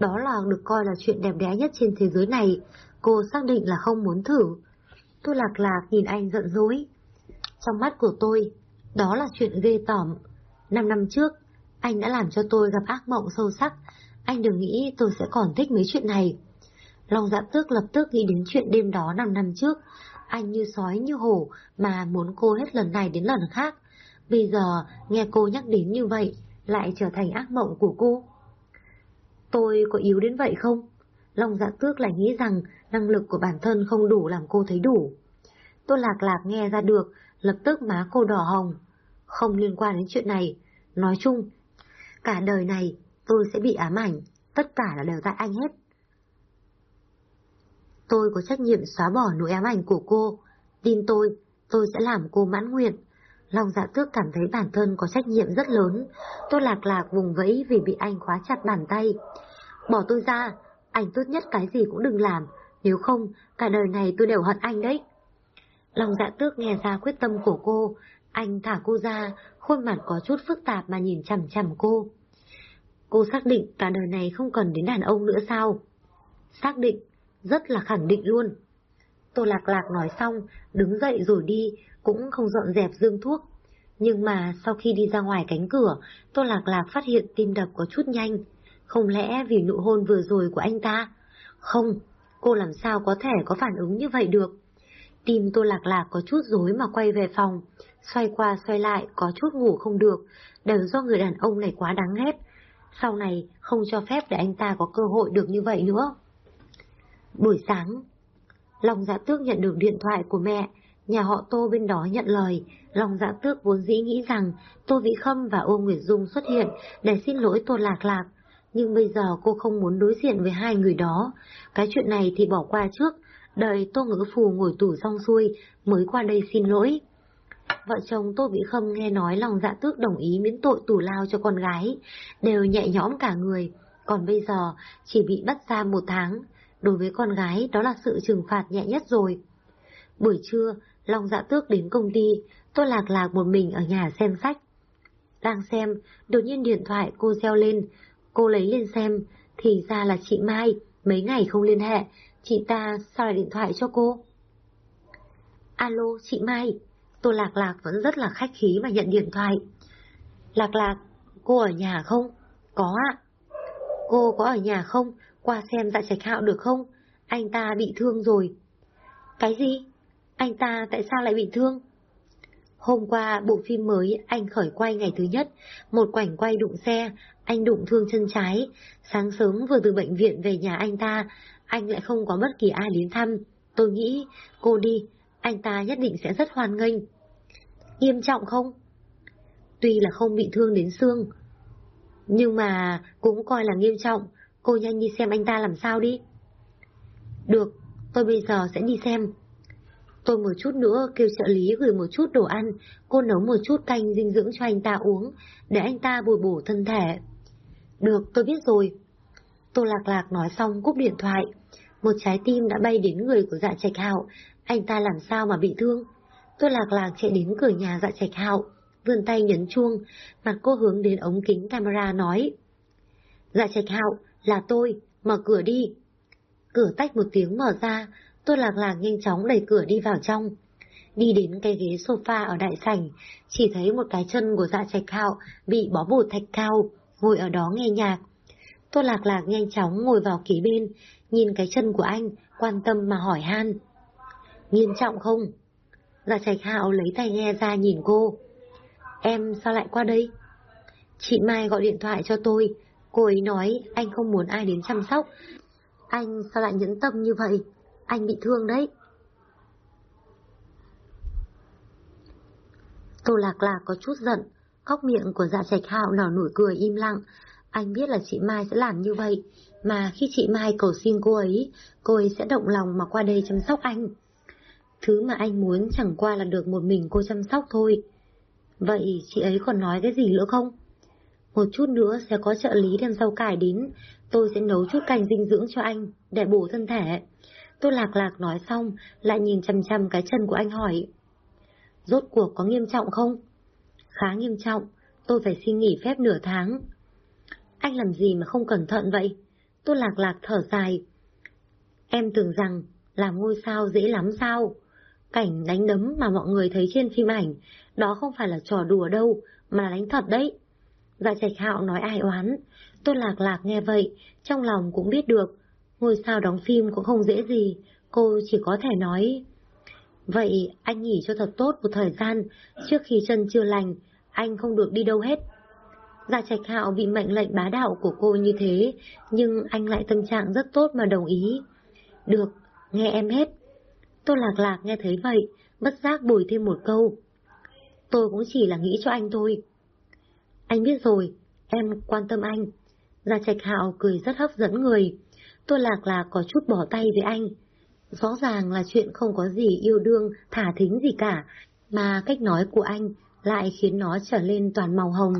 Speaker 1: Đó là được coi là chuyện đẹp đẽ nhất trên thế giới này, cô xác định là không muốn thử. Tôi lạc lạc nhìn anh giận dỗi. Trong mắt của tôi, đó là chuyện ghê tởm. Năm năm trước, anh đã làm cho tôi gặp ác mộng sâu sắc. Anh đừng nghĩ tôi sẽ còn thích mấy chuyện này. Lòng dạ tước lập tức nghĩ đến chuyện đêm đó năm năm trước. Anh như sói như hổ mà muốn cô hết lần này đến lần khác. Bây giờ nghe cô nhắc đến như vậy, lại trở thành ác mộng của cô. Tôi có yếu đến vậy không? Long dạ tước lại nghĩ rằng năng lực của bản thân không đủ làm cô thấy đủ. Tô lạc lạc nghe ra được, lập tức má cô đỏ hồng. Không liên quan đến chuyện này. Nói chung, cả đời này tôi sẽ bị ám ảnh, tất cả là đều tại anh hết. Tôi có trách nhiệm xóa bỏ nỗi ám ảnh của cô. Tin tôi, tôi sẽ làm cô mãn nguyện. Long dạ tước cảm thấy bản thân có trách nhiệm rất lớn. Tôi lạc lạc vùng vẫy vì bị anh khóa chặt bàn tay. Bỏ tôi ra, anh tốt nhất cái gì cũng đừng làm. Nếu không, cả đời này tôi đều hận anh đấy. lòng dạ tước nghe ra quyết tâm của cô. Anh thả cô ra, khuôn mặt có chút phức tạp mà nhìn chằm chằm cô. Cô xác định cả đời này không cần đến đàn ông nữa sao? Xác định, rất là khẳng định luôn. Tô Lạc Lạc nói xong, đứng dậy rồi đi, cũng không dọn dẹp dương thuốc. Nhưng mà sau khi đi ra ngoài cánh cửa, Tô Lạc Lạc phát hiện tim đập có chút nhanh. Không lẽ vì nụ hôn vừa rồi của anh ta? Không, cô làm sao có thể có phản ứng như vậy được? Tim Tô Lạc Lạc có chút rối mà quay về phòng, xoay qua xoay lại có chút ngủ không được, đều do người đàn ông này quá đáng ghét. Sau này không cho phép để anh ta có cơ hội được như vậy nữa. Buổi sáng, Long Dạ Tước nhận được điện thoại của mẹ, nhà họ Tô bên đó nhận lời. Long Dạ Tước vốn dĩ nghĩ rằng Tô Vĩ Khâm và Ô Nguyệt Dung xuất hiện để xin lỗi Tô Lạc Lạc. Nhưng bây giờ cô không muốn đối diện với hai người đó. Cái chuyện này thì bỏ qua trước, đợi Tô Ngữ Phù ngồi tủ xong xuôi mới qua đây xin lỗi. Vợ chồng Tô Vĩ Khâm nghe nói lòng dạ tước đồng ý miễn tội tù lao cho con gái, đều nhẹ nhõm cả người, còn bây giờ chỉ bị bắt ra một tháng. Đối với con gái đó là sự trừng phạt nhẹ nhất rồi. Buổi trưa, Long dạ tước đến công ty, tôi lạc lạc một mình ở nhà xem sách. Đang xem, đột nhiên điện thoại cô reo lên, cô lấy lên xem, thì ra là chị Mai, mấy ngày không liên hệ, chị ta sao lại điện thoại cho cô? Alo, chị Mai, tôi lạc lạc vẫn rất là khách khí mà nhận điện thoại. Lạc lạc, cô ở nhà không? Có ạ. Cô có ở nhà không? Qua xem dạ trạch hạo được không? Anh ta bị thương rồi. Cái gì? Anh ta tại sao lại bị thương? Hôm qua bộ phim mới anh khởi quay ngày thứ nhất, một quảnh quay đụng xe, anh đụng thương chân trái. Sáng sớm vừa từ bệnh viện về nhà anh ta, anh lại không có bất kỳ ai đến thăm. Tôi nghĩ, cô đi, anh ta nhất định sẽ rất hoan nghênh. Nghiêm trọng không? tuy là không bị thương đến xương, nhưng mà cũng coi là nghiêm trọng, cô nhanh đi xem anh ta làm sao đi. Được, tôi bây giờ sẽ đi xem. Tôi một chút nữa kêu trợ lý gửi một chút đồ ăn, cô nấu một chút canh dinh dưỡng cho anh ta uống, để anh ta bồi bổ thân thể. Được, tôi biết rồi. Tô Lạc Lạc nói xong cúp điện thoại. Một trái tim đã bay đến người của dạ trạch hạo, anh ta làm sao mà bị thương? Tô Lạc Lạc chạy đến cửa nhà dạ trạch hạo, vươn tay nhấn chuông, mặt cô hướng đến ống kính camera nói. Dạ trạch hạo, là tôi, mở cửa đi. Cửa tách một tiếng mở ra, tôi Lạc Lạc nhanh chóng đẩy cửa đi vào trong. Đi đến cái ghế sofa ở đại sảnh, chỉ thấy một cái chân của dạ trạch hạo bị bó bột thạch cao, ngồi ở đó nghe nhạc. tôi Lạc Lạc nhanh chóng ngồi vào kế bên, nhìn cái chân của anh, quan tâm mà hỏi han. Nghiêm trọng không? Dạ trạch hạo lấy tay nghe ra nhìn cô. Em sao lại qua đây? Chị Mai gọi điện thoại cho tôi, cô ấy nói anh không muốn ai đến chăm sóc. Anh sao lại nhẫn tâm như vậy? Anh bị thương đấy. Tô Lạc Lạc có chút giận, góc miệng của dạ trạch hạo nở nổi cười im lặng. Anh biết là chị Mai sẽ làm như vậy, mà khi chị Mai cầu xin cô ấy, cô ấy sẽ động lòng mà qua đây chăm sóc anh. Thứ mà anh muốn chẳng qua là được một mình cô chăm sóc thôi. Vậy chị ấy còn nói cái gì nữa không? Một chút nữa sẽ có trợ lý đem rau cải đến, tôi sẽ nấu chút canh dinh dưỡng cho anh, để bổ thân thể. Tôi lạc lạc nói xong, lại nhìn chăm chăm cái chân của anh hỏi. Rốt cuộc có nghiêm trọng không? Khá nghiêm trọng, tôi phải xin nghỉ phép nửa tháng. Anh làm gì mà không cẩn thận vậy? Tôi lạc lạc thở dài. Em tưởng rằng làm ngôi sao dễ lắm sao? Cảnh đánh đấm mà mọi người thấy trên phim ảnh, đó không phải là trò đùa đâu, mà là đánh thật đấy. Dạ trạch hạo nói ai oán, tôi lạc lạc nghe vậy, trong lòng cũng biết được, ngôi sao đóng phim cũng không dễ gì, cô chỉ có thể nói... Vậy anh nghỉ cho thật tốt một thời gian, trước khi chân chưa lành, anh không được đi đâu hết. gia trạch hạo bị mệnh lệnh bá đạo của cô như thế, nhưng anh lại tâm trạng rất tốt mà đồng ý. Được, nghe em hết. Tô lạc lạc nghe thấy vậy, bất giác bồi thêm một câu. Tôi cũng chỉ là nghĩ cho anh thôi. Anh biết rồi, em quan tâm anh. Gia Trạch Hạo cười rất hấp dẫn người. Tôi lạc là có chút bỏ tay với anh. Rõ ràng là chuyện không có gì yêu đương, thả thính gì cả, mà cách nói của anh lại khiến nó trở lên toàn màu hồng.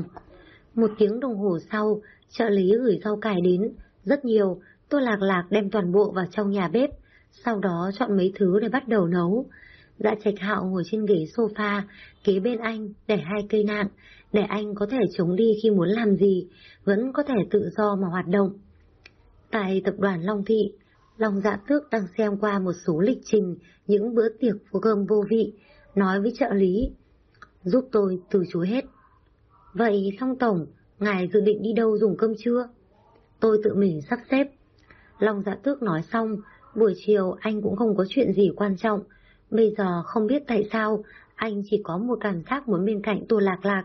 Speaker 1: Một tiếng đồng hồ sau, trợ lý gửi rau cải đến, rất nhiều, tôi lạc lạc đem toàn bộ vào trong nhà bếp, sau đó chọn mấy thứ để bắt đầu nấu. Dạ trạch hạo ngồi trên ghế sofa, kế bên anh để hai cây nạn, để anh có thể chống đi khi muốn làm gì, vẫn có thể tự do mà hoạt động. Tại tập đoàn Long Thị, Long Dạ Tước đang xem qua một số lịch trình những bữa tiệc của cơm vô vị, nói với trợ lý, giúp tôi từ chối hết. Vậy Long Tổng, ngài dự định đi đâu dùng cơm trưa? Tôi tự mình sắp xếp. Long Dạ Tước nói xong, buổi chiều anh cũng không có chuyện gì quan trọng, Bây giờ không biết tại sao, anh chỉ có một cảm giác muốn bên cạnh Tô Lạc Lạc,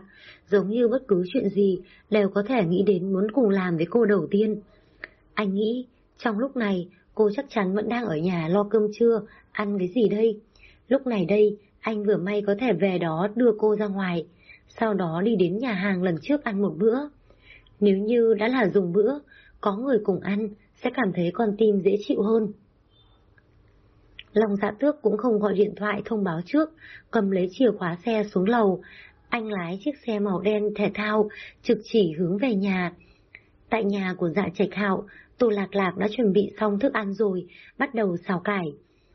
Speaker 1: giống như bất cứ chuyện gì đều có thể nghĩ đến muốn cùng làm với cô đầu tiên. Anh nghĩ, trong lúc này, cô chắc chắn vẫn đang ở nhà lo cơm trưa, ăn cái gì đây? Lúc này đây, anh vừa may có thể về đó đưa cô ra ngoài, sau đó đi đến nhà hàng lần trước ăn một bữa. Nếu như đã là dùng bữa, có người cùng ăn, sẽ cảm thấy con tim dễ chịu hơn. Long dạ tước cũng không gọi điện thoại thông báo trước, cầm lấy chìa khóa xe xuống lầu. Anh lái chiếc xe màu đen thể thao, trực chỉ hướng về nhà. Tại nhà của dạ trạch hạo, Tô Lạc Lạc đã chuẩn bị xong thức ăn rồi, bắt đầu xào cải.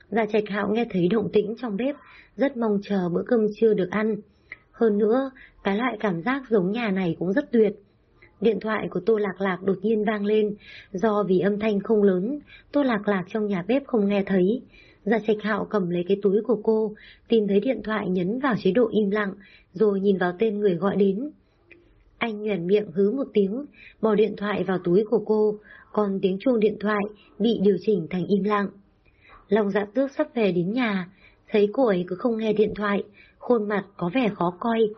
Speaker 1: Gia trạch hạo nghe thấy động tĩnh trong bếp, rất mong chờ bữa cơm trưa được ăn. Hơn nữa, cái loại cảm giác giống nhà này cũng rất tuyệt. Điện thoại của Tô Lạc Lạc đột nhiên vang lên, do vì âm thanh không lớn, Tô Lạc Lạc trong nhà bếp không nghe thấy. Gia Trạch Hạo cầm lấy cái túi của cô, tìm thấy điện thoại nhấn vào chế độ im lặng, rồi nhìn vào tên người gọi đến. Anh nhoẻn miệng hứ một tiếng, bỏ điện thoại vào túi của cô, còn tiếng chuông điện thoại bị điều chỉnh thành im lặng. Lòng dạ tước sắp về đến nhà, thấy cô ấy cứ không nghe điện thoại, khuôn mặt có vẻ khó coi.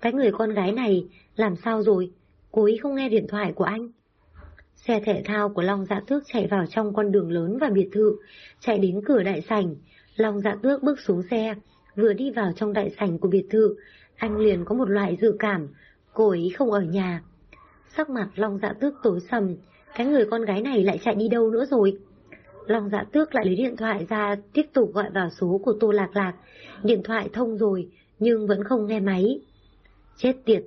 Speaker 1: Cái người con gái này, làm sao rồi? Cô ấy không nghe điện thoại của anh. Xe thể thao của Long Dạ Tước chạy vào trong con đường lớn và biệt thự, chạy đến cửa đại sảnh. Long Dạ Tước bước xuống xe, vừa đi vào trong đại sảnh của biệt thự, anh liền có một loại dự cảm, cô ấy không ở nhà. Sắc mặt Long Dạ Tước tối sầm, cái người con gái này lại chạy đi đâu nữa rồi? Long Dạ Tước lại lấy điện thoại ra tiếp tục gọi vào số của Tô Lạc Lạc. Điện thoại thông rồi, nhưng vẫn không nghe máy. Chết tiệt,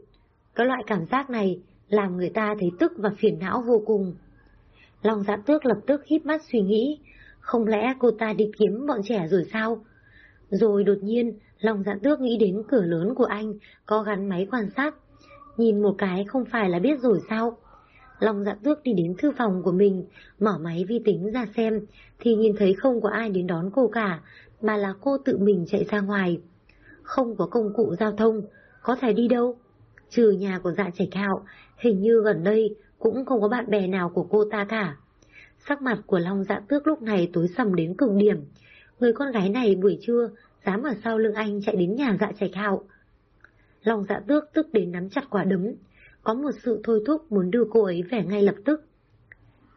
Speaker 1: cái loại cảm giác này làm người ta thấy tức và phiền não vô cùng. Long Dạ Tước lập tức hít mắt suy nghĩ, không lẽ cô ta đi kiếm bọn trẻ rồi sao? Rồi đột nhiên, Long Dạ Tước nghĩ đến cửa lớn của anh có gắn máy quan sát. Nhìn một cái không phải là biết rồi sao? Long Dạ Tước đi đến thư phòng của mình, mở máy vi tính ra xem, thì nhìn thấy không có ai đến đón cô cả, mà là cô tự mình chạy ra ngoài. Không có công cụ giao thông, có thể đi đâu? Trừ nhà của dạ trẻ hạo, hình như gần đây cũng không có bạn bè nào của cô ta cả. Sắc mặt của Long Dạ Tước lúc này tối sầm đến cực điểm. Người con gái này buổi trưa dám ở sau lưng anh chạy đến nhà dạ trẻ hạo. Long Dạ Tước tức đến nắm chặt quả đấm, có một sự thôi thúc muốn đưa cô ấy về ngay lập tức.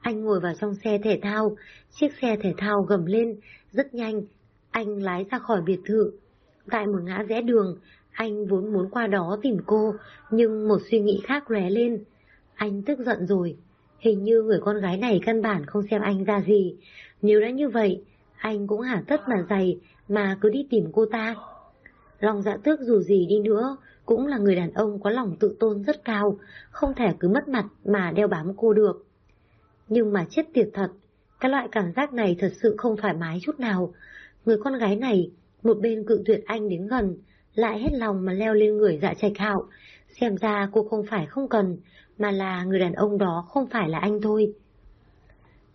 Speaker 1: Anh ngồi vào trong xe thể thao, chiếc xe thể thao gầm lên, rất nhanh, anh lái ra khỏi biệt thự. Tại một ngã rẽ đường, anh vốn muốn qua đó tìm cô, nhưng một suy nghĩ khác lóe lên. Anh tức giận rồi, hình như người con gái này căn bản không xem anh ra gì. Nếu đã như vậy, anh cũng hả tất mà dày mà cứ đi tìm cô ta. Lòng dạ tước dù gì đi nữa, cũng là người đàn ông có lòng tự tôn rất cao, không thể cứ mất mặt mà đeo bám cô được. Nhưng mà chết tiệt thật, cái loại cảm giác này thật sự không thoải mái chút nào. Người con gái này, một bên cự tuyệt anh đến gần, lại hết lòng mà leo lên người dạ trạch hạo. Xem ra cô không phải không cần, mà là người đàn ông đó không phải là anh thôi.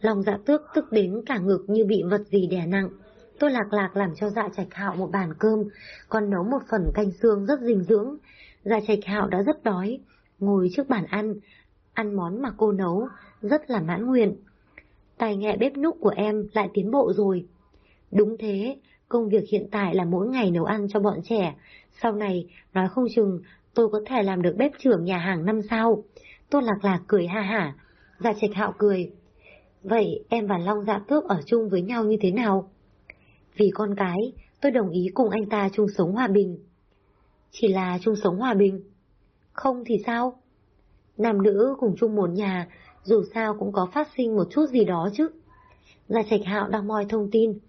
Speaker 1: Lòng dạ tước tức đến cả ngực như bị vật gì đè nặng. Tôi lạc lạc làm cho dạ trạch hạo một bàn cơm, còn nấu một phần canh xương rất dinh dưỡng. Dạ trạch hạo đã rất đói, ngồi trước bàn ăn, ăn món mà cô nấu, rất là mãn nguyện. Tài nghệ bếp núc của em lại tiến bộ rồi. Đúng thế, công việc hiện tại là mỗi ngày nấu ăn cho bọn trẻ. Sau này, nói không chừng, tôi có thể làm được bếp trưởng nhà hàng năm sau. Tôi lạc lạc cười ha hả. Dạ trạch hạo cười. Vậy em và Long dạ tước ở chung với nhau như thế nào? Vì con cái, tôi đồng ý cùng anh ta chung sống hòa bình. Chỉ là chung sống hòa bình. Không thì sao? Nam nữ cùng chung một nhà, dù sao cũng có phát sinh một chút gì đó chứ. Gia Trạch Hạo đang moi thông tin.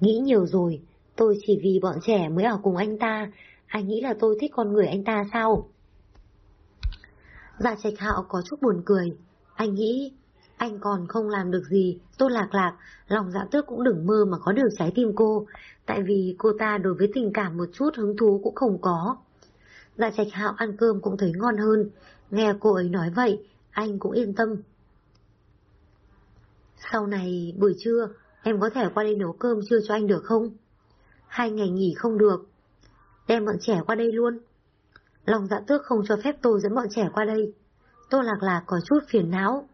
Speaker 1: Nghĩ nhiều rồi, tôi chỉ vì bọn trẻ mới ở cùng anh ta, anh nghĩ là tôi thích con người anh ta sao? Gia Trạch Hạo có chút buồn cười, anh nghĩ anh còn không làm được gì, tôi lạc lạc, lòng dạ tước cũng đừng mơ mà có được trái tim cô, tại vì cô ta đối với tình cảm một chút hứng thú cũng không có. Dạ trạch hạo ăn cơm cũng thấy ngon hơn, nghe cô ấy nói vậy, anh cũng yên tâm. Sau này, buổi trưa, em có thể qua đây nấu cơm trưa cho anh được không? Hai ngày nghỉ không được. Đem bọn trẻ qua đây luôn. Lòng dạ tước không cho phép tôi dẫn bọn trẻ qua đây. Tôi lạc lạc có chút phiền não.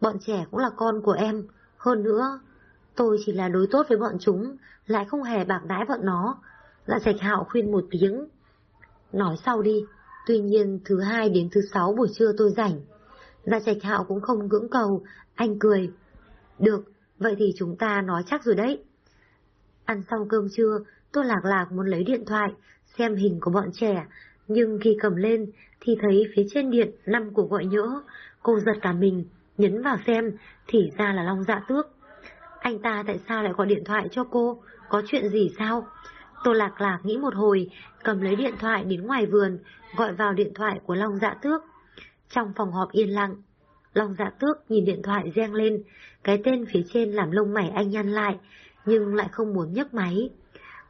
Speaker 1: Bọn trẻ cũng là con của em. Hơn nữa, tôi chỉ là đối tốt với bọn chúng, lại không hề bạc đái bọn nó. Dạ sạch hạo khuyên một tiếng. Nói sau đi, tuy nhiên thứ hai đến thứ sáu buổi trưa tôi rảnh. Dạ sạch hạo cũng không cưỡng cầu, anh cười. Được, vậy thì chúng ta nói chắc rồi đấy. Ăn xong cơm trưa, tôi lạc lạc muốn lấy điện thoại, xem hình của bọn trẻ, nhưng khi cầm lên thì thấy phía trên điện năm cuộc gọi nhỡ, cô giật cả mình, nhấn vào xem, thì ra là Long Dạ Tước. Anh ta tại sao lại gọi điện thoại cho cô? Có chuyện gì sao? Tô Lạc Lạc nghĩ một hồi, cầm lấy điện thoại đến ngoài vườn, gọi vào điện thoại của Long Dạ Tước. Trong phòng họp yên lặng, Long Dạ Tước nhìn điện thoại reng lên, cái tên phía trên làm lông mày anh nhăn lại, nhưng lại không muốn nhấc máy.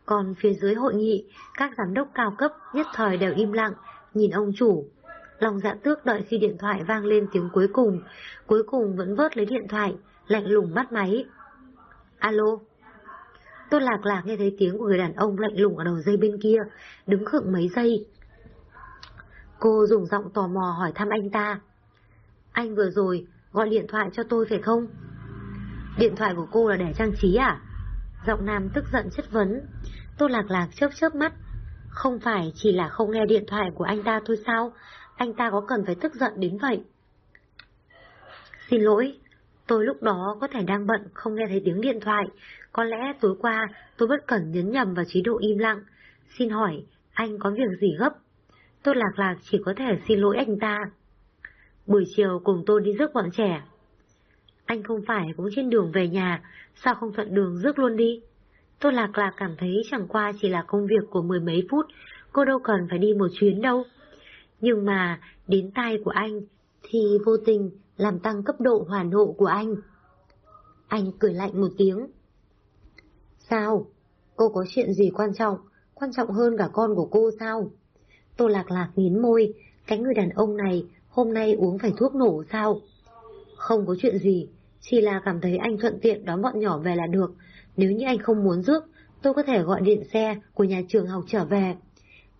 Speaker 1: Còn phía dưới hội nghị, các giám đốc cao cấp nhất thời đều im lặng, nhìn ông chủ. Long dạ tước đợi khi điện thoại vang lên tiếng cuối cùng, cuối cùng vẫn vớt lấy điện thoại, lạnh lùng bắt máy. Alo? Tôi lạc lạc nghe thấy tiếng của người đàn ông lạnh lùng ở đầu dây bên kia, đứng khựng mấy giây. Cô dùng giọng tò mò hỏi thăm anh ta. Anh vừa rồi gọi điện thoại cho tôi phải không? Điện thoại của cô là để trang trí à? Giọng nam tức giận chất vấn. Tôi lạc lạc chớp chớp mắt. Không phải chỉ là không nghe điện thoại của anh ta thôi sao? Anh ta có cần phải tức giận đến vậy? Xin lỗi, tôi lúc đó có thể đang bận không nghe thấy tiếng điện thoại, có lẽ tối qua tôi bất cẩn nhấn nhầm vào chế độ im lặng. Xin hỏi, Anh có việc gì gấp? Tôi lạc lạc chỉ có thể xin lỗi anh ta. Buổi chiều cùng tôi đi rước bọn trẻ. Anh không phải cũng trên đường về nhà, sao không thuận đường rước luôn đi? Tôi lạc lạc cảm thấy chẳng qua chỉ là công việc của mười mấy phút, cô đâu cần phải đi một chuyến đâu. Nhưng mà, đến tai của anh, thì vô tình làm tăng cấp độ hoàn hộ của anh. Anh cười lạnh một tiếng. Sao? Cô có chuyện gì quan trọng? Quan trọng hơn cả con của cô sao? Tô lạc lạc nghiến môi, cái người đàn ông này hôm nay uống phải thuốc nổ sao? Không có chuyện gì, chỉ là cảm thấy anh thuận tiện đón bọn nhỏ về là được. Nếu như anh không muốn rước, tôi có thể gọi điện xe của nhà trường học trở về.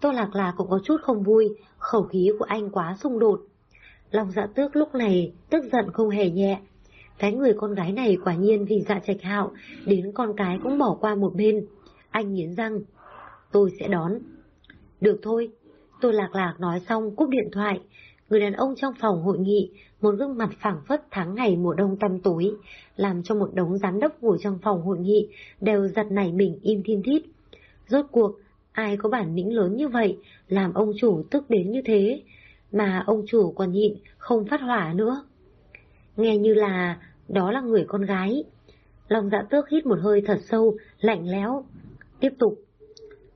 Speaker 1: Tô lạc lạc cũng có chút không vui, khẩu khí của anh quá xung đột. Lòng dạ tước lúc này tức giận không hề nhẹ. Cái người con gái này quả nhiên vì dạ trạch hạo, đến con cái cũng bỏ qua một bên. Anh nghiến răng. Tôi sẽ đón. Được thôi. Tôi lạc lạc nói xong cúp điện thoại. Người đàn ông trong phòng hội nghị, một gương mặt phẳng phất tháng ngày mùa đông tăm tối, làm cho một đống giám đốc ngồi trong phòng hội nghị đều giật nảy mình im thiên thít. Rốt cuộc, ai có bản lĩnh lớn như vậy, làm ông chủ tức đến như thế, mà ông chủ còn nhịn, không phát hỏa nữa. Nghe như là đó là người con gái. Lòng dạ tước hít một hơi thật sâu, lạnh lẽo. Tiếp tục.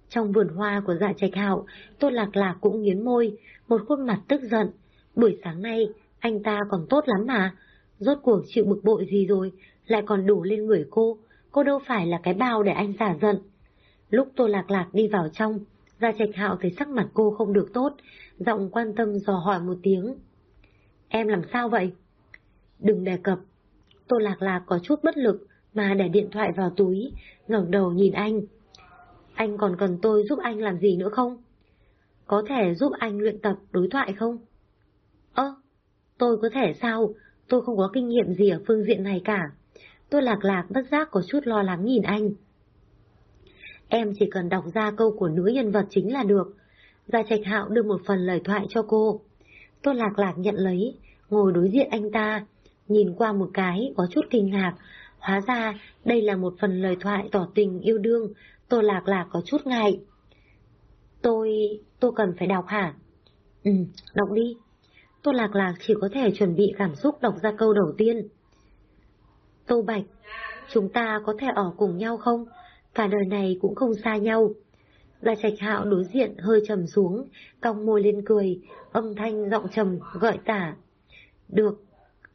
Speaker 1: Trong vườn hoa của dạ trạch hạo, Tôn Lạc Lạc cũng nghiến môi, một khuôn mặt tức giận. Buổi sáng nay, anh ta còn tốt lắm mà. Rốt cuộc chịu bực bội gì rồi, lại còn đổ lên người cô. Cô đâu phải là cái bao để anh giả giận. Lúc Tô Lạc Lạc đi vào trong, ra Trạch Hạo thấy sắc mặt cô không được tốt, giọng quan tâm dò hỏi một tiếng. Em làm sao vậy? Đừng đề cập. Tô Lạc Lạc có chút bất lực mà để điện thoại vào túi, ngẩng đầu nhìn anh. Anh còn cần tôi giúp anh làm gì nữa không? Có thể giúp anh luyện tập đối thoại không? Ơ, tôi có thể sao? Tôi không có kinh nghiệm gì ở phương diện này cả. Tôi lạc lạc bất giác có chút lo lắng nhìn anh. Em chỉ cần đọc ra câu của nữ nhân vật chính là được. Gia Trạch Hạo đưa một phần lời thoại cho cô. Tôi lạc lạc nhận lấy, ngồi đối diện anh ta, nhìn qua một cái có chút kinh ngạc. Hóa ra đây là một phần lời thoại tỏ tình yêu đương, tôi lạc lạc có chút ngại. Tôi... tôi cần phải đọc hả? Ừ, đọc đi. Tôi lạc lạc chỉ có thể chuẩn bị cảm xúc đọc ra câu đầu tiên. Tô Bạch, chúng ta có thể ở cùng nhau không? Cả đời này cũng không xa nhau. Gia Trạch Hạo đối diện hơi trầm xuống, cong môi lên cười, âm thanh giọng trầm gợi tả. Được,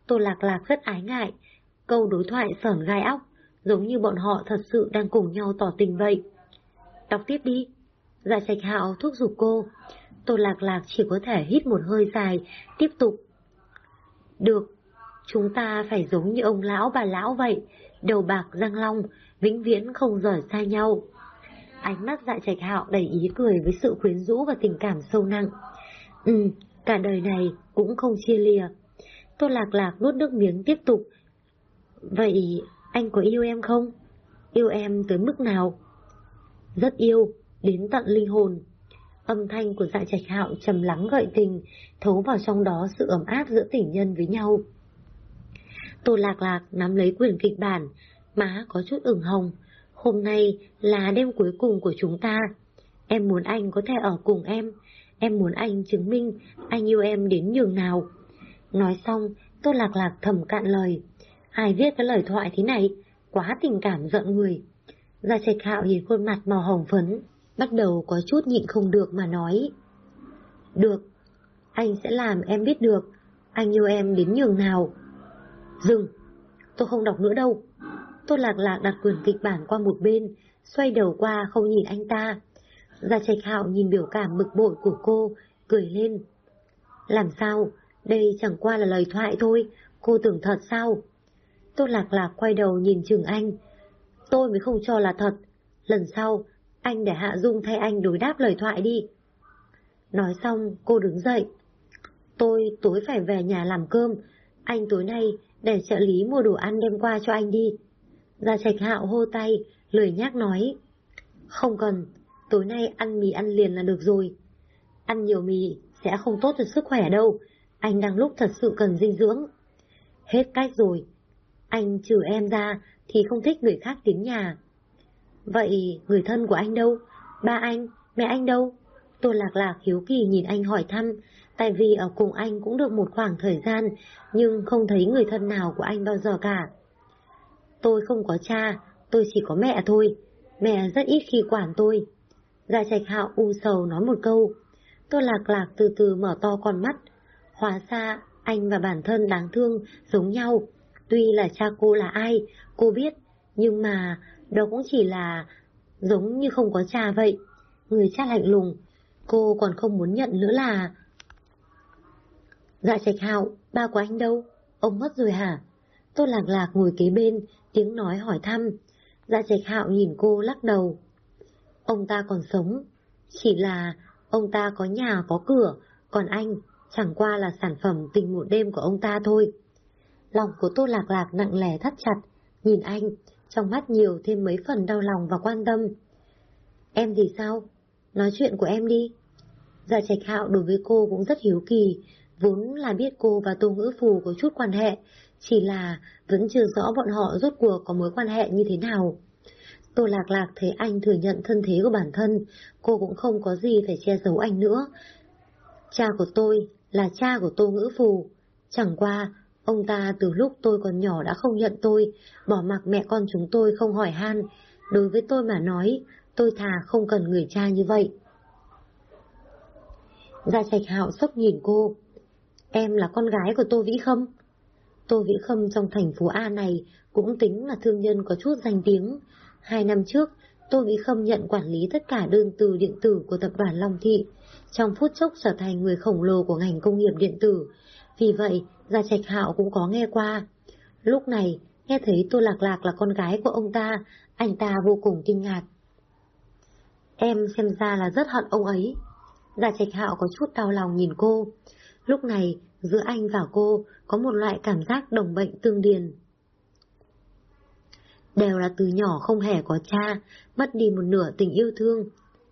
Speaker 1: Tô Lạc Lạc rất ái ngại, câu đối thoại sởn gai óc, giống như bọn họ thật sự đang cùng nhau tỏ tình vậy. Đọc tiếp đi. Gia Trạch Hạo thúc giục cô. Tô Lạc Lạc chỉ có thể hít một hơi dài, tiếp tục. Được, chúng ta phải giống như ông lão bà lão vậy, đầu bạc răng long, vĩnh viễn không rời xa nhau. Ánh mắt dạ trạch hạo đầy ý cười với sự quyến rũ và tình cảm sâu nặng. Ừ, cả đời này cũng không chia lìa. Tô lạc lạc nuốt nước miếng tiếp tục. Vậy anh có yêu em không? Yêu em tới mức nào? Rất yêu, đến tận linh hồn. Âm thanh của dạ trạch hạo trầm lắng gợi tình, thấu vào trong đó sự ấm áp giữa tình nhân với nhau. Tô lạc lạc nắm lấy quyền kịch bản, má có chút ửng hồng. Hôm nay là đêm cuối cùng của chúng ta. Em muốn anh có thể ở cùng em. Em muốn anh chứng minh anh yêu em đến nhường nào. Nói xong, tôi Lạc Lạc thầm cạn lời. Ai viết cái lời thoại thế này? Quá tình cảm giận người. Gia Trạch Hạo nhìn khuôn mặt màu hồng phấn, bắt đầu có chút nhịn không được mà nói. Được, anh sẽ làm em biết được, anh yêu em đến nhường nào. Dừng, tôi không đọc nữa đâu. Tô Lạc Lạc đặt quyển kịch bản qua một bên, xoay đầu qua không nhìn anh ta. Gia Trạch Hạo nhìn biểu cảm bực bội của cô, cười lên. Làm sao? Đây chẳng qua là lời thoại thôi, cô tưởng thật sao? Tô Lạc Lạc quay đầu nhìn chừng anh. Tôi mới không cho là thật. Lần sau, anh để Hạ Dung thay anh đối đáp lời thoại đi. Nói xong, cô đứng dậy. Tôi tối phải về nhà làm cơm. Anh tối nay để trợ lý mua đồ ăn đem qua cho anh đi. Gia Trạch Hạo hô tay, lười nhác nói. Không cần, tối nay ăn mì ăn liền là được rồi. Ăn nhiều mì sẽ không tốt cho sức khỏe đâu, anh đang lúc thật sự cần dinh dưỡng. Hết cách rồi, anh trừ em ra thì không thích người khác đến nhà. Vậy người thân của anh đâu? Ba anh, mẹ anh đâu? tôi Lạc Lạc hiếu kỳ nhìn anh hỏi thăm, tại vì ở cùng anh cũng được một khoảng thời gian, nhưng không thấy người thân nào của anh bao giờ cả. Tôi không có cha, tôi chỉ có mẹ thôi, mẹ rất ít khi quản tôi. Gia trạch hạo u sầu nói một câu, tôi Lạc Lạc từ từ mở to con mắt, hóa ra anh và bản thân đáng thương giống nhau, tuy là cha cô là ai, cô biết, nhưng mà đó cũng chỉ là giống như không có cha vậy. Người cha lạnh lùng, cô còn không muốn nhận nữa là... Dạ trạch hạo, ba của anh đâu? Ông mất rồi hả? tôi lạc lạc ngồi kế bên, tiếng nói hỏi thăm. Dạ trạch hạo nhìn cô lắc đầu. Ông ta còn sống, chỉ là ông ta có nhà có cửa, còn anh chẳng qua là sản phẩm tình một đêm của ông ta thôi. Lòng của Tô Lạc Lạc nặng lẻ thắt chặt, nhìn anh, trong mắt nhiều thêm mấy phần đau lòng và quan tâm. Em thì sao? Nói chuyện của em đi. gia trạch hạo đối với cô cũng rất hiếu kỳ, vốn là biết cô và Tô Ngữ Phù có chút quan hệ, chỉ là vẫn chưa rõ bọn họ rốt cuộc có mối quan hệ như thế nào. Tô Lạc Lạc thấy anh thừa nhận thân thế của bản thân, cô cũng không có gì phải che giấu anh nữa. Cha của tôi là cha của Tô Ngữ Phù, chẳng qua ông ta từ lúc tôi còn nhỏ đã không nhận tôi, bỏ mặc mẹ con chúng tôi không hỏi han. Đối với tôi mà nói, tôi thà không cần người cha như vậy. Gia Trạch Hạo sốc nhìn cô. Em là con gái của Tô Vĩ không? Tô Vĩ Khâm trong thành phố A này cũng tính là thương nhân có chút danh tiếng. Hai năm trước, Tô Vĩ Khâm nhận quản lý tất cả đơn từ điện tử của tập đoàn Long Thị, trong phút chốc trở thành người khổng lồ của ngành công nghiệp điện tử. Vì vậy, Gia Trạch Hạo cũng có nghe qua. Lúc này, nghe thấy Tô Lạc Lạc là con gái của ông ta, anh ta vô cùng kinh ngạc. Em xem ra là rất hận ông ấy. Gia Trạch Hạo có chút đau lòng nhìn cô. Lúc này, giữa anh và cô có một loại cảm giác đồng bệnh tương điền. Đều là từ nhỏ không hề có cha, mất đi một nửa tình yêu thương.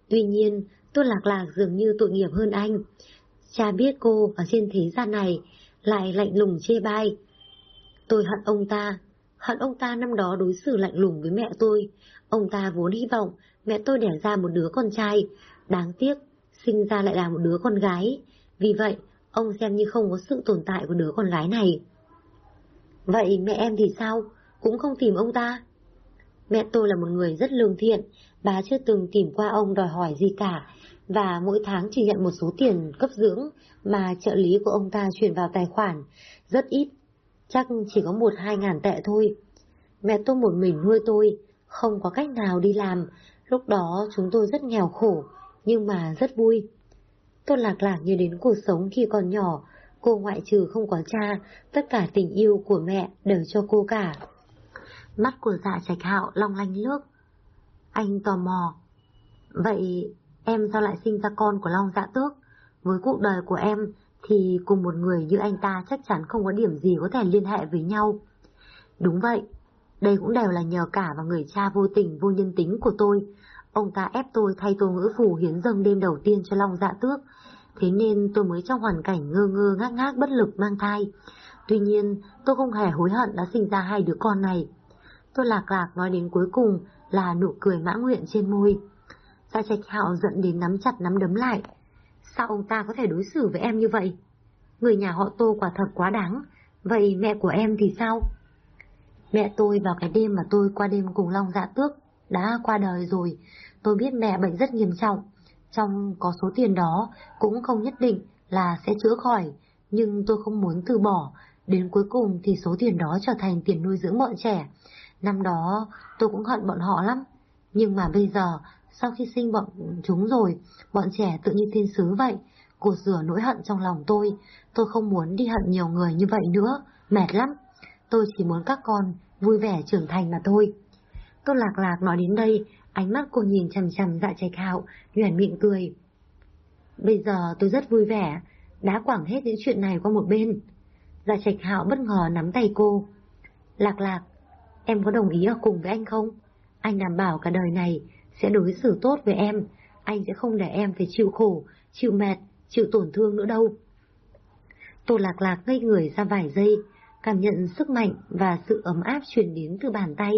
Speaker 1: Tuy nhiên, tôi Lạc Lạc dường như tội nghiệp hơn anh. Cha biết cô ở trên thế gian này, lại lạnh lùng chê bai. Tôi hận ông ta, hận ông ta năm đó đối xử lạnh lùng với mẹ tôi. Ông ta vốn hy vọng mẹ tôi đẻ ra một đứa con trai, đáng tiếc, sinh ra lại là một đứa con gái. Vì vậy, ông xem như không có sự tồn tại của đứa con gái này. Vậy mẹ em thì sao? Cũng không tìm ông ta? Mẹ tôi là một người rất lương thiện, bà chưa từng tìm qua ông đòi hỏi gì cả, và mỗi tháng chỉ nhận một số tiền cấp dưỡng mà trợ lý của ông ta chuyển vào tài khoản, rất ít, chắc chỉ có một hai ngàn tệ thôi. Mẹ tôi một mình nuôi tôi, không có cách nào đi làm, lúc đó chúng tôi rất nghèo khổ, nhưng mà rất vui. Tôi lạc lạc như đến cuộc sống khi còn nhỏ, cô ngoại trừ không có cha, tất cả tình yêu của mẹ đều cho cô cả. Mắt của dạ trạch hạo long lanh nước. Anh tò mò. Vậy em sao lại sinh ra con của Long Dạ Tước? Với cuộc đời của em thì cùng một người như anh ta chắc chắn không có điểm gì có thể liên hệ với nhau. Đúng vậy, đây cũng đều là nhờ cả vào người cha vô tình vô nhân tính của tôi. Ông ta ép tôi thay tô ngữ phù hiến dâng đêm đầu tiên cho Long Dạ Tước, thế nên tôi mới trong hoàn cảnh ngơ ngơ ngác ngác bất lực mang thai. Tuy nhiên, tôi không hề hối hận đã sinh ra hai đứa con này. Tôi lạc lạc nói đến cuối cùng là nụ cười mãn nguyện trên môi. Gia Trạch Hạo giận đến nắm chặt nắm đấm lại. Sao ông ta có thể đối xử với em như vậy? Người nhà họ Tô quả thật quá đáng. Vậy mẹ của em thì sao? Mẹ tôi vào cái đêm mà tôi qua đêm cùng Long Dạ Tước đã qua đời rồi. Tôi biết mẹ bệnh rất nghiêm trọng. Trong có số tiền đó cũng không nhất định là sẽ chữa khỏi, nhưng tôi không muốn từ bỏ. Đến cuối cùng thì số tiền đó trở thành tiền nuôi dưỡng bọn trẻ. Năm đó tôi cũng hận bọn họ lắm. Nhưng mà bây giờ sau khi sinh bọn chúng rồi, bọn trẻ tự như thiên sứ vậy, cột rửa nỗi hận trong lòng tôi. Tôi không muốn đi hận nhiều người như vậy nữa, mệt lắm. Tôi chỉ muốn các con vui vẻ trưởng thành mà thôi. Tôi lạc lạc nói đến đây, ánh mắt cô nhìn chằm chằm dạ trạch hạo, nhoẻn miệng cười. Bây giờ tôi rất vui vẻ, đã quảng hết những chuyện này qua một bên. Dạ trạch hạo bất ngờ nắm tay cô. Lạc lạc, em có đồng ý ở cùng với anh không? Anh đảm bảo cả đời này sẽ đối xử tốt với em, anh sẽ không để em phải chịu khổ, chịu mệt, chịu tổn thương nữa đâu. Tô lạc lạc ngây người ra vài giây, cảm nhận sức mạnh và sự ấm áp truyền đến từ bàn tay.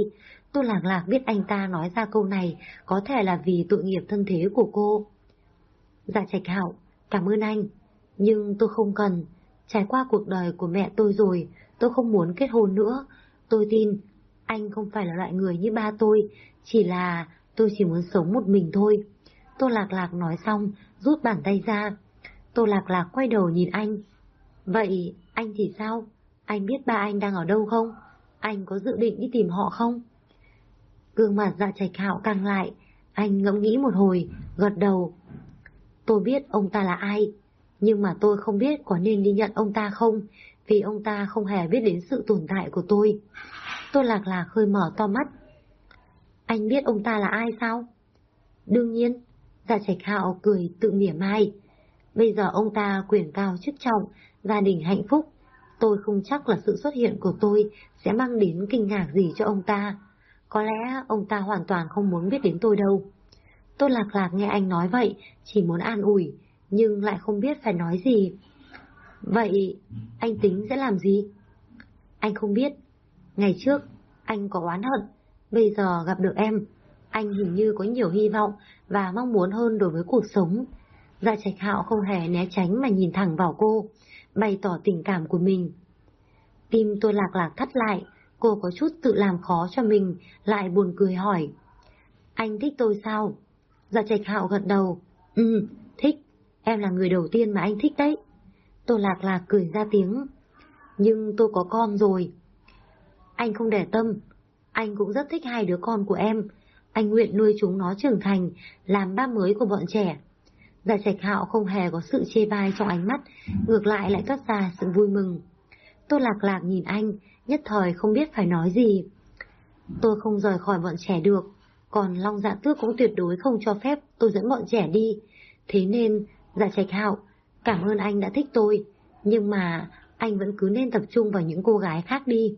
Speaker 1: Tô lạc lạc biết anh ta nói ra câu này có thể là vì tội nghiệp thân thế của cô. Dạ Trạch Hạo, cảm ơn anh, nhưng tôi không cần. Trải qua cuộc đời của mẹ tôi rồi, tôi không muốn kết hôn nữa. Tôi tin, anh không phải là loại người như ba tôi, chỉ là tôi chỉ muốn sống một mình thôi. Tô Lạc Lạc nói xong, rút bàn tay ra. Tô Lạc Lạc quay đầu nhìn anh. Vậy, anh thì sao? Anh biết ba anh đang ở đâu không? Anh có dự định đi tìm họ không? Gương mặt dạ trạch hạo căng lại, anh ngẫm nghĩ một hồi, gật đầu. Tôi biết ông ta là ai, nhưng mà tôi không biết có nên đi nhận ông ta không, vì ông ta không hề biết đến sự tồn tại của tôi. Tôi lạc lạc hơi mở to mắt. Anh biết ông ta là ai sao? Đương nhiên, Dạ Trạch Hạo cười tự mỉa mai. Bây giờ ông ta quyền cao chức trọng, gia đình hạnh phúc. Tôi không chắc là sự xuất hiện của tôi sẽ mang đến kinh ngạc gì cho ông ta. Có lẽ ông ta hoàn toàn không muốn biết đến tôi đâu. Tôi lạc lạc nghe anh nói vậy, chỉ muốn an ủi, nhưng lại không biết phải nói gì. Vậy, anh tính sẽ làm gì? Anh không biết. Ngày trước, anh có oán hận. Bây giờ gặp được em, anh hình như có nhiều hy vọng và mong muốn hơn đối với cuộc sống. Dạ trạch hạo không hề né tránh mà nhìn thẳng vào cô, bày tỏ tình cảm của mình. Tim tôi lạc lạc thắt lại, cô có chút tự làm khó cho mình, lại buồn cười hỏi. Anh thích tôi sao? Dạ trạch hạo gật đầu. Ừ, thích. Em là người đầu tiên mà anh thích đấy. Tôi lạc lạc cười ra tiếng. Nhưng tôi có con rồi. Anh không để tâm. Anh cũng rất thích hai đứa con của em. Anh nguyện nuôi chúng nó trưởng thành, làm ba mới của bọn trẻ. Dạ trạch hạo không hề có sự chê bai trong ánh mắt, ngược lại lại toát ra sự vui mừng. Tôi lạc lạc nhìn anh, nhất thời không biết phải nói gì. Tôi không rời khỏi bọn trẻ được, còn Long Dạ Tước cũng tuyệt đối không cho phép tôi dẫn bọn trẻ đi. Thế nên, Dạ Trạch Hạo, cảm ơn anh đã thích tôi, nhưng mà anh vẫn cứ nên tập trung vào những cô gái khác đi.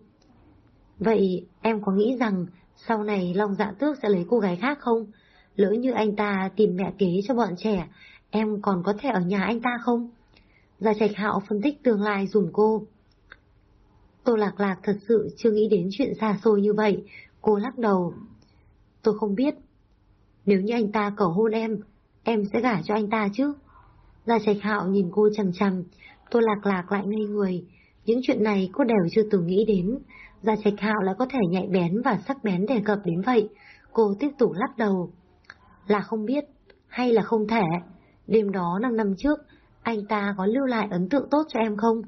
Speaker 1: Vậy em có nghĩ rằng sau này Long Dạ Tước sẽ lấy cô gái khác không? Lỡ như anh ta tìm mẹ kế cho bọn trẻ, em còn có thể ở nhà anh ta không? Dạ Trạch Hạo phân tích tương lai dùm cô. Tô Lạc Lạc thật sự chưa nghĩ đến chuyện xa xôi như vậy, cô lắc đầu. Tôi không biết. Nếu như anh ta cầu hôn em, em sẽ gả cho anh ta chứ? Gia Trạch Hạo nhìn cô chằm chằm, Tô Lạc Lạc lại ngây người. Những chuyện này cô đều chưa từng nghĩ đến. Gia Trạch Hạo lại có thể nhạy bén và sắc bén đề cập đến vậy. Cô tiếp tục lắc đầu. Là không biết, hay là không thể. Đêm đó năm năm trước, anh ta có lưu lại ấn tượng tốt cho em không?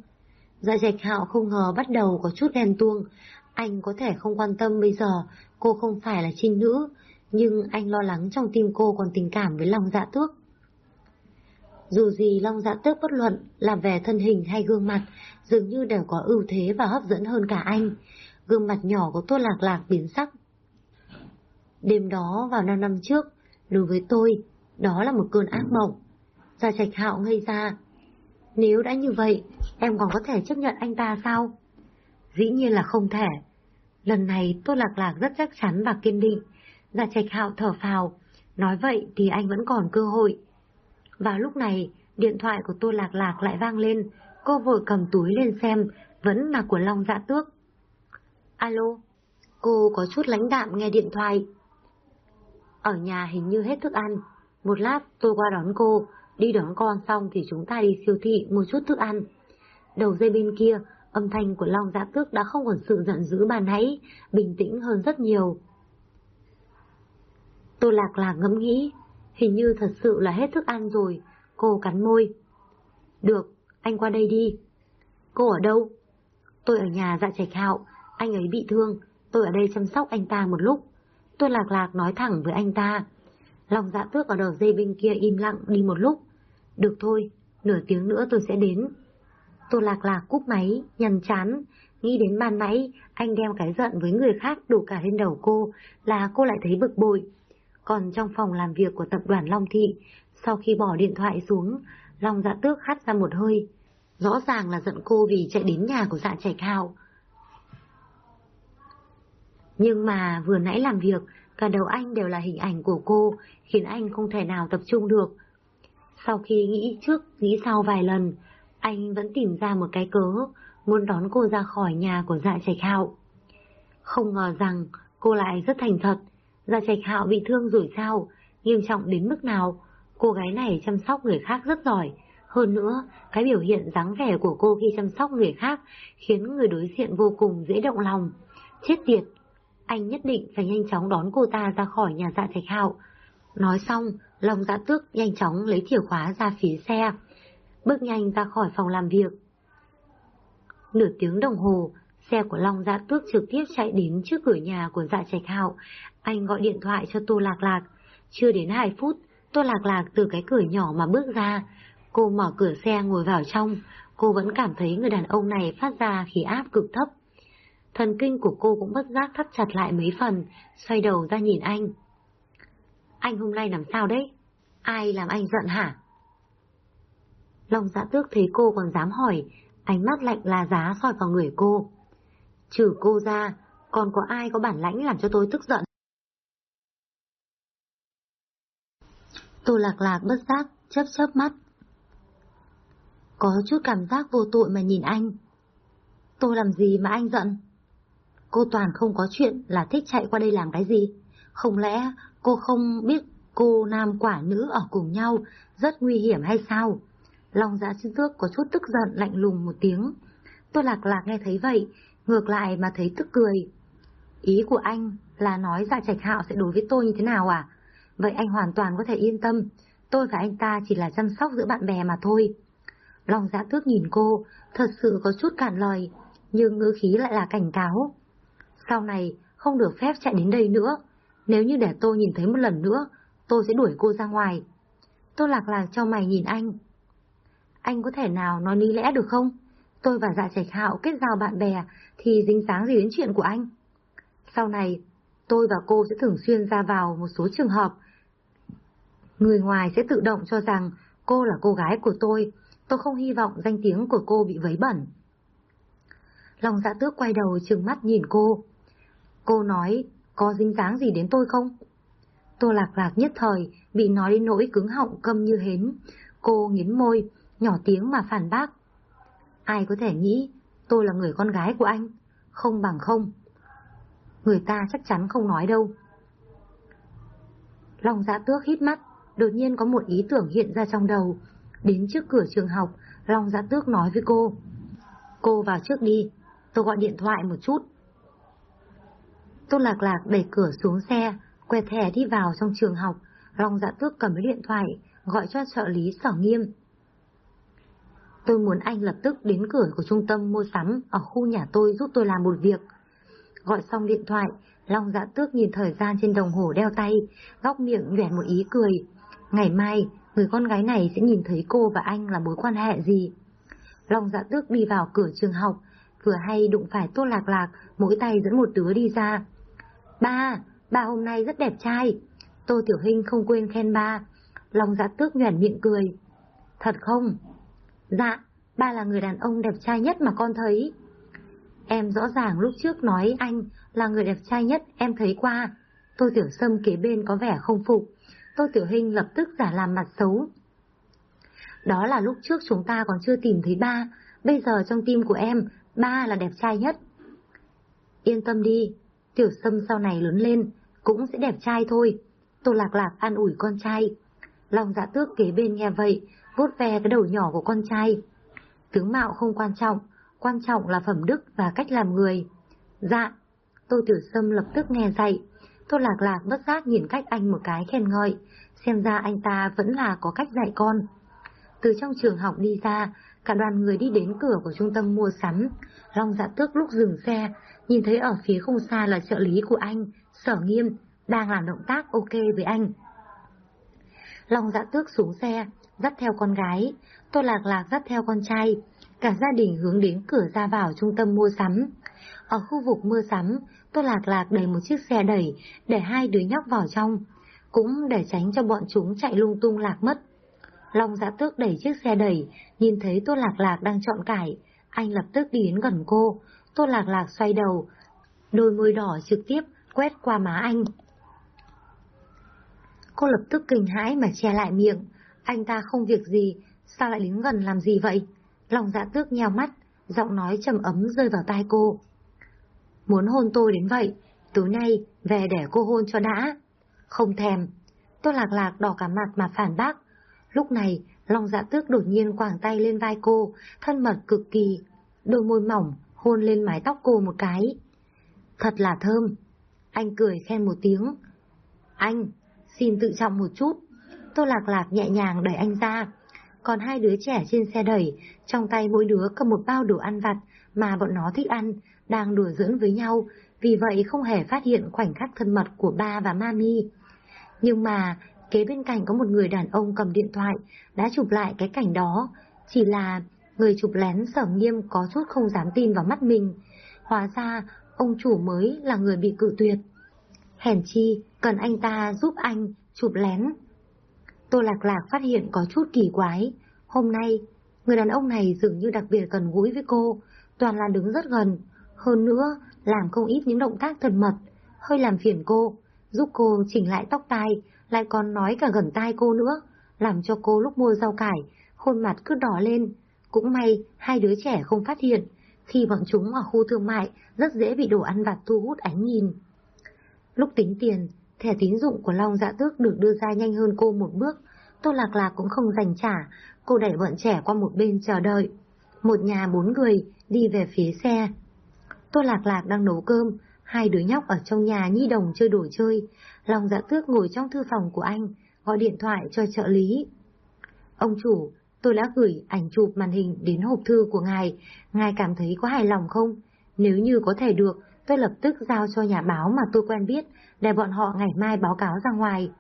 Speaker 1: Dạ dạch hạo không ngờ bắt đầu có chút ghen tuông. Anh có thể không quan tâm bây giờ, cô không phải là trinh nữ, nhưng anh lo lắng trong tim cô còn tình cảm với Long Dạ Tước. Dù gì Long Dạ Tước bất luận là về thân hình hay gương mặt, dường như đều có ưu thế và hấp dẫn hơn cả anh. Gương mặt nhỏ của Tô Lạc Lạc biến sắc. Đêm đó vào năm năm trước, đối với tôi, đó là một cơn ác mộng. Dạ Gia Trạch Hạo ngây ra. Nếu đã như vậy, em còn có thể chấp nhận anh ta sao? Dĩ nhiên là không thể. Lần này Tô Lạc Lạc rất chắc chắn và kiên định. Dạ trạch hạo thở phào. Nói vậy thì anh vẫn còn cơ hội. Vào lúc này, điện thoại của Tô Lạc Lạc lại vang lên. Cô vội cầm túi lên xem, vẫn là của Long Dạ Tước. Alo, cô có chút lãnh đạm nghe điện thoại. Ở nhà hình như hết thức ăn. Một lát tôi qua đón cô, đi đón con xong thì chúng ta đi siêu thị mua chút thức ăn. Đầu dây bên kia, âm thanh của Long Giã Tước đã không còn sự giận dữ bàn nãy, bình tĩnh hơn rất nhiều. Tô Lạc Lạc ngẫm nghĩ, hình như thật sự là hết thức ăn rồi, cô cắn môi. Được, anh qua đây đi. Cô ở đâu? Tôi ở nhà dạ trạch hạo, anh ấy bị thương, tôi ở đây chăm sóc anh ta một lúc. Tôi lạc lạc nói thẳng với anh ta. Lòng dạ tước ở đầu dây bên kia im lặng đi một lúc. Được thôi, nửa tiếng nữa tôi sẽ đến. Tô lạc lạc cúp máy, nhằn chán, nghĩ đến ban nãy anh đem cái giận với người khác đủ cả lên đầu cô là cô lại thấy bực bội. Còn trong phòng làm việc của tập đoàn Long Thị, sau khi bỏ điện thoại xuống, Long dạ tước hắt ra một hơi. Rõ ràng là giận cô vì chạy đến nhà của dạ trẻ cao. Nhưng mà vừa nãy làm việc, cả đầu anh đều là hình ảnh của cô, khiến anh không thể nào tập trung được. Sau khi nghĩ trước, nghĩ sau vài lần, anh vẫn tìm ra một cái cớ, muốn đón cô ra khỏi nhà của dạ trạch hạo. Không ngờ rằng cô lại rất thành thật, dạ trạch hạo bị thương rồi sao, nghiêm trọng đến mức nào, Cô gái này chăm sóc người khác rất giỏi. Hơn nữa, cái biểu hiện dáng vẻ của cô khi chăm sóc người khác khiến người đối diện vô cùng dễ động lòng. Chết tiệt! Anh nhất định phải nhanh chóng đón cô ta ra khỏi nhà dạ trạch hạo. Nói xong, Long dạ tước nhanh chóng lấy chìa khóa ra phía xe. Bước nhanh ra khỏi phòng làm việc. Nửa tiếng đồng hồ, xe của Long dạ tước trực tiếp chạy đến trước cửa nhà của dạ trạch hạo. Anh gọi điện thoại cho Tô Lạc Lạc. Chưa đến 2 phút, Tô Lạc Lạc từ cái cửa nhỏ mà bước ra. Cô mở cửa xe ngồi vào trong, cô vẫn cảm thấy người đàn ông này phát ra khí áp cực thấp. Thần kinh của cô cũng bất giác thắt chặt lại mấy phần, xoay đầu ra nhìn anh. Anh hôm nay làm sao đấy? Ai làm anh giận hả? Long dạ tước thấy cô còn dám hỏi, ánh mắt lạnh là giá soi vào người cô. Trừ cô ra, còn có ai có bản lãnh làm cho tôi tức giận? Tô lạc lạc bất giác, chớp chớp mắt. Có chút cảm giác vô tội mà nhìn anh. Tôi làm gì mà anh giận? Cô toàn không có chuyện là thích chạy qua đây làm cái gì? Không lẽ cô không biết cô nam quả nữ ở cùng nhau rất nguy hiểm hay sao? Long dạ giã sư tước có chút tức giận lạnh lùng một tiếng. Tôi lạc lạc nghe thấy vậy, ngược lại mà thấy tức cười. Ý của anh là nói dạ trạch hạo sẽ đối với tôi như thế nào à? Vậy anh hoàn toàn có thể yên tâm, tôi và anh ta chỉ là chăm sóc giữa bạn bè mà thôi. Long giã tước nhìn cô, thật sự có chút cạn lời, nhưng ngữ khí lại là cảnh cáo. Sau này, không được phép chạy đến đây nữa. Nếu như để tôi nhìn thấy một lần nữa, tôi sẽ đuổi cô ra ngoài. Tôi lạc lạc cho mày nhìn anh. Anh có thể nào nói lý lẽ được không? Tôi và dạ trạch hạo kết giao bạn bè thì dính dáng gì đến chuyện của anh? Sau này, tôi và cô sẽ thường xuyên ra vào một số trường hợp. Người ngoài sẽ tự động cho rằng cô là cô gái của tôi, tôi không hy vọng danh tiếng của cô bị vấy bẩn. Lòng dạ tước quay đầu trừng mắt nhìn cô. Cô nói, có dính dáng gì đến tôi không? Tô lạc lạc nhất thời, bị nói đến nỗi cứng họng câm như hến. Cô nghiến môi, nhỏ tiếng mà phản bác. Ai có thể nghĩ tôi là người con gái của anh? Không bằng không. Người ta chắc chắn không nói đâu. Lòng dạ tước hít mắt, đột nhiên có một ý tưởng hiện ra trong đầu. Đến trước cửa trường học, Long Giã Tước nói với cô. Cô vào trước đi, tôi gọi điện thoại một chút tô Lạc Lạc đẩy cửa xuống xe, quẹt thẻ đi vào trong trường học. Long Dạ Tước cầm lấy điện thoại, gọi cho trợ lý sở nghiêm. Tôi muốn anh lập tức đến cửa của trung tâm mua sắm ở khu nhà tôi giúp tôi làm một việc. Gọi xong điện thoại, Long Dạ Tước nhìn thời gian trên đồng hồ đeo tay, góc miệng nhoẻn một ý cười. Ngày mai, người con gái này sẽ nhìn thấy cô và anh là mối quan hệ gì. Long dạ tước đi vào cửa trường học, vừa hay đụng phải Tô Lạc Lạc, mỗi tay dẫn một đứa đi ra. Ba, ba hôm nay rất đẹp trai. Tô Tiểu Hinh không quên khen ba. Long dạ tước nhoẻn miệng cười. Thật không? Dạ, ba là người đàn ông đẹp trai nhất mà con thấy. Em rõ ràng lúc trước nói anh là người đẹp trai nhất em thấy qua. Tô Tiểu Sâm kế bên có vẻ không phục. Tô Tiểu Hinh lập tức giả làm mặt xấu. Đó là lúc trước chúng ta còn chưa tìm thấy ba, bây giờ trong tim của em, ba là đẹp trai nhất. Yên tâm đi, Tiểu Sâm sau này lớn lên, cũng sẽ đẹp trai thôi. Tô Lạc Lạc an ủi con trai. Long dạ tước kế bên nghe vậy, vuốt ve cái đầu nhỏ của con trai. Tướng mạo không quan trọng, quan trọng là phẩm đức và cách làm người. Dạ, Tô Tiểu Sâm lập tức nghe dạy, Tô Lạc Lạc bất giác nhìn cách anh một cái khen ngợi, xem ra anh ta vẫn là có cách dạy con. Từ trong trường học đi ra, cả đoàn người đi đến cửa của trung tâm mua sắm. Long dạ tước lúc dừng xe, nhìn thấy ở phía không xa là trợ lý của anh, sở nghiêm, đang làm động tác ok với anh. Long dã tước xuống xe, dắt theo con gái, Tô Lạc Lạc dắt theo con trai, cả gia đình hướng đến cửa ra vào trung tâm mua sắm. Ở khu vực mua sắm, Tô Lạc Lạc đẩy một chiếc xe đẩy để hai đứa nhóc vào trong, cũng để tránh cho bọn chúng chạy lung tung lạc mất. Long dã tước đẩy chiếc xe đẩy, nhìn thấy Tô Lạc Lạc đang chọn cải, anh lập tức đi đến gần cô, Tô Lạc Lạc xoay đầu, đôi môi đỏ trực tiếp quét qua má anh. Cô lập tức kinh hãi mà che lại miệng, anh ta không việc gì, sao lại đến gần làm gì vậy? Lòng dạ tước nheo mắt, giọng nói trầm ấm rơi vào tai cô. Muốn hôn tôi đến vậy, tối nay về để cô hôn cho đã. Không thèm. Tôi lạc lạc đỏ cả mặt mà phản bác. Lúc này, lòng dạ tước đột nhiên quàng tay lên vai cô, thân mật cực kỳ, đôi môi mỏng, hôn lên mái tóc cô một cái. Thật là thơm. Anh cười khen một tiếng. Anh, xin tự trọng một chút. Tô Lạc Lạc nhẹ nhàng đẩy anh ra. Còn hai đứa trẻ trên xe đẩy, trong tay mỗi đứa cầm một bao đồ ăn vặt mà bọn nó thích ăn, đang đùa giỡn với nhau, vì vậy không hề phát hiện khoảnh khắc thân mật của ba và mami. Nhưng mà, kế bên cạnh có một người đàn ông cầm điện thoại, đã chụp lại cái cảnh đó, chỉ là người chụp lén sở nghiêm có chút không dám tin vào mắt mình. Hóa ra, ông chủ mới là người bị cự tuyệt. Hèn chi, cần anh ta giúp anh chụp lén. Tô Lạc Lạc phát hiện có chút kỳ quái. Hôm nay, người đàn ông này dường như đặc biệt gần gũi với cô, toàn là đứng rất gần. Hơn nữa, làm không ít những động tác thân mật, hơi làm phiền cô, giúp cô chỉnh lại tóc tai, lại còn nói cả gần tai cô nữa, làm cho cô lúc mua rau cải, khuôn mặt cứ đỏ lên. Cũng may, hai đứa trẻ không phát hiện, khi bọn chúng ở khu thương mại rất dễ bị đồ ăn vặt thu hút ánh nhìn. Lúc tính tiền, thẻ tín dụng của Long Dạ Tước được đưa ra nhanh hơn cô một bước, Tô Lạc Lạc cũng không dành trả, cô đẩy bọn trẻ qua một bên chờ đợi. Một nhà bốn người đi về phía xe. Tô Lạc Lạc đang nấu cơm, hai đứa nhóc ở trong nhà nhi đồng chơi đồ chơi. Long Dạ Tước ngồi trong thư phòng của anh, gọi điện thoại cho trợ lý. Ông chủ, tôi đã gửi ảnh chụp màn hình đến hộp thư của ngài, ngài cảm thấy có hài lòng không? Nếu như có thể được, tôi lập tức giao cho nhà báo mà tôi quen biết, để bọn họ ngày mai báo cáo ra ngoài.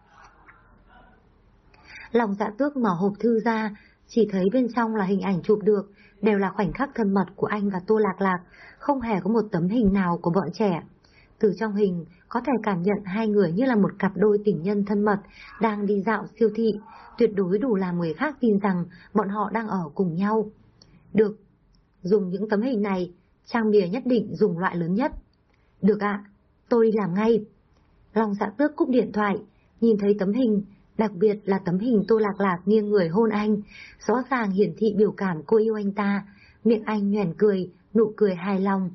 Speaker 1: Lòng dạ tước mở hộp thư ra, chỉ thấy bên trong là hình ảnh chụp được, đều là khoảnh khắc thân mật của anh và Tô Lạc Lạc, không hề có một tấm hình nào của bọn trẻ. Từ trong hình, có thể cảm nhận hai người như là một cặp đôi tình nhân thân mật, đang đi dạo siêu thị, tuyệt đối đủ làm người khác tin rằng bọn họ đang ở cùng nhau. Được, dùng những tấm hình này, trang bìa nhất định dùng loại lớn nhất. Được ạ, tôi làm ngay. Long dạ tước cúp điện thoại, nhìn thấy tấm hình, đặc biệt là tấm hình Tô Lạc Lạc nghiêng người hôn anh, rõ ràng hiển thị biểu cảm cô yêu anh ta, miệng anh nhoẻn cười, nụ cười hài lòng.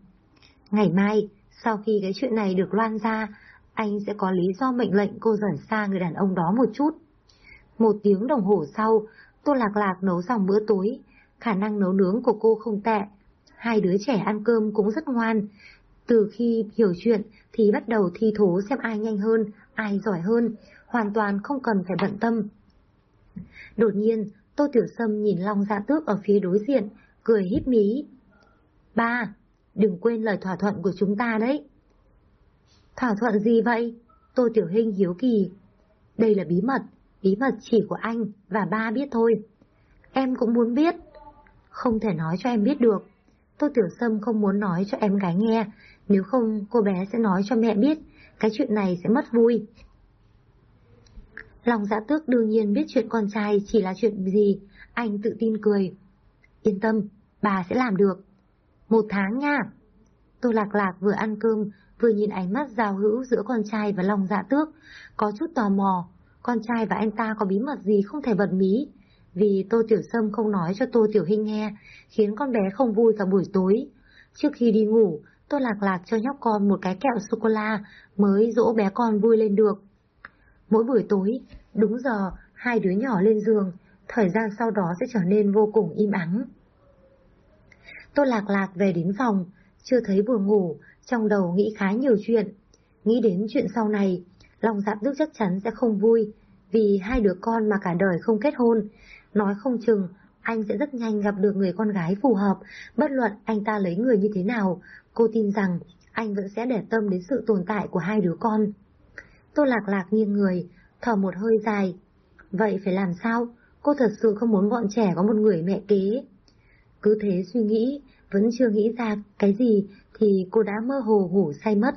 Speaker 1: Ngày mai, sau khi cái chuyện này được loan ra, anh sẽ có lý do mệnh lệnh cô dần xa người đàn ông đó một chút. Một tiếng đồng hồ sau, Tô Lạc Lạc nấu xong bữa tối, khả năng nấu nướng của cô không tệ. Hai đứa trẻ ăn cơm cũng rất ngoan. Từ khi hiểu chuyện thì bắt đầu thi thố xem ai nhanh hơn, ai giỏi hơn, hoàn toàn không cần phải bận tâm. Đột nhiên, Tô Tiểu Sâm nhìn Long Dạ Tước ở phía đối diện, cười híp mí. Ba, đừng quên lời thỏa thuận của chúng ta đấy. Thỏa thuận gì vậy? Tô Tiểu Hinh hiếu kỳ. Đây là bí mật, bí mật chỉ của anh và ba biết thôi. Em cũng muốn biết. Không thể nói cho em biết được. Tô Tiểu Sâm không muốn nói cho em gái nghe, nếu không cô bé sẽ nói cho mẹ biết, cái chuyện này sẽ mất vui. Lòng dạ tước đương nhiên biết chuyện con trai chỉ là chuyện gì, anh tự tin cười. Yên tâm, bà sẽ làm được. Một tháng nha. Tô Lạc Lạc vừa ăn cơm, vừa nhìn ánh mắt giao hữu giữa con trai và lòng dạ tước, có chút tò mò, con trai và anh ta có bí mật gì không thể bật mí. Vì Tô Tiểu Sâm không nói cho Tô Tiểu Hinh nghe, khiến con bé không vui cả buổi tối. Trước khi đi ngủ, tôi Lạc Lạc cho nhóc con một cái kẹo sô-cô-la mới dỗ bé con vui lên được. Mỗi buổi tối, đúng giờ, hai đứa nhỏ lên giường, thời gian sau đó sẽ trở nên vô cùng im ắng. Tôi Lạc Lạc về đến phòng, chưa thấy buồn ngủ, trong đầu nghĩ khá nhiều chuyện. Nghĩ đến chuyện sau này, lòng dạ đức chắc chắn sẽ không vui, vì hai đứa con mà cả đời không kết hôn. Nói không chừng, anh sẽ rất nhanh gặp được người con gái phù hợp, bất luận anh ta lấy người như thế nào, cô tin rằng anh vẫn sẽ để tâm đến sự tồn tại của hai đứa con. Tô lạc lạc nghiêng người, thở một hơi dài. Vậy phải làm sao? Cô thật sự không muốn bọn trẻ có một người mẹ kế. Cứ thế suy nghĩ, vẫn chưa nghĩ ra cái gì thì cô đã mơ hồ ngủ say mất.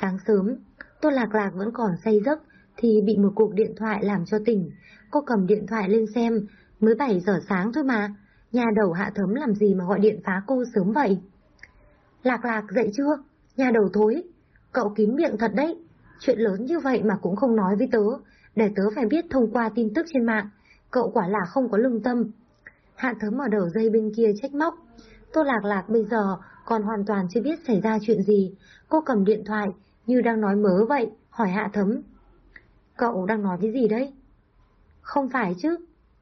Speaker 1: Sáng sớm, Tô Lạc Lạc vẫn còn say giấc thì bị một cuộc điện thoại làm cho tỉnh. Cô cầm điện thoại lên xem, mới 7 giờ sáng thôi mà. Nhà đầu hạ thấm làm gì mà gọi điện phá cô sớm vậy? Lạc Lạc dậy chưa? Nhà đầu thối. Cậu kín miệng thật đấy. Chuyện lớn như vậy mà cũng không nói với tớ, để tớ phải biết thông qua tin tức trên mạng. Cậu quả là không có lương tâm. Hạ thấm ở đầu dây bên kia trách móc. Tô Lạc Lạc bây giờ còn hoàn toàn chưa biết xảy ra chuyện gì. Cô cầm điện thoại, như đang nói mớ vậy, hỏi Hạ thấm. Cậu đang nói cái gì đấy? Không phải chứ,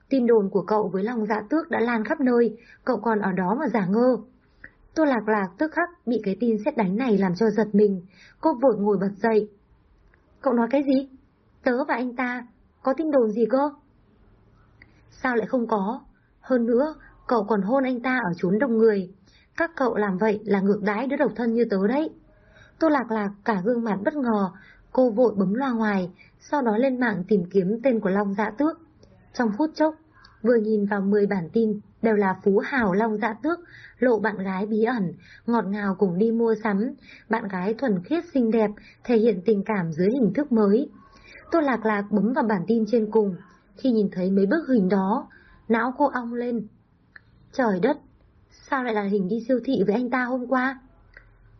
Speaker 1: tin đồn của cậu với lòng dạ tước đã lan khắp nơi, cậu còn ở đó mà giả ngơ. Tô lạc lạc tức khắc bị cái tin xét đánh này làm cho giật mình, cô vội ngồi bật dậy. Cậu nói cái gì? Tớ và anh ta, có tin đồn gì cơ? Sao lại không có? Hơn nữa, cậu còn hôn anh ta ở chốn đông người. Các cậu làm vậy là ngược đãi đứa độc thân như tớ đấy. Tô lạc lạc cả gương mặt bất ngờ, cô vội bấm loa ngoài, sau đó lên mạng tìm kiếm tên của Long Dạ Tước. Trong phút chốc, vừa nhìn vào 10 bản tin, đều là Phú Hào Long Dạ Tước, lộ bạn gái bí ẩn, ngọt ngào cùng đi mua sắm, bạn gái thuần khiết xinh đẹp, thể hiện tình cảm dưới hình thức mới. Tô Lạc Lạc bấm vào bản tin trên cùng, khi nhìn thấy mấy bức hình đó, não cô ong lên. Trời đất, sao lại là hình đi siêu thị với anh ta hôm qua?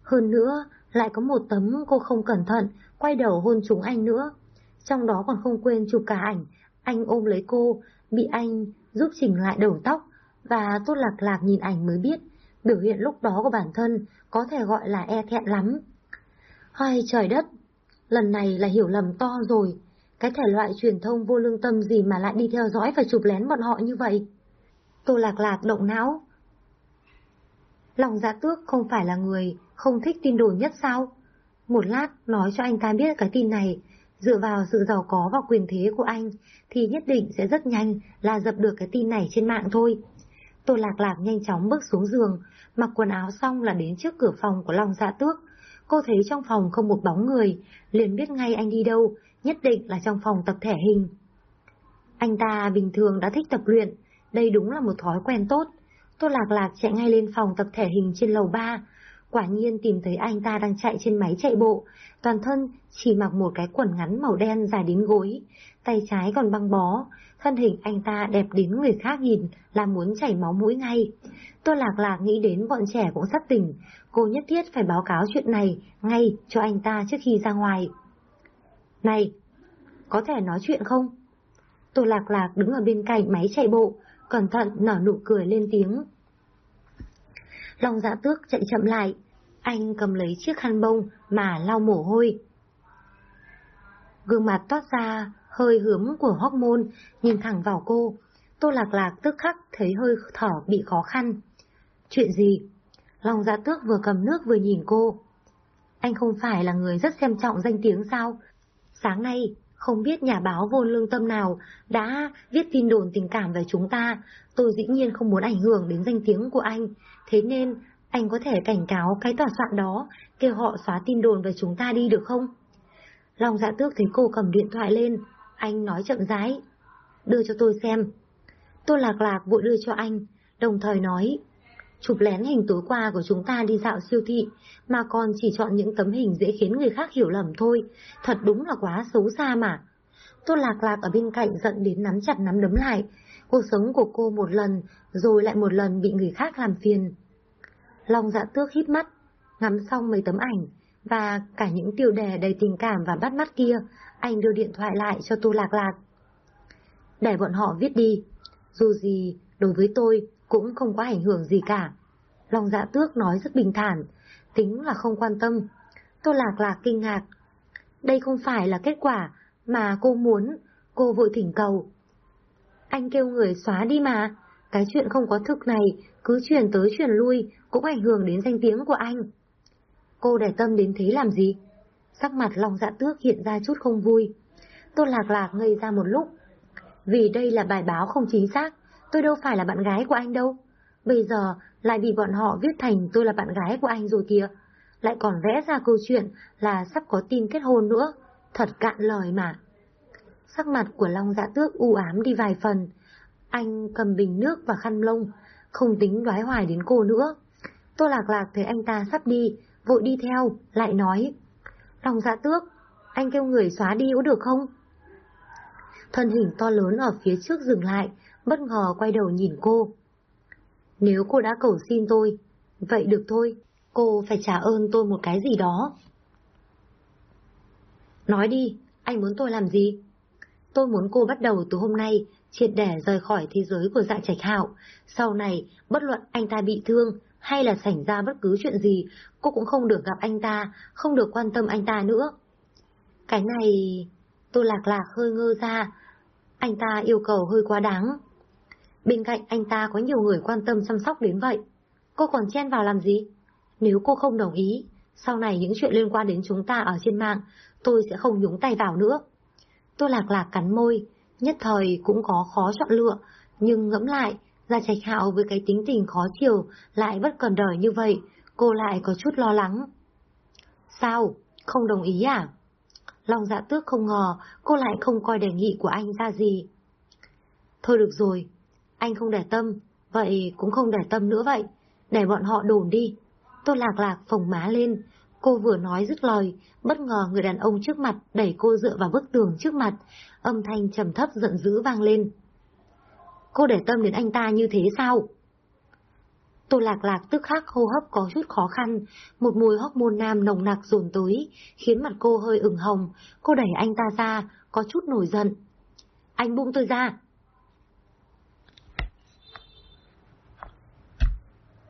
Speaker 1: Hơn nữa, lại có một tấm cô không cẩn thận, quay đầu hôn chúng anh nữa. Trong đó còn không quên chụp cả ảnh, anh ôm lấy cô, bị anh giúp chỉnh lại đầu tóc, và Tốt Lạc Lạc nhìn ảnh mới biết, biểu hiện lúc đó của bản thân có thể gọi là e thẹn lắm. Hay trời đất, lần này là hiểu lầm to rồi, cái thể loại truyền thông vô lương tâm gì mà lại đi theo dõi và chụp lén bọn họ như vậy? Tô Lạc Lạc động não. Lòng dạ tước không phải là người không thích tin đồn nhất sao? Một lát nói cho anh ta biết cái tin này, dựa vào sự giàu có và quyền thế của anh, thì nhất định sẽ rất nhanh là dập được cái tin này trên mạng thôi. Tô Lạc Lạc nhanh chóng bước xuống giường, mặc quần áo xong là đến trước cửa phòng của Long Dạ Tước. Cô thấy trong phòng không một bóng người, liền biết ngay anh đi đâu, nhất định là trong phòng tập thể hình. Anh ta bình thường đã thích tập luyện, đây đúng là một thói quen tốt. Tô Lạc Lạc chạy ngay lên phòng tập thể hình trên lầu 3, quả nhiên tìm thấy anh ta đang chạy trên máy chạy bộ, toàn thân chỉ mặc một cái quần ngắn màu đen dài đến gối, tay trái còn băng bó, thân hình anh ta đẹp đến người khác nhìn là muốn chảy máu mũi ngay. Tôi Lạc Lạc nghĩ đến bọn trẻ cũng sắp tỉnh, cô nhất thiết phải báo cáo chuyện này ngay cho anh ta trước khi ra ngoài. Này, có thể nói chuyện không? Tô Lạc Lạc đứng ở bên cạnh máy chạy bộ, cẩn thận nở nụ cười lên tiếng. Long dạ tước chạy chậm lại, anh cầm lấy chiếc khăn bông mà lau mồ hôi. Gương mặt toát ra hơi hướng của hormone nhìn thẳng vào cô. Tô lạc lạc tức khắc thấy hơi thở bị khó khăn. Chuyện gì? Long dạ tước vừa cầm nước vừa nhìn cô. Anh không phải là người rất xem trọng danh tiếng sao? Sáng nay, không biết nhà báo vô lương tâm nào đã viết tin đồn tình cảm về chúng ta, tôi dĩ nhiên không muốn ảnh hưởng đến danh tiếng của anh, thế nên anh có thể cảnh cáo cái tòa soạn đó, kêu họ xóa tin đồn về chúng ta đi được không? Long dạ tước thấy cô cầm điện thoại lên, anh nói chậm rãi. Đưa cho tôi xem. Tôi lạc lạc vội đưa cho anh, đồng thời nói. Chụp lén hình tối qua của chúng ta đi dạo siêu thị, mà còn chỉ chọn những tấm hình dễ khiến người khác hiểu lầm thôi. Thật đúng là quá xấu xa mà. Tôi lạc lạc ở bên cạnh giận đến nắm chặt nắm đấm lại. Cuộc sống của cô một lần, rồi lại một lần bị người khác làm phiền. Long dạ tước hít mắt, ngắm xong mấy tấm ảnh, và cả những tiêu đề đầy tình cảm và bắt mắt kia, anh đưa điện thoại lại cho Tô Lạc Lạc. Để bọn họ viết đi, dù gì, đối với tôi cũng không có ảnh hưởng gì cả. Long dạ tước nói rất bình thản, tính là không quan tâm. Tô Lạc Lạc kinh ngạc. Đây không phải là kết quả mà cô muốn, cô vội thỉnh cầu. Anh kêu người xóa đi mà, cái chuyện không có thực này cứ truyền tới truyền lui cũng ảnh hưởng đến danh tiếng của anh. Cô để tâm đến thế làm gì? Sắc mặt lòng dạ tước hiện ra chút không vui. Tôi lạc lạc ngây ra một lúc. Vì đây là bài báo không chính xác, tôi đâu phải là bạn gái của anh đâu. Bây giờ lại bị bọn họ viết thành tôi là bạn gái của anh rồi kìa. Lại còn vẽ ra câu chuyện là sắp có tin kết hôn nữa. Thật cạn lời mà. Sắc mặt của Long dạ tước u ám đi vài phần. Anh cầm bình nước và khăn lông, không tính đoái hoài đến cô nữa. Tô lạc lạc thấy anh ta sắp đi, vội đi theo, lại nói. Long dạ tước, anh kêu người xóa đi có được không? Thân hình to lớn ở phía trước dừng lại, bất ngờ quay đầu nhìn cô. Nếu cô đã cầu xin tôi, vậy được thôi, cô phải trả ơn tôi một cái gì đó. Nói đi, anh muốn tôi làm gì? Tôi muốn cô bắt đầu từ hôm nay triệt để rời khỏi thế giới của dạ trạch hạo. Sau này, bất luận anh ta bị thương hay là xảy ra bất cứ chuyện gì, cô cũng không được gặp anh ta, không được quan tâm anh ta nữa. Cái này... Tôi lạc lạc hơi ngơ ra. Anh ta yêu cầu hơi quá đáng. Bên cạnh anh ta có nhiều người quan tâm chăm sóc đến vậy. Cô còn chen vào làm gì? Nếu cô không đồng ý, sau này những chuyện liên quan đến chúng ta ở trên mạng, tôi sẽ không nhúng tay vào nữa. Tôi lạc lạc cắn môi, nhất thời cũng có khó chọn lựa, nhưng ngẫm lại, Gia Trạch Hạo với cái tính tình khó chiều lại bất cần đời như vậy, cô lại có chút lo lắng. Sao? Không đồng ý à? Long dạ tước không ngờ cô lại không coi đề nghị của anh ra gì. Thôi được rồi, anh không để tâm, vậy cũng không để tâm nữa vậy, để bọn họ đồn đi. Tôi lạc lạc phồng má lên, cô vừa nói dứt lời, bất ngờ người đàn ông trước mặt đẩy cô dựa vào bức tường trước mặt, âm thanh trầm thấp giận dữ vang lên. Cô để tâm đến anh ta như thế sao? Tô lạc lạc tức khắc hô hấp có chút khó khăn, một mùi hóc môn nam nồng nặc dồn tới, khiến mặt cô hơi ửng hồng, cô đẩy anh ta ra, có chút nổi giận. Anh buông tôi ra!